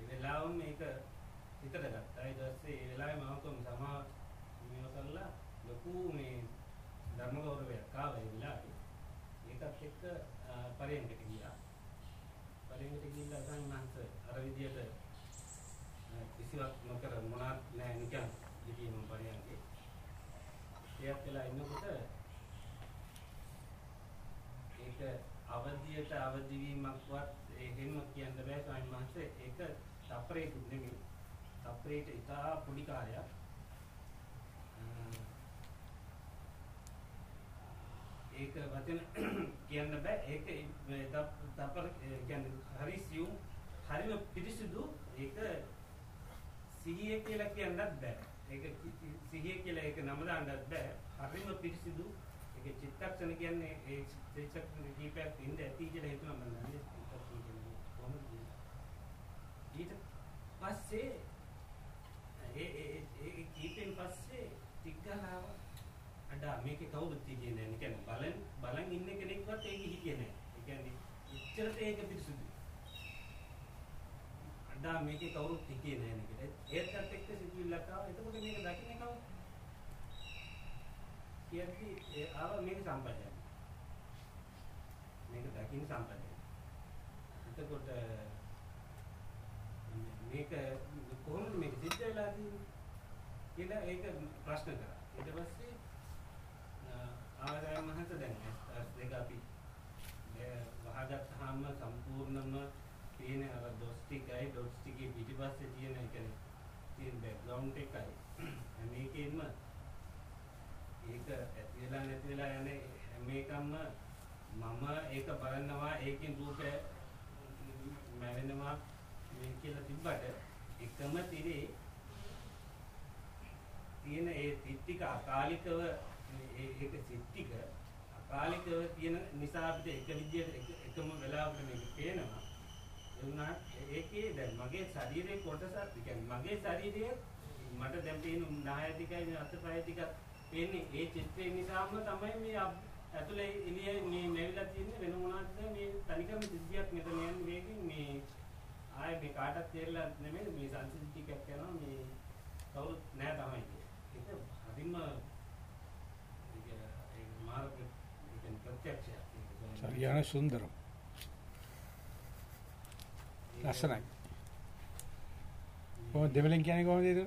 ඒ වෙලාවම මේක හිතට ගත්තා. ඊට පස්සේ ඒ වෙලාවේ මම කොහොම සමා මේව කරලා ලොකු මේ ධර්ම ගෞරවයක් ආවා ඒ වෙලාවේ. ඒකත් එක්ක අ, පරයන්කට ගියා. පරයන්කට ගිහිල්ලා සංඝාංශ අර විදියට කිසිවක් නොකර මොනවත් නැහැ නිකන් ඉතින් මම පරියන්කේ. එයත් වෙලා ඉන්නකොට ඒක අවදියට අවදි වීමක්වත් එහෙම කියන්න බෑ ස්වාමීන් වහන්සේ. ඒක තප්පරේකුත් නෙමෙයි. තප්පරේට ඉතා පොඩි කාර්යයක්. ඒක වචන කියන්න බෑ. ඒක තප්පර කියන්නේ හරි සියුම් හරිම පිරිසිදු ඒක සිහිය කියලා කියන්නත් බෑ. ඒක සිහිය කියලා ඒක නම දාන්නත් බෑ. හරිම පිරිසිදු. ඒක චිත්තක්ෂණ කියන්නේ ඒ චිත්තක්ෂණ කීපයක් ඉඳ ඇති කියලා හිතුවා මම දන්නේ. චිත්තක්ෂණ කියන්නේ කොහොමද? ඊට පස්සේ ඒ ඒ ඒ කීපෙන් පස්සේ ටිකලාව අඩා මේකේ කවුරුත් හිටියේ නැහැ. කියන්නේ බලන් බලන් ඉන්න කෙනෙක්වත් ඒක හිටියේ නැහැ. ඒ කියන්නේ ඉච්ඡරට ඒක පිරිසුදුයි. අඩා මේකේ කවුරුත් හිටියේ නැහැ නේද? ඒත් එක්ක සිතුවිල්ලක් ආවා. එතකොට මේක දකින්නේ කවුද? කියද්දි ඒ ආව මේක සම්පජය. මේක දකින්න සම්පජය. එතකොට මේක කොහොමද මේක සිද්ධ වෙලා තියෙන්නේ කියලා ඒක ප්‍රශ්න කරා. ඊට පස්සේ ආරයන් මහත දැන් ඇස් දෙක අපි වහගත්තාම සම්පූර්ණම තියෙන අර ඩොට්ස් ටිකයි ඩොට්ස් ටිකේ පිටිපස්සේ තියෙන ඒ කියන්නේ තියෙන බෑග්ග්‍රවුන්ඩ් එකයි මේකෙන්ම ඒක ඇති වෙලා නැති වෙලා යන හැම එකක්ම මම ඒක බලනවා ඒකෙන් රූපය මැවෙනවා මේ කියලා තිබ්බට එකම තිරේ තියෙන ඒ තිට්ටික අකාලිකව ඒක සිත්තික අකාලිකව තියෙන නිසා අපිට එක විදියට එකම වෙලාවකට මේක පේනවා. ඒ වුණාට ඒකේ දැන් මගේ ශරීරයේ කොටසක් කියන්නේ මගේ ශරීරයේ මට දැන් පේන නාය ටිකයි අතපය ටික පේන්නේ. ඒ චිත්‍රය නිසාම තමයි මේ ඇතුලේ එළිය මේ නැවිලා තියෙන්නේ වෙන මොනවද මේ තනිකරම සිද්ධියක් මෙතන යන්නේ මේකෙන් මේ ආයේ මේ කාටවත් තේරෙලා නෙමෙයි මේ සංසිද්ධි ටිකක් යනවා මේ කවුරුත් නැහැ තමයි ඒක හරිම ඒක මාර්ග ඒක ප්‍රත්‍යක්ෂයක් සරියාන සුන්දරම්. ලස්සනයි. කොහොමද දෙමළෙන් කියන්නේ කොහොමද ඒක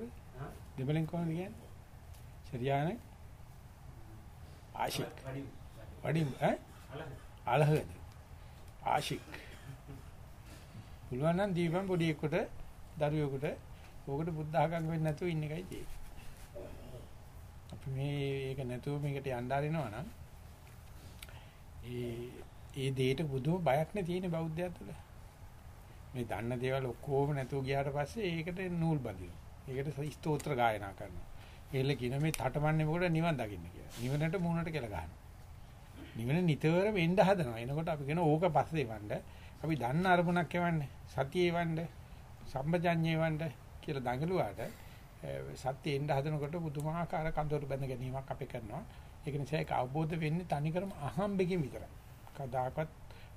හා දෙමළෙන් කොහොමද කියන්නේ? සරියාන ආශික්. වඩි වඩි ඈ? අලහ අලහද. ආශික්. පුළුවන් නම් දීපන් පොඩි එකට දරුවෙකුට. ඕකට බුද්ධ ආගම වෙන්නේ නැතුව ඉන්න එකයි තියෙන්නේ. අපි මේ ඒක නැතුව මේකට යන්න ආරිනවා නම් ඒ ඒ දෙයට බුදුම බයක් නේ තියෙන බෞද්ධයත් තුළ. මේ දන්න දේවල් ඔක්කොම නැතුව ගියාට පස්සේ ඒකට නූල් බඳිනවා. ඒකට ස්තෝත්‍ර ගායනා කරනවා. ඒල කියන මේ තටමන්නේ මොකද නිවන් දකින්න කියලා. නිවනට මූණට කියලා ගන්නවා. නිවන නිතරම එන්න හදනවා. එනකොට අපි කියන ඕක පස්සේ වණ්ඩ අපි දන්න අරමුණක් එවන්නේ. සතියේ වණ්ඩ, සම්පජඤ්ඤේ වණ්ඩ කියලා දඟලුවාට සත්‍ය එන්න හදනකොට පුදුමාකාර කඳවුරු බැඳ ගැනීමක් අපි කරනවා. ඒක නිසා ඒක අවබෝධ වෙන්නේ තනිකරම අහම්බෙකින් විතරයි. කදාකත්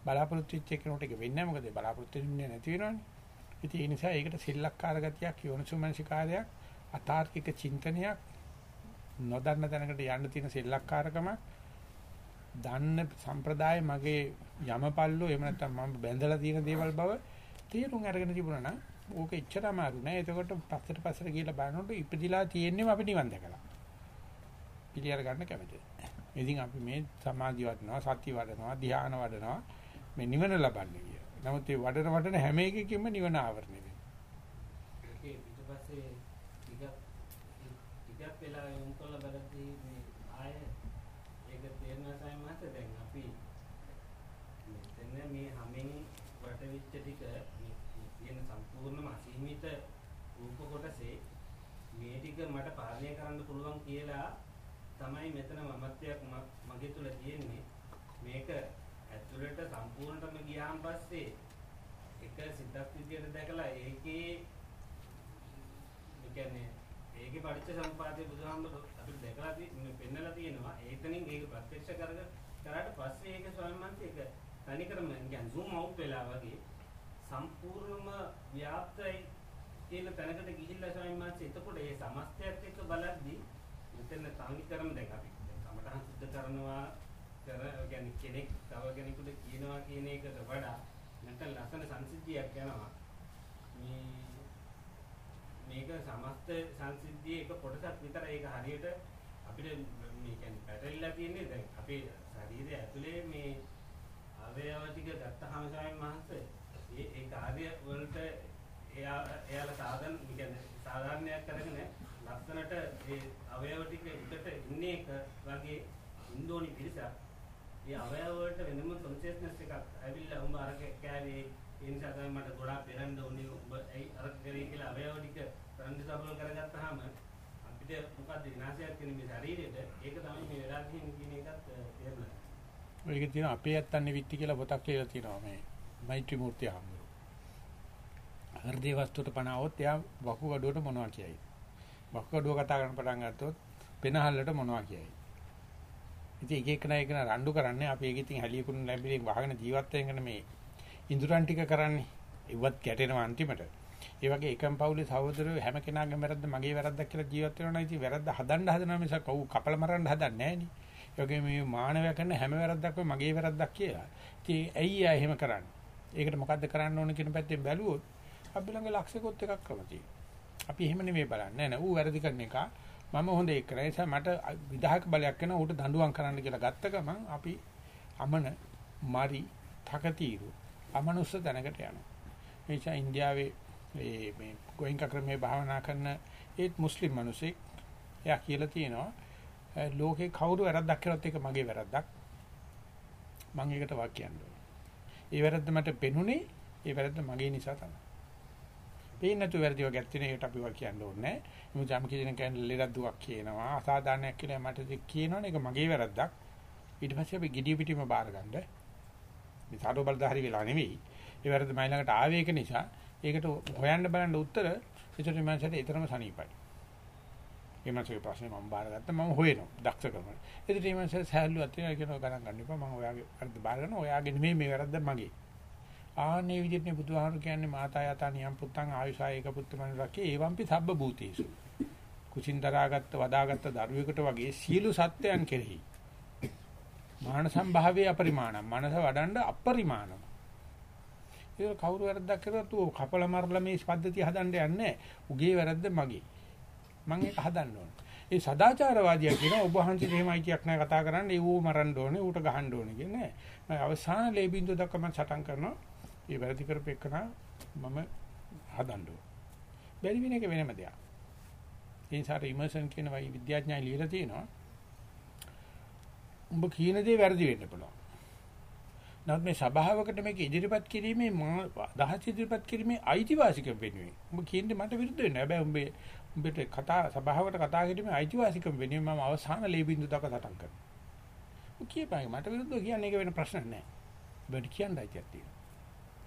බලාපොරොත්තු වෙච්ච එකනට ඒක වෙන්නේ නැහැ. මොකද බලාපොරොත්තු වෙන්නේ නැති වෙනවනේ. ඉතින් ඒ නිසා ඒකට සිල්ලක්කාර ගතියක් යෝනිසුමනසිකාරයක් අතාර්කික චින්තනයක් නොදන්න තැනකට යන්න තියෙන සෙල්ලක්කාරකමක් දන්න සම්ප්‍රදාය මගේ යමපල්ලෝ එහෙම නැත්නම් මම බැඳලා තියෙන දේවල් බව තේරුම් අරගෙන තිබුණා නම් ඕක එච්චර අමාරු නෑ. එතකොට පස්සට පස්සට ගිහලා බලනකොට ඉපදිලා තියෙන්නේම අපි නිවන් දැකලා. පිළියර ගන්න කැමතියි. ඉතින් අපි මේ සමාධිය වඩනවා, සති වඩනවා, ධ්‍යාන වඩනවා මේ නිවන ලබන්නේ කිය. නමුත් මේ වඩන වඩන හැම එකකින්ම නිවන ආවරණය වෙනවා. ඒකේ ඊට පස්සේ ටිකක් ටිකක් වෙලා යොමු කරලා බලද්දී මේ ආය ඒක තේරෙනවා තමයි මාත දැන් අපි මෙතන මේ හැමෙන් වටවිච්ච ටික මේ තියෙන සම්පූර්ණම අසීමිත රූප කොටසේ මේ ටික මට පාලනය කරන්න පුළුවන් කියලා තමයි මෙතන මමත්වයක් ම- මගේ තුල තියෙන්නේ මේක ඇතුළට සම්පූර්ණටම ගියාන් පස්සේ එක සිතක් විදියට දැකලා ඒකේ ඒ කියන්නේ ඒකේ පරිච්ඡ සම්පාදයේ බුදුහාමුදුරුවෝ අපිට දැකලා තියෙන්නේ පෙන්නලා තියෙනවා ඒතනින් ඒක ප්‍රත්‍යක්ෂ කරග කරාට පස්සේ ඒක ස්වයං මන්ති ඒක තනිකරම කියන්නේ zoom out වෙලා වගේ සම්පූර්ණම ව්‍යාප්තයි කියන තැනකට ගිහිල්ලා ස්වයං මන්ති එතකොට ඒ සමස්තයත් එක්ක බලද්දී මෙතන තනිකරම දැන් අපි දැන් කමටහන් සුද්ධ කරනවා කර කියන්නේ කෙනෙක් තව කෙනෙකුට කියනවා කියන එකට වඩා නැත්නම් ලස්සන සංසිද්ධියක් යනවා. මේ මේක සමස්ත සංසිද්ධියේ එක කොටසක් විතරයි ඒක හරියට අපිට මේ කියන්නේ පැටලිලා තියෙන්නේ දැන් අපේ ශරීරය ඇතුලේ මේ අවයව ටික ගත්තාම ස්වාමීන් වහන්සේ ඒ ඒ කාර්ය වලට එයා එයාලා සාධන කියන්නේ සාධාරණයක් කරගෙන ලස්සනට ඒ අවයව ටික එකට ඉන්නේ එක වගේ ඉන්දෝනි පිරිසක්. ඒ අවයව වලට වෙනම කොන්ෂස්නස් එකක් ඇවිල්ලා උඹ අර කෑවේ ඒ නිසා තමයි මට ගොඩාක් පෙරන්න උනේ උඹ ඇයි අර කරේ කියලා අවයව ටික ප්‍රන්දි සබල කරගත්තාම අපිට මොකද්ද විනාශයක් වෙන මේ ශරීරෙට ඒක තමයි මේ වෙලා තියෙන කියන එකත් තේරුණා. ඒක තියෙන අපේ ඇත්තන් නිවිත්ති කියලා පොතක් කියලා තියෙනවා මේ මෛත්‍රී මූර්තිය හම්බුන. හෘදේ වස්තුවට පනවොත් එයා වකුගඩුවට මොනවා කියයි. වකුගඩුව කතා කරන පටන් ගත්තොත් පෙනහල්ලට මොනවා කියයි. ඉතින් එක එක නයි එකන රණ්ඩු කරන්නේ අපි ඒක ඉතින් හැලියකුණු ලැබිලින් වහගෙන ජීවත් වෙන මේ ඉඳුරන් ටික කරන්නේ. ඉවත් ගැටෙනවා අන්තිමට. ඒ වගේ එකම පවුලේ සහෝදරයෝ හැම කෙනාගේම වැරද්ද මගේ වැරද්දක් කියලා ජීවත් වෙනවා නම් ඉතින් වැරද්ද හදන්න හදනවා මිසක් කවු කපල මරන්න හදන්නේ නැහැ නේ. ඒ වගේ මේ මානවයා කරන හැම වැරද්දක්ම මගේ වැරද්දක් කියලා. ඉතින් ඇයි ආ එහෙම කරන්නේ? ඒකට මොකද්ද කරන්න ඕන කියන පැත්තෙන් බැලුවොත් අපි ළඟ ලක්ෂිකොත් එකක් කරලා තියෙනවා. අපි එහෙම නෙමෙයි බලන්නේ නෑ ඌ වැරදි කරන එක මම හොඳ ඒක කරා. ඒ නිසා මට විධායක බලයක් කරන ඌට දඬුවම් කරන්න කියලා ගත්ත ගමන් අපි අමන මරි තකතිරු අමනුස්ස තැනකට යනවා. ඒ නිසා ඉන්දියාවේ මේ මේ ගෝයින්ක ක්‍රමයේ භාවනා කරන ඒත් මුස්ලිම් මිනිසෙක් එයා කියලා තියෙනවා ලෝකේ කවුරු වැරද්දක් කරොත් ඒක මගේ වැරද්දක්. මම ඒකට වාක්‍යයක් කියනවා. ඒ වැරද්ද මට පෙනුනේ ඒ වැරද්ද මගේ නිසා තමයි. පේන්නේ නැතු වැරදි වගේ ඇත්තනේ ඒකට අපි වා කියන්න ඕනේ නැහැ. මොකද යම් කිසි කෙනෙක් ලෙඩක් දුක් කියනවා අසාධාරණයක් කියලා මට කියනවනේ ඒක මගේ වැරද්දක්. ඊට පස්සේ අපි gediy පිටිම බාරගන්න. මේ සාරෝ බලධාරි වෙලා නෙවෙයි. ඒ වැරද්ද මයි ළඟට ආවේ ඒක නිසා ඒකට හොයන්න බලන්න උත්තර ඒතර මනසට ඊතරම සනීපයි. ඒ මාසෙක ප්‍රශ්නේ මම බාරගත්තා මම හොයනවා දක්ෂකම. ඒතර මේ මාසෙ සෑහළු අතින් කියනවා ගණන් ගන්න එපා මම ඔයාගේ වැරද්ද බාර ගන්නවා ඔයාගේ නෙමෙයි මේ වැරද්ද මගේ. ආන්නේ විදිහට බුදුහාමුදුරු කියන්නේ මාතා යතා නියම් පුත්තං ආයුෂා ඒක පුත්තමන් රකේ ඒවම්පි සබ්බ භූතේසු. කුසින් දරාගත්ත වදාගත්ත දරුවෙකුට වගේ සියලු සත්‍යයන් කෙරෙහි මාන සම්භාවයේ අපරිමාණම් මනස වඩන්න අපරිමාණම්. ඒක කවුරු වැරද්දක් කරත් ඌ කපල මරලා මේ පද්ධතිය හදන්න යන්නේ උගේ වැරද්ද මගේ. මම ඒක හදන්න ඕනේ. ඒ සදාචාරවාදියා කියන ඔබ වහන්සේ එහෙම අයිතියක් නැහැ කතා කරන්නේ ඌ මරන්න ඕනේ ඌට ගහන්න ඕනේ කියන්නේ. මම අවසාන ලේබින්දු දක්වා මම සටන් කරනවා. ඒ වැරදි කරපෙකන මම හදන්න ඕනේ. බැරි වෙන එක වෙනම දෙයක්. ඒ නිසා ඉමර්සන් කියන වයි විද්‍යාඥයන් ලියලා තියෙනවා. උඹ කියන දේ වැරදි වෙන්න පුළුවන්. නමුත් මේ සභාවකට මේක ඉදිරිපත් කිරීමේ අදහස් ඉදිරිපත් කිරීමේ අයිතිවාසිකම් වෙනුවෙන් උඹ කියන්නේ මට විරුද්ධ වෙන්නේ. හැබැයි උඹේ උඹට කතා සභාවකට කතා කිරීමේ අයිතිවාසිකම් වෙනුවෙන් මම අවසාන ලේබින්දු දක්වා සටන් කරනවා. උඹ කියපයි මට විරුද්ධව කියන්නේ ඒක වෙන ප්‍රශ්නයක් නෑ. උඹට කියන්න අයිතියක් තියෙනවා.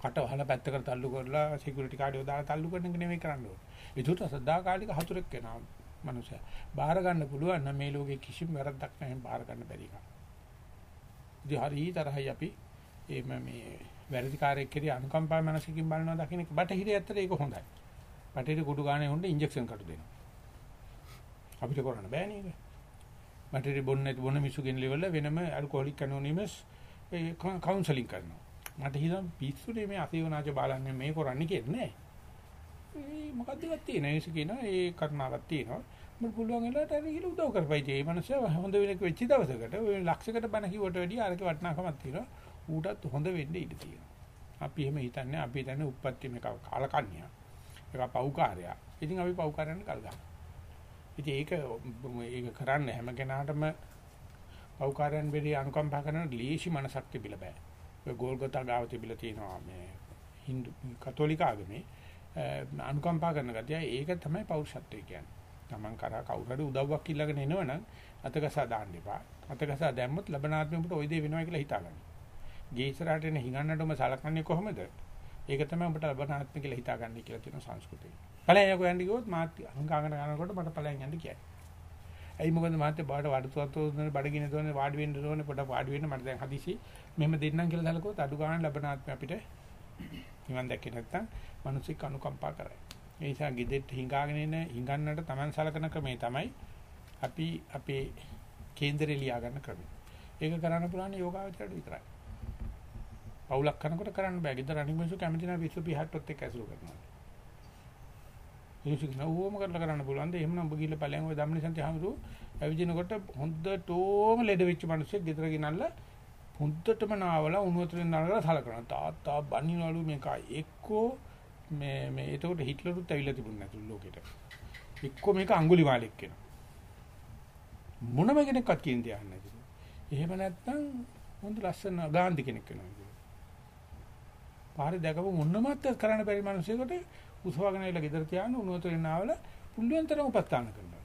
කට වහලා පැත්තකට තල්ලු කරලා සිකියුරිටි කාඩියෝ දාලා තල්ලු කරන එක නෙමෙයි කරන්න ඕනේ. ඒකට සදාකාලික හතුරෙක් වෙනවා මනුස්සයා. බාර ගන්න පුළුවන් නම් මේ ලෝකේ කිසිම වැරද්දක් නැහැ බාර ගන්න බැරි එක. ඉතින් හරි තරහයි අපි එම මේ වැරදිකාරයෙක් කෙරේ අනුකම්පා මනසකින් බලනවා දකින්න බටහිර ඇත්තට ඒක හොඳයි. බටහිර කුඩු ගානේ හොඳ ඉන්ජෙක්ෂන් කටු දෙනවා. අපිට කරන්න බෑනේ ඒක. බටහිර බොන්නේ බොන මිසු ගෙනලිවල වෙනම ඇල්කොහොලික් ඇනොනිමස් ඒ කවුන්සලින් කරනවා. මට හිතන් පිස්සුනේ මේ අසේවනාච බාලන්නේ මේ කරන්නේ කියන්නේ. ඒ මොකක්ද ඒවත් තියෙන ඒස කියනවා ඒ කරුණාවක් තියෙනවා. මට පුළුවන් වෙලාවට හරි කියලා උදව් කරපයි. ඒ මනුස්සයා හොඳ වෙලක වෙච්ච දවසකට ඔය ලක්ෂයකට බණ කිව්වට වැඩිය අරක වටිනාකමක් තියෙනවා. ඌටත් හොඳ වෙන්න ඉඩ තියෙනවා. අපි එහෙම හිතන්නේ අපි හිතන්නේ උප්පත්ති මේක කාලකන්‍යා. ඒක පෞකාරයා. ඉතින් අපි පෞකාරයන් කල් ගන්නවා. ඉතින් ඒක ඒක කරන්න හැම කෙනාටම පෞකාරයන් බෙදී අනුකම්පා කරන ලීසි මනසක් තිබිලා බෑ. ඔය ගෝල්ගොතා ගාව තිබිලා තියෙනවා මේ Hindu කතෝලික ආගමේ අනුකම්පා කරන ගතිය ඒක තමයි පෞරුෂත්වය කියන්නේ. Taman කරා කවුරු හරි උදව්වක් ඉල්ලගෙන එනවනම් අතගසා දාන්න එපා. අතගසා දැම්මොත් ලබනාත්මෙට ওই දේ වෙනවා කියලා හිතාගන්න. ගේ ඉස්සරහට එන හිඟන්නටම සලකන්නේ කොහොමද? ඒක තමයි ඔබට ලබනාත්ම කියලා හිතාගන්නේ කියලා තියෙන සංස්කෘතිය. ඵලයන් යකෝ යන්නේ කිව්වොත් මාත් අංගාගෙන යනකොට මට ඵලයන් යන්න කියයි. ඇයි මොකද මාත් බාඩ වඩතුවත් උදේ බඩගින දෝනේ වාඩි වෙන්න දෝනේ පොඩ වාඩි වෙන්න මට දැන් හදිසි මෙහෙම දෙන්නම් කියලා සැලකුවොත් අඩු ගන්න ලබනාත්ම අපිට නිවන් දැක්කේ නැත්තම් මිනිස්සුක් අනුකම්පා කරයි. ඒ නිසා gidet හිඟාගෙන ඉන්න හිඟන්නට Taman සලකන ක්‍රමේ තමයි අපි අපේ කේන්දරේ ලියා ගන්න ක්‍රමය. ඒක කරන්න පුළුවන් යෝගාවචරයට විතරයි. පවුලක් කරනකොට කරන්න බෑ. ගෙදර අනිත් මිනිස්සු කැමති නැහැ පිස්සු පිහට්ටොත් එක්ක ඇසුරු කරනවා. මිනිස්සු කියන ඕම කරලා කරන්න පුළුවන් ද එහෙමනම් ඔබ ගිහලා ඵලයන් ඔය ධම්මනිසන්ති හමුරු ඇවිදිනකොට හොඳටම ලෙඩ වෙච්ච මිනිස්සෙක් ගෙදර ගෙනල්ලා හොඳටම නාවලා උණු වතුරෙන් නාවලා සලකනවා තාත්තා බනිනවලු මේක එක්කෝ මේ මේ එතකොට හිට්ලරුත් ඇවිල්ලා තිබුණ නැතුළු ලෝකෙට එක්කෝ මේක අඟුලිමාලෙක් වෙනවා මොනම කෙනෙක්වත් කියන දෙයක් නැහැ එහෙම නැත්නම් හොඳ ලස්සන ගාන්ධි කෙනෙක් වෙනවා පාරේ දැකපු මොනමත් කරන්න බැරි මිනිසෙකුට උසවාගෙන ඇවිල්ලා ගෙදර තියාගෙන උණු වතුරෙන් ආවල පුළුවන් තරම් උපස්ථාන කරනවා.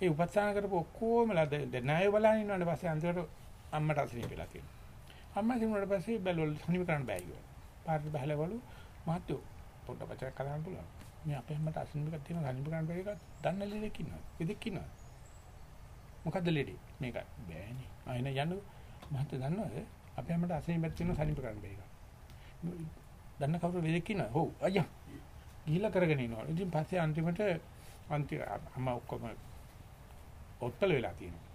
ඒ උපස්ථාන කරපු ඔක්කොමලා දැන් ණය බලන් ඉන්නවනේ පස්සේ අන්තිමට අම්මට අසනීප වෙලා තියෙනවා. අම්මා සිමුණට පස්සේ බැලුවල සනීප කරන්න බෑ කිව්වා. පාරේ බහලවලු මහත්තයෝ පොඩ්ඩක් පචක් කරන්න පුළුවන්. මේ අපේ අම්මට අසනීප එකක් තියෙනවා සනීප කරන්න බැරි එකක් දන්න ලෙඩෙක් ඉන්නවා. එදෙක් ඉන්නවා. මොකද්ද ලෙඩේ? මේක බෑනේ. ආයෙන යන්න මහත්තයා දන්නවද? අපේ අම්මට අසනීපයක් තියෙනවා සනීප කරන්න බැරි එකක්. දන්න කවුරු වෙලෙක් ඉන්නවා. ඔව් අයියා. ගිහිල්ලා කරගෙන ඉනවා. ඉතින් පස්සේ අන්තිමට අන්තිම අම්මා ඔක්කොම ඔත්තල වෙලා තියෙනවා.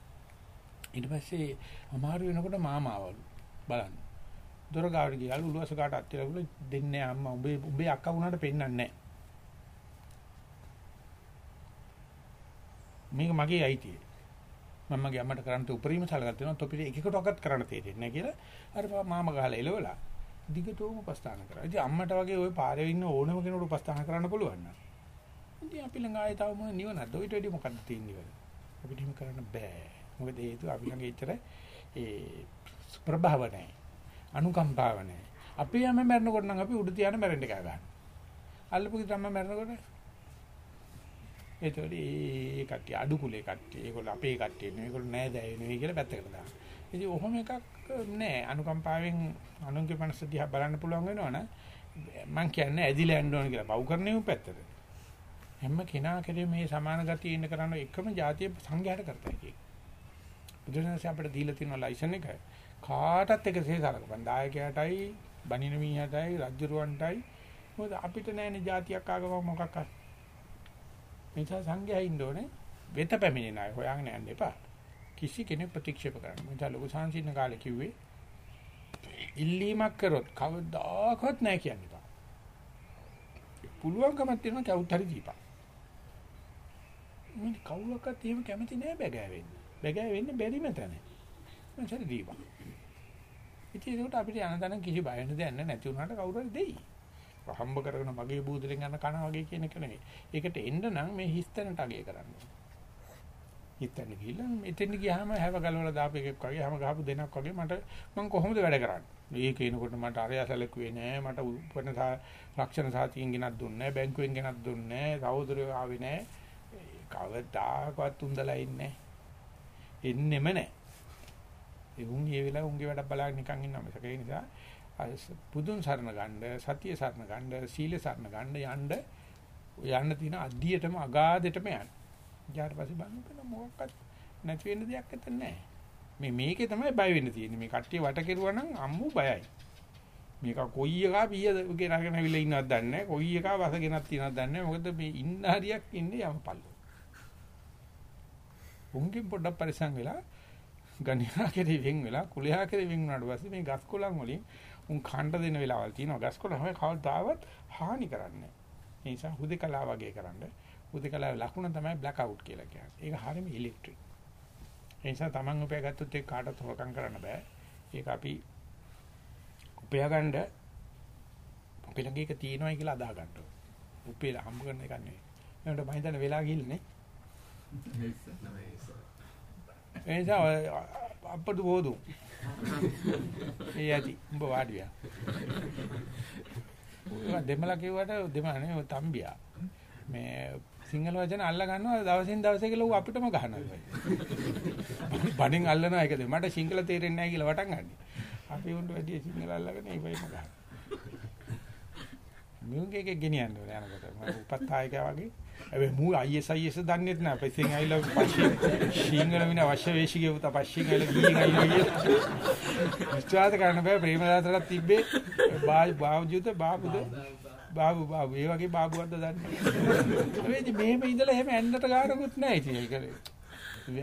ඊට පස්සේ අමාරු වෙනකොට මාමාවලු බලන්න. දොර ගාවට ගියාලු උළුවස කාට අත්තිරගුල දෙන්නේ අම්මා උඹේ උඹේ අක්කා වුණාට පෙන්වන්නේ නැහැ. මේක මගේ අයිතිය. මම මගේ අම්මට කරන්න උපරිම සලකලා තියෙනවා. තොපිට එකකටවත් කරන්න තේරෙන්නේ නැහැ කියලා. අර මාමා ගහලා එලවලා දිගටම උපස්ථාන කරා. ඉතින් අම්මට වගේ ওই පාරේ ඉන්න ඕනම කෙනෙකුට උපස්ථාන කරන්න පුළුවන් නේද? ඉතින් අපි ළඟ ආයේ තව මොන නිවනක්ද? ඔයිට වැඩි මොකක්ද තියෙන්නේ? අපිට හිම කරන්න බෑ. මොකද හේතුව අපි ළඟ ඉතර ඒ ප්‍රභාව නැහැ. අනුකම්පාව නැහැ. අපි යම මැරෙනකොට නම් අපි උඩ තියාන මැරෙන්න කෑ ගන්න. අල්ලපු ගිතම මැරෙනකොට ඒතකොට ඒ කට්ටිය අඩු කුලේ කට්ටිය. ඒගොල්ලෝ අපේ කට්ටිය නෙවෙයි. ඒගොල්ලෝ නෑ දැය නෙවෙයි කියලා පැත්තකට දානවා. ඉතින් ඔහොම එකක් නෑ අනුකම්පාවෙන් අනුන්ගේ මනස දිහා බලන්න පුළුවන් වෙනවනම් මම කියන්නේ ඇදිලා යන්න ඕන කියලා පව් කරන්නේ උන් පැත්තට. හැම කෙනා කෙරේ මේ සමාන ගතිය ඉන්න කරන එකම જાතිය සංඝයාට කරතයි කියන්නේ. බුදුරජාණන් අපිට දීලා තියෙන ලයිසන් එක කාටත් එකසේ සලකපන්. දායකයාටයි, බණින මීහටයි, රජුරවන්ටයි මොකද අපිට නැහැනේ જાතියක් ආගමක් මොකක්වත්. නිසා සංඝයා ඉන්න ඕනේ වෙත පැමිණෙන අය හොයාගෙන යන්න එපා. කිසි කෙනෙක් ප්‍රතික්ෂේප කරන්න. මම ලොකු සංසින්න කාලේ කිව්වේ ඉල්ලීමක් කරොත් කවදාකවත් නැහැ කියන්න එපා. පුළුවන්කමක් තියෙනවා කවුත් හරි දීපන්. මම කවුරක්වත් එහෙම කැමති නෑ බැගෑ වෙන්න. බැගෑ වෙන්න බැරිම තැන. මම සරි දීපන්. ඉතින් ඒකට අපිට යන තැන කිසි බය වෙන දෙයක් නැති වුණාට කවුරු හරි දෙයි. හම්බ කරගෙන මගේ බූදලෙන් යන කන වගේ කියන එක නෙවෙයි. ඒකට එන්න නම් මේ හිස්තැනට අගය කරන්න ඕනේ. හිතන්න ගිහිල්ලා මෙතෙන් ගියාම හැව ගලවලා දාපු එකෙක් වගේ හැම ගහපු දෙනක් වගේ මට මම කොහොමද වැඩ කරන්නේ මේ කේනකොට මට අරයා සැලකුවේ නෑ මට උපන රක්ෂණ සාතියෙන් ගෙනත් දුන්නේ නෑ බැංකුවෙන් ගෙනත් දුන්නේ නෑ සහෝදරයෝ ආවේ නෑ කවදාකවත් උන්දලා ඉන්නේ එන්නෙම නෑ ඒ උන් ඒ වෙලාව උන්ගේ වැඩ බලාගෙන නිකන් ඉන්නවා මිසක ඒ නිසා පුදුන් සරණ ගන්න සතිය සරණ ගන්න සීල සරණ ගන්න යන්න යන්න තියෙන අඩියටම අගාධෙටම යන්න ඊට පස්සේ බලන්න මොකක්වත් නැති වෙන්න දෙයක් නැත්නම් නෑ. මේ මේකේ තමයි බය වෙන්න තියෙන්නේ. මේ කට්ටිය වට කෙරුවා නම් අම්මු බයයි. මේක කොයි එකා පිය ගෙනගෙන අවිල ඉන්නවද දන්නේ නැහැ. කොයි එකා වස ගෙනත් තියනවද දන්නේ නැහැ. මොකද මේ ඉන්න හරියක් ඉන්නේ යම්පල්ලෝ. උන්ගෙන් පොඩ්ඩක් පරිසං වෙලා ගණිනා කෙරේ වෙන් වෙලා කුලයා කෙරේ වෙන් වුණාට පස්සේ මේ ගස් කොළන් වලින් උන් ඛණ්ඩ දෙන වෙලාවල් තියෙනවා. ගස් කොළ හැම කවදාවත් හානි කරන්නේ නැහැ. ඒ නිසා හුදකලා වගේ කරන්නේ උදකලාවේ ලකුණ තමයි බ්ලැක් අවුට් කියලා කියන්නේ. ඒක හරියම ඉලෙක්ට්‍රික්. ඒ නිසා Taman උපයාගත්තොත් ඒක කාටවත් හොරකම් කරන්න බෑ. ඒක අපි උපයාගන්න අපේ ළඟ ඒක තියෙනවයි කියලා අදා ගන්න ඕනේ. උපේ හම්බ කරන එක නෙවෙයි. මම මම හිතන්නේ වෙලා ගිහිල්නේ. ඒ නිසා අප්පඩු බෝදු. ඒ යටි උඹ වාඩි වෙලා. දෙමළ කිව්වට දෙමළ නෙවෙයි තම්බියා. මේ සිංහල වචන අල්ල ගන්නවා දවසින් දවසේ කියලා ඌ අපිටම ගහනවා. බණින් අල්ලනවා ඒකද මට සිංහල තේරෙන්නේ නැහැ කියලා වටන් ගන්න. අපි උන්ට වැඩි සිංහල අල්ලගෙන ඒ වගේම ගහනවා. මුංගේ ගෙනියන්න ඕනේ යනකොට මම උපත්ායකයා වගේ. හැබැයි මූ IS IS දන්නෙත් නෑ. පස්සේ ඇවිල්ලා පස්සේ සිංහල වින අවශ්‍ය වේශිකේ උත පස්සේ ඇවිල්ලා ගිහින් අයියෝ විශ්වාස කරන්න බෑ ප්‍රේමදාසට තිබ්බේ බාජුද බාබුද බාබු බාබු ඒ වගේ බාබුවක්ද දන්නේ. හැබැයි මෙහෙම ඉඳලා එහෙම ඇන්නට ගානකුත් නැහැ ඉතින් ඒක.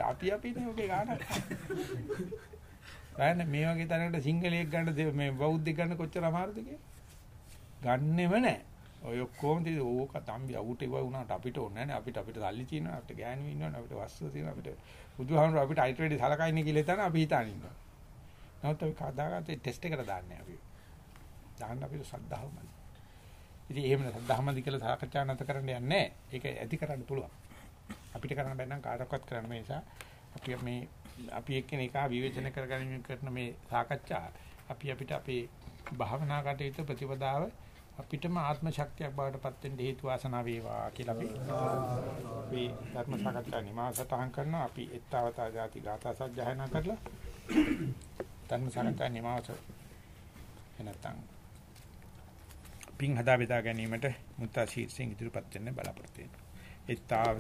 අපි අපිනේ ඔගේ ගාන. දැන් මේ වගේ තැනකට සිංහලයක් ගන්න මේ බෞද්ධ ගන්න කොච්චර අමාරුද කියලා. ගන්නෙම නැහැ. ඔය ඔක්කොම තියෙන ඕක තම්බි අවුට ඒවා වුණාට අපිට ඕනේ නැහැ අපිට අපිට සල්ලි තියෙනවා අපිට ගෑනු ඉන්නවනේ අපිට වස්තු තියෙනවා අපිට බුදුහාමුදුරුවෝ අපිට අයිට රෙඩි සලකයිනේ කියලා හිතන අපි හිතාන ඉන්නවා. නමුත් අපි කදාගත්ත ටෙස්ට් එකට දාන්නේ අපි. දාන්න අපිට සද්ධාවමයි. ඉතින් එහෙම සද්ධාමදි කියලා සාකච්ඡා නැත කරන්න යන්නේ නැහැ. ඒක ඇති කරන්න පුළුවන්. අපිට කරන්න බැන්න නම් කාටවත් කරන්න මේ නිසා අපි මේ අපි එක්කෙනෙක් විවේචන කරගනිමින් කරන මේ සාකච්ඡා අපි අපිට අපේ භාවනා කටයුතු ප්‍රතිපදාව අපිටම ආත්ම ශක්තියක් බවට පත් වෙන්න හේතු වාසනා වේවා කියලා අපි මේ ධර්ම සාකච්ඡා නිමාසතහන් කරනවා අපි ettavata jati gata sajjayana කරලා ධර්ම සාකච්ඡා නිමාස එනතන් පිං හදා බෙදා ගැනීමට මුත්තා ශීර්ෂයෙන් ඉදිරිපත් වෙන්න බලාපොරොත්තු වෙනවා. ettavata